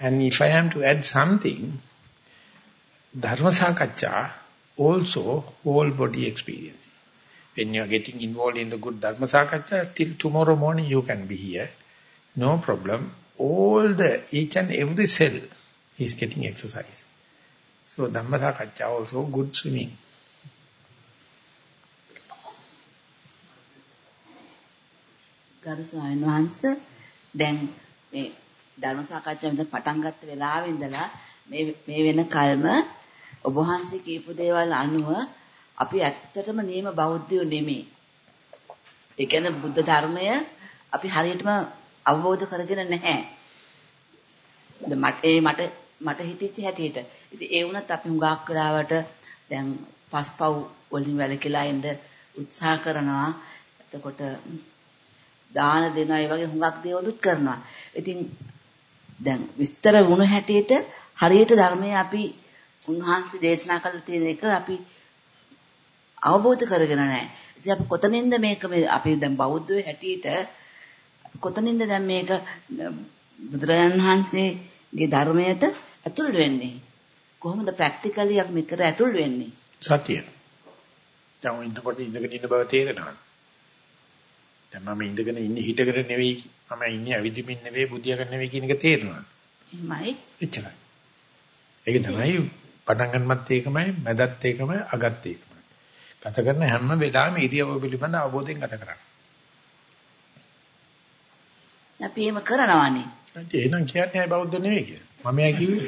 And if I am to add something, Dharma Sakaccha also whole body experience. When you are getting involved in the good Dharma Sakaccha, till tomorrow morning you can be here. No problem. All the, each and every cell he is getting exercise. So Dhammasakaccha also good swimming.
ගරු ස්වාමීන් වහන්ස දැන් මේ ධර්ම සාකච්ඡාව මෙතන පටන් ගත්ත වෙලාවෙ ඉඳලා මේ මේ වෙන කල්ම ඔබ වහන්සේ කියපු දේවල් අනුව අපි ඇත්තටම නියම බෞද්ධයෝ නෙමෙයි. ඒ කියන්නේ බුද්ධ ධර්මය අපි හරියටම අවබෝධ කරගෙන නැහැ. මට ඒ මට මට හිතෙච්ච හැටියට. ඉතින් ඒ වුණත් අපි හුඟක් වෙලාවට දැන් පස්පව් වලින් වැළකීලා ඉන්න උත්සාහ කරනවා. එතකොට දාන දෙනවා ඒ වගේ හුඟක් දේවලුත් කරනවා. ඉතින් දැන් විස්තර වුණ හැටියට හරියට ධර්මයේ අපි උන්වහන්සේ දේශනා කළ තියෙන එක අපි අවබෝධ කරගෙන නැහැ. ඉතින් අපි කොතනින්ද මේක මේ අපි දැන් බෞද්ධයෝ හැටියට කොතනින්ද දැන් මේක බුදුරජාණන් වහන්සේගේ ධර්මයට ඇතුල් වෙන්නේ? කොහොමද ප්‍රැක්ටිකලි අපි මේකට ඇතුල් වෙන්නේ?
සතිය. දැන් ඉන්නකොට ඉඳගෙන ඉන්න බව තේරෙනවා. දැන් මම ඉඳගෙන ඉන්නේ හිටගෙන නෙවෙයි මම ඉන්නේ ඇවිදිමින් නෙවෙයි බුදියාගෙන නෙවෙයි කියන එක තේරෙනවා.
එහෙමයි.
එච්චරයි. ඒක තමයි පටන් ගන්නත් ඒකමයි, මැදත් ඒකමයි, අගත් ඒකමයි. ගත කරන හැම වෙලාවෙම ඉරියව්ව පිළිබඳ අවබෝධයෙන් ගත කරන්න.
අපි එහෙම කරනවානේ.
එහෙනම් කියන්නේ අය බෞද්ධ නෙවෙයි කියලා. මම එයා කිව්වේ.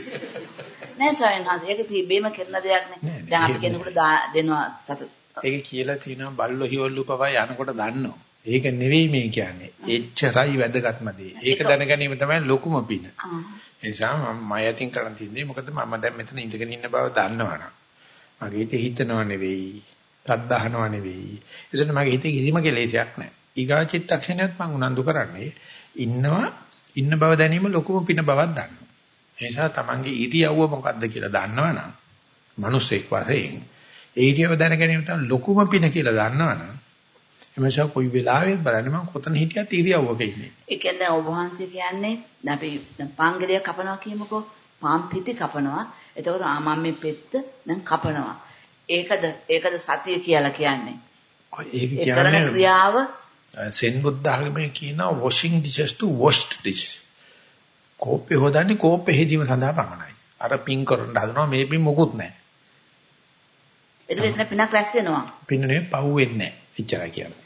නෑ ස්වාමීන් වහන්සේ. ඒක තිබෙම කරන දෙයක් නේ. දැන් අපි කෙනෙකුට දෙනවා සත.
ඒක කියලා තිනවා බල්ලෝ හිවල්ලු පවා යනකොට දන්නවා. ඒක නෙවෙයි මේ කියන්නේ. එච්චරයි වැදගත්ම දේ. ඒක දැන ගැනීම තමයි ලොකුම පින. ඒ නිසා මම මයතින් කරන් තින්නේ මොකද මම දැන් මෙතන ඉඳගෙන ඉන්න බව දන්නවනම්. මගේ හිතේ හිතනව නෙවෙයි. තද්දහනව නෙවෙයි. ඒසොත් මගේ හිතේ කිසිම කෙලෙසයක් නැහැ. ඊගා චිත්තක්ෂණයත් මම උනන්දු කරන්නේ ඉන්නවා ඉන්න බව දැනීම ලොකුම පින බවක් දන්නවා. ඒ නිසා තමන්ගේ ඉරියව්ව මොකද්ද කියලා දන්නවනම් මිනිස්සෙක් වශයෙන් ඒ ඉරියව්ව දැන ගැනීම තමයි ලොකුම පින කියලා දන්නවනම් එමේෂා කොයි වෙලාවෙත් බලන්නේ මම කොතන හිටියත් ඉරියව්වක ඉන්නේ.
ඒ කියන්නේ ඔබ වහන්සේ කියන්නේ අපි පාංගලිය කපනවා කියමුකෝ. පාම් පිටි කපනවා. එතකොට මම මේ පෙත්ත දැන් කපනවා. ඒකද ඒකද සතිය කියලා කියන්නේ.
ඒක
කියන්නේ ක්‍රියාව
සෙන් බුද්ධ ආගමේ කියනවා washing dishes to washed dish. කෝප්පේ හොදන්නේ කෝප්පේ හෙදීම සඳහා පමණයි. අර පින් කරන්න හදනවා මේ පින් මොකුත් නැහැ.
එතන එතන පිනක් රැස් වෙනවා.
පින් නෙවෙයි පව් වෙන්නේ නැහැ. එච්චරයි කියන්නේ.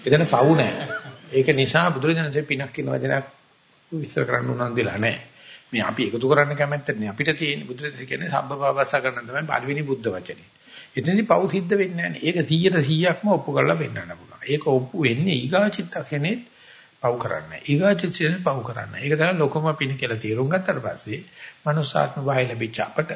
එතන පව් නැහැ. ඒක නිසා බුදුරජාණන්සේ පිනක් කියන වචනයක් විස්තර කරන්න උනන්දුලා නැහැ. මේ අපි එකතු කරන්න කැමැත්ත නේ අපිට තියෙන බුදුරජාණන් කියන්නේ සබ්බපාවස්ස කරන තමයි පළවෙනි බුද්ධ වචනේ. එතනදී පව් සිද්ධ වෙන්නේ නැහැ. ඒක 100ට 100ක්ම ඔප්පු කරලා වෙන්නන්න පුළුවන්. ඒක ඔප්පු වෙන්නේ ඊගා චිත්තක්ෂණේ පව් කරන්නේ. ඊගා චිත්තක්ෂණේ පව් කරන්නේ. ඒක තමයි ලොකම පින කියලා තීරුම් ගත්තට පස්සේ මනුස්සාත්ම භාවය ලැබිච්ච අපට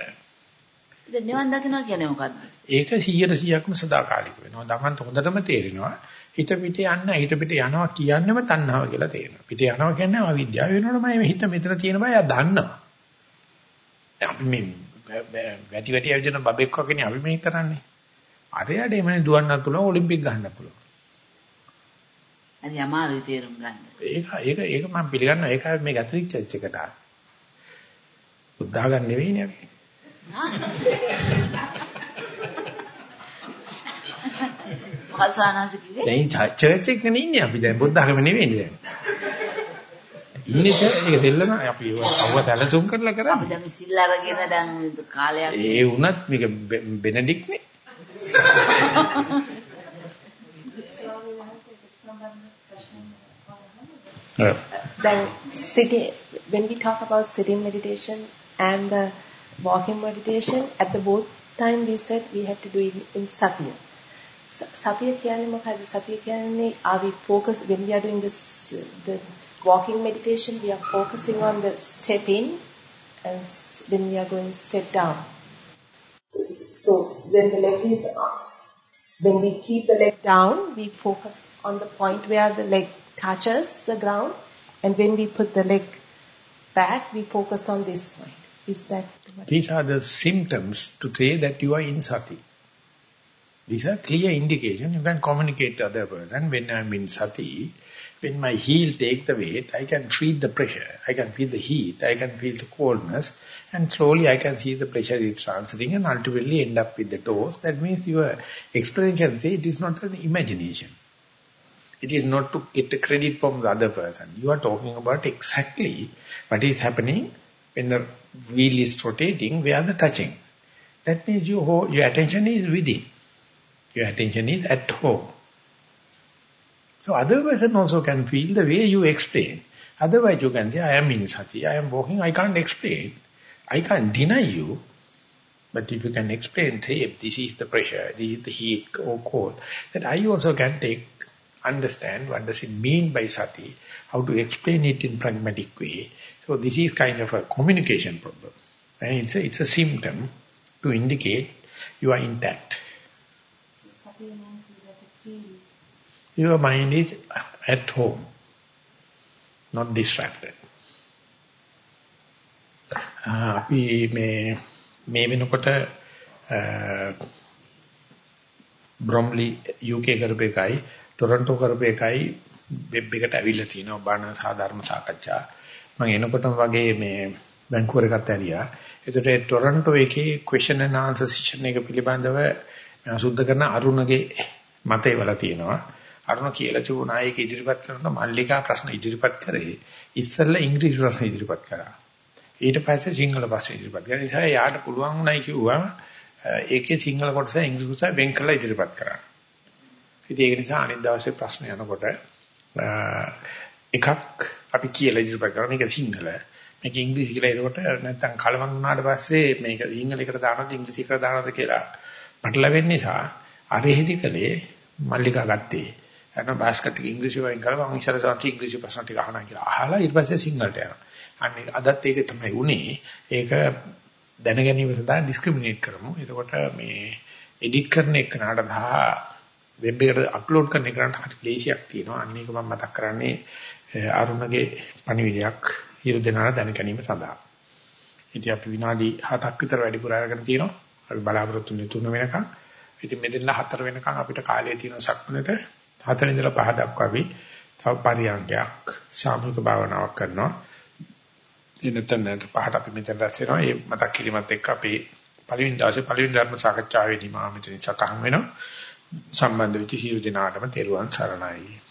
දැන් නිවන් දකින්නවා කියන්නේ මොකද්ද?
ඒක 100ට 100ක්ම සදාකාලික වෙනවා. Tamanට හොඳටම තේරෙනවා. හිත පිට යන්න හිත පිට යනවා කියන්නේම තණ්හාව කියලා තේරෙනවා. පිට යනවා කියන්නේ අවිද්‍යාව වෙනවටම මේ හිත මෙතන තියෙන බය දන්නවා. අපි මේ වැටි වැටි ඇවිදින බබෙක් වගේනේ අපි මේක කරන්නේ. අරයට එමනේ දුවන්නත් පුළුවන් ඔලිම්පික් ගහන්නත් පුළුවන්.
අනිත් අමාරුයි තේරුම් ගන්න.
ඒක ඒක ඒක මම පිළිගන්නවා. ඒකයි මේ ගැතරික් චර්ච් එකට ආවේ. බුද්ධා ගන්න නෙවෙයිනේ අපි. <laughs>
මොකද සානාංශ කිව්වේ?
දැන් චර්ච් එකේ ඉන්නේ අපි දැන් බුද්ධ ධර්ම නෙවෙයිනේ දැන්. ඉන්නේ එක දෙල්ලම අපි අවුව සැලසුම් කරලා කරන්නේ.
අපි දැන් සිල් අරගෙන දැන් කාලයක්
ඒ වුණත් මේක බෙනඩික්ට් නේ.
then sitting when we talk about sitting meditation and the walking meditation at the both time we said we have to do it in satya සතිය කියන්නේ මොකද්ද? සතිය කියන්නේ are we focus when we are doing this the walking meditation we are focusing on the step in and when we are going step down. So when the leg is when we keep the leg down, we focus on the point where the leg touches the ground, and when we put the leg back, we focus on this point. Is that?
These are the symptoms to say that you are in sati. These are clear indication. You can communicate to other person. When I'm in sati, when my heel take the weight, I can feel the pressure. I can feel the heat. I can feel the coldness. And slowly I can see the pressure is transferring and ultimately end up with the toes. That means your explanation say it is not an imagination. It is not to get the credit from the other person. You are talking about exactly what is happening when the wheel is rotating, where are the touching. That means your, your attention is within. Your attention is at home. So other person also can feel the way you explain. Otherwise you can say, I am in sati, I am walking, I can't explain. I can't deny you. But if you can explain, say, if this is the pressure, this is the heat or cold, that I also can take, understand what does it mean by sati, how to explain it in pragmatic way. So this is kind of a communication problem. And it's a, it's a symptom to indicate you are intact. Your mind is at home, not distracted. Ah, අපි මේ මේ වෙනකොට ah, Bromley UK කරපු එකයි Toronto කරපු එකයි web එකට ඇවිල්ලා තිනවා බණ සාධර්ම සාකච්ඡා. මම එනකොටම වගේ මේ වැන්කුවර් එකත් ඇරියා. ඒතර ටොරන්ටෝ එකේ question and answer session එක පිළිබඳව ah, සුද්ධ කරන අරුණගේ මතේ වල තියෙනවා අරුණ කියලා තිබුණා ඒක ඉදිරිපත් කරන මල්ලිකා ප්‍රශ්න ඉදිරිපත් කරේ. ඉස්සෙල්ලා ඉංග්‍රීසි ප්‍රශ්න ඉදිරිපත් කරා. ඊට පස්සේ සිංහල පස්සේ ඉදිරිපත් කරන නිසා යාට පුළුවන් උනායි කිව්වා ඒකේ සිංහල කොටස ඉංග්‍රීසි කොටස වෙන් කරලා ඉදිරිපත් කරන්න. ඉතින් ඒක නිසා අනිත් දවසේ ප්‍රශ්න යනකොට එකක් අපි කියලා ඉදිරිපත් කරනවා මේක සිංහල. මේක ඉංග්‍රීසි කියලා. එතකොට නැත්තම් කලවම් වුණාට පස්සේ මේක සිංහලයකට දානවද ඉංග්‍රීසිකට දානවද කියලා පටලවෙන්න නිසා අරෙහිදි කලේ මල්ලිකා ගත්තේ. අන්න බාස්කට් එක ඉංග්‍රීසි වලින් කරලා මම ඉස්සර සාන්ති ඉංග්‍රීසි ප්‍රශ්න ටික අහනවා කියලා අහලා ඊට පස්සේ සිංහලට යනවා අන්න අදත් ඒක තමයි උනේ ඒක දැන ගැනීම සඳහා ඩිස්ක්‍රිමිනේට් කරමු එතකොට මේ එඩිට් කරන එක නට දා වෙබ් එකට අප්ලෝඩ් කරන එකට හරි ලේසියක් තියෙනවා අන්න ඒක මම මතක් කරන්නේ අරුණගේ පණිවිඩයක් හිරු දෙනා දැන ගැනීම සඳහා. ඉතින් අපි විනාඩි 7ක් විතර වැඩිපුර අරගෙන තියෙනවා. අපි බලාපොරොත්තු වෙන්නේ 3 වෙනකන්. ඉතින් මෙතන 4 වෙනකන් අපිට කාලය තියෙන සක්මනට 4 ඉඳලා 5 දක්වා අපි තව පරියන්කයක් සාමූහික භාවනාවක් කරනවා. ඉන්නතන පහට අපි මෙතන රැස් වෙනවා. මේ මතක් කිරීමත් එක්ක අපි පළවෙනි දවසේ පළවෙනි ධර්ම සාකච්ඡාවේදී මා මෙතන සටහන් වෙනවා. සම්බන්ධ වෙච්ච සියලු දෙනාටම තෙරුවන් සරණයි.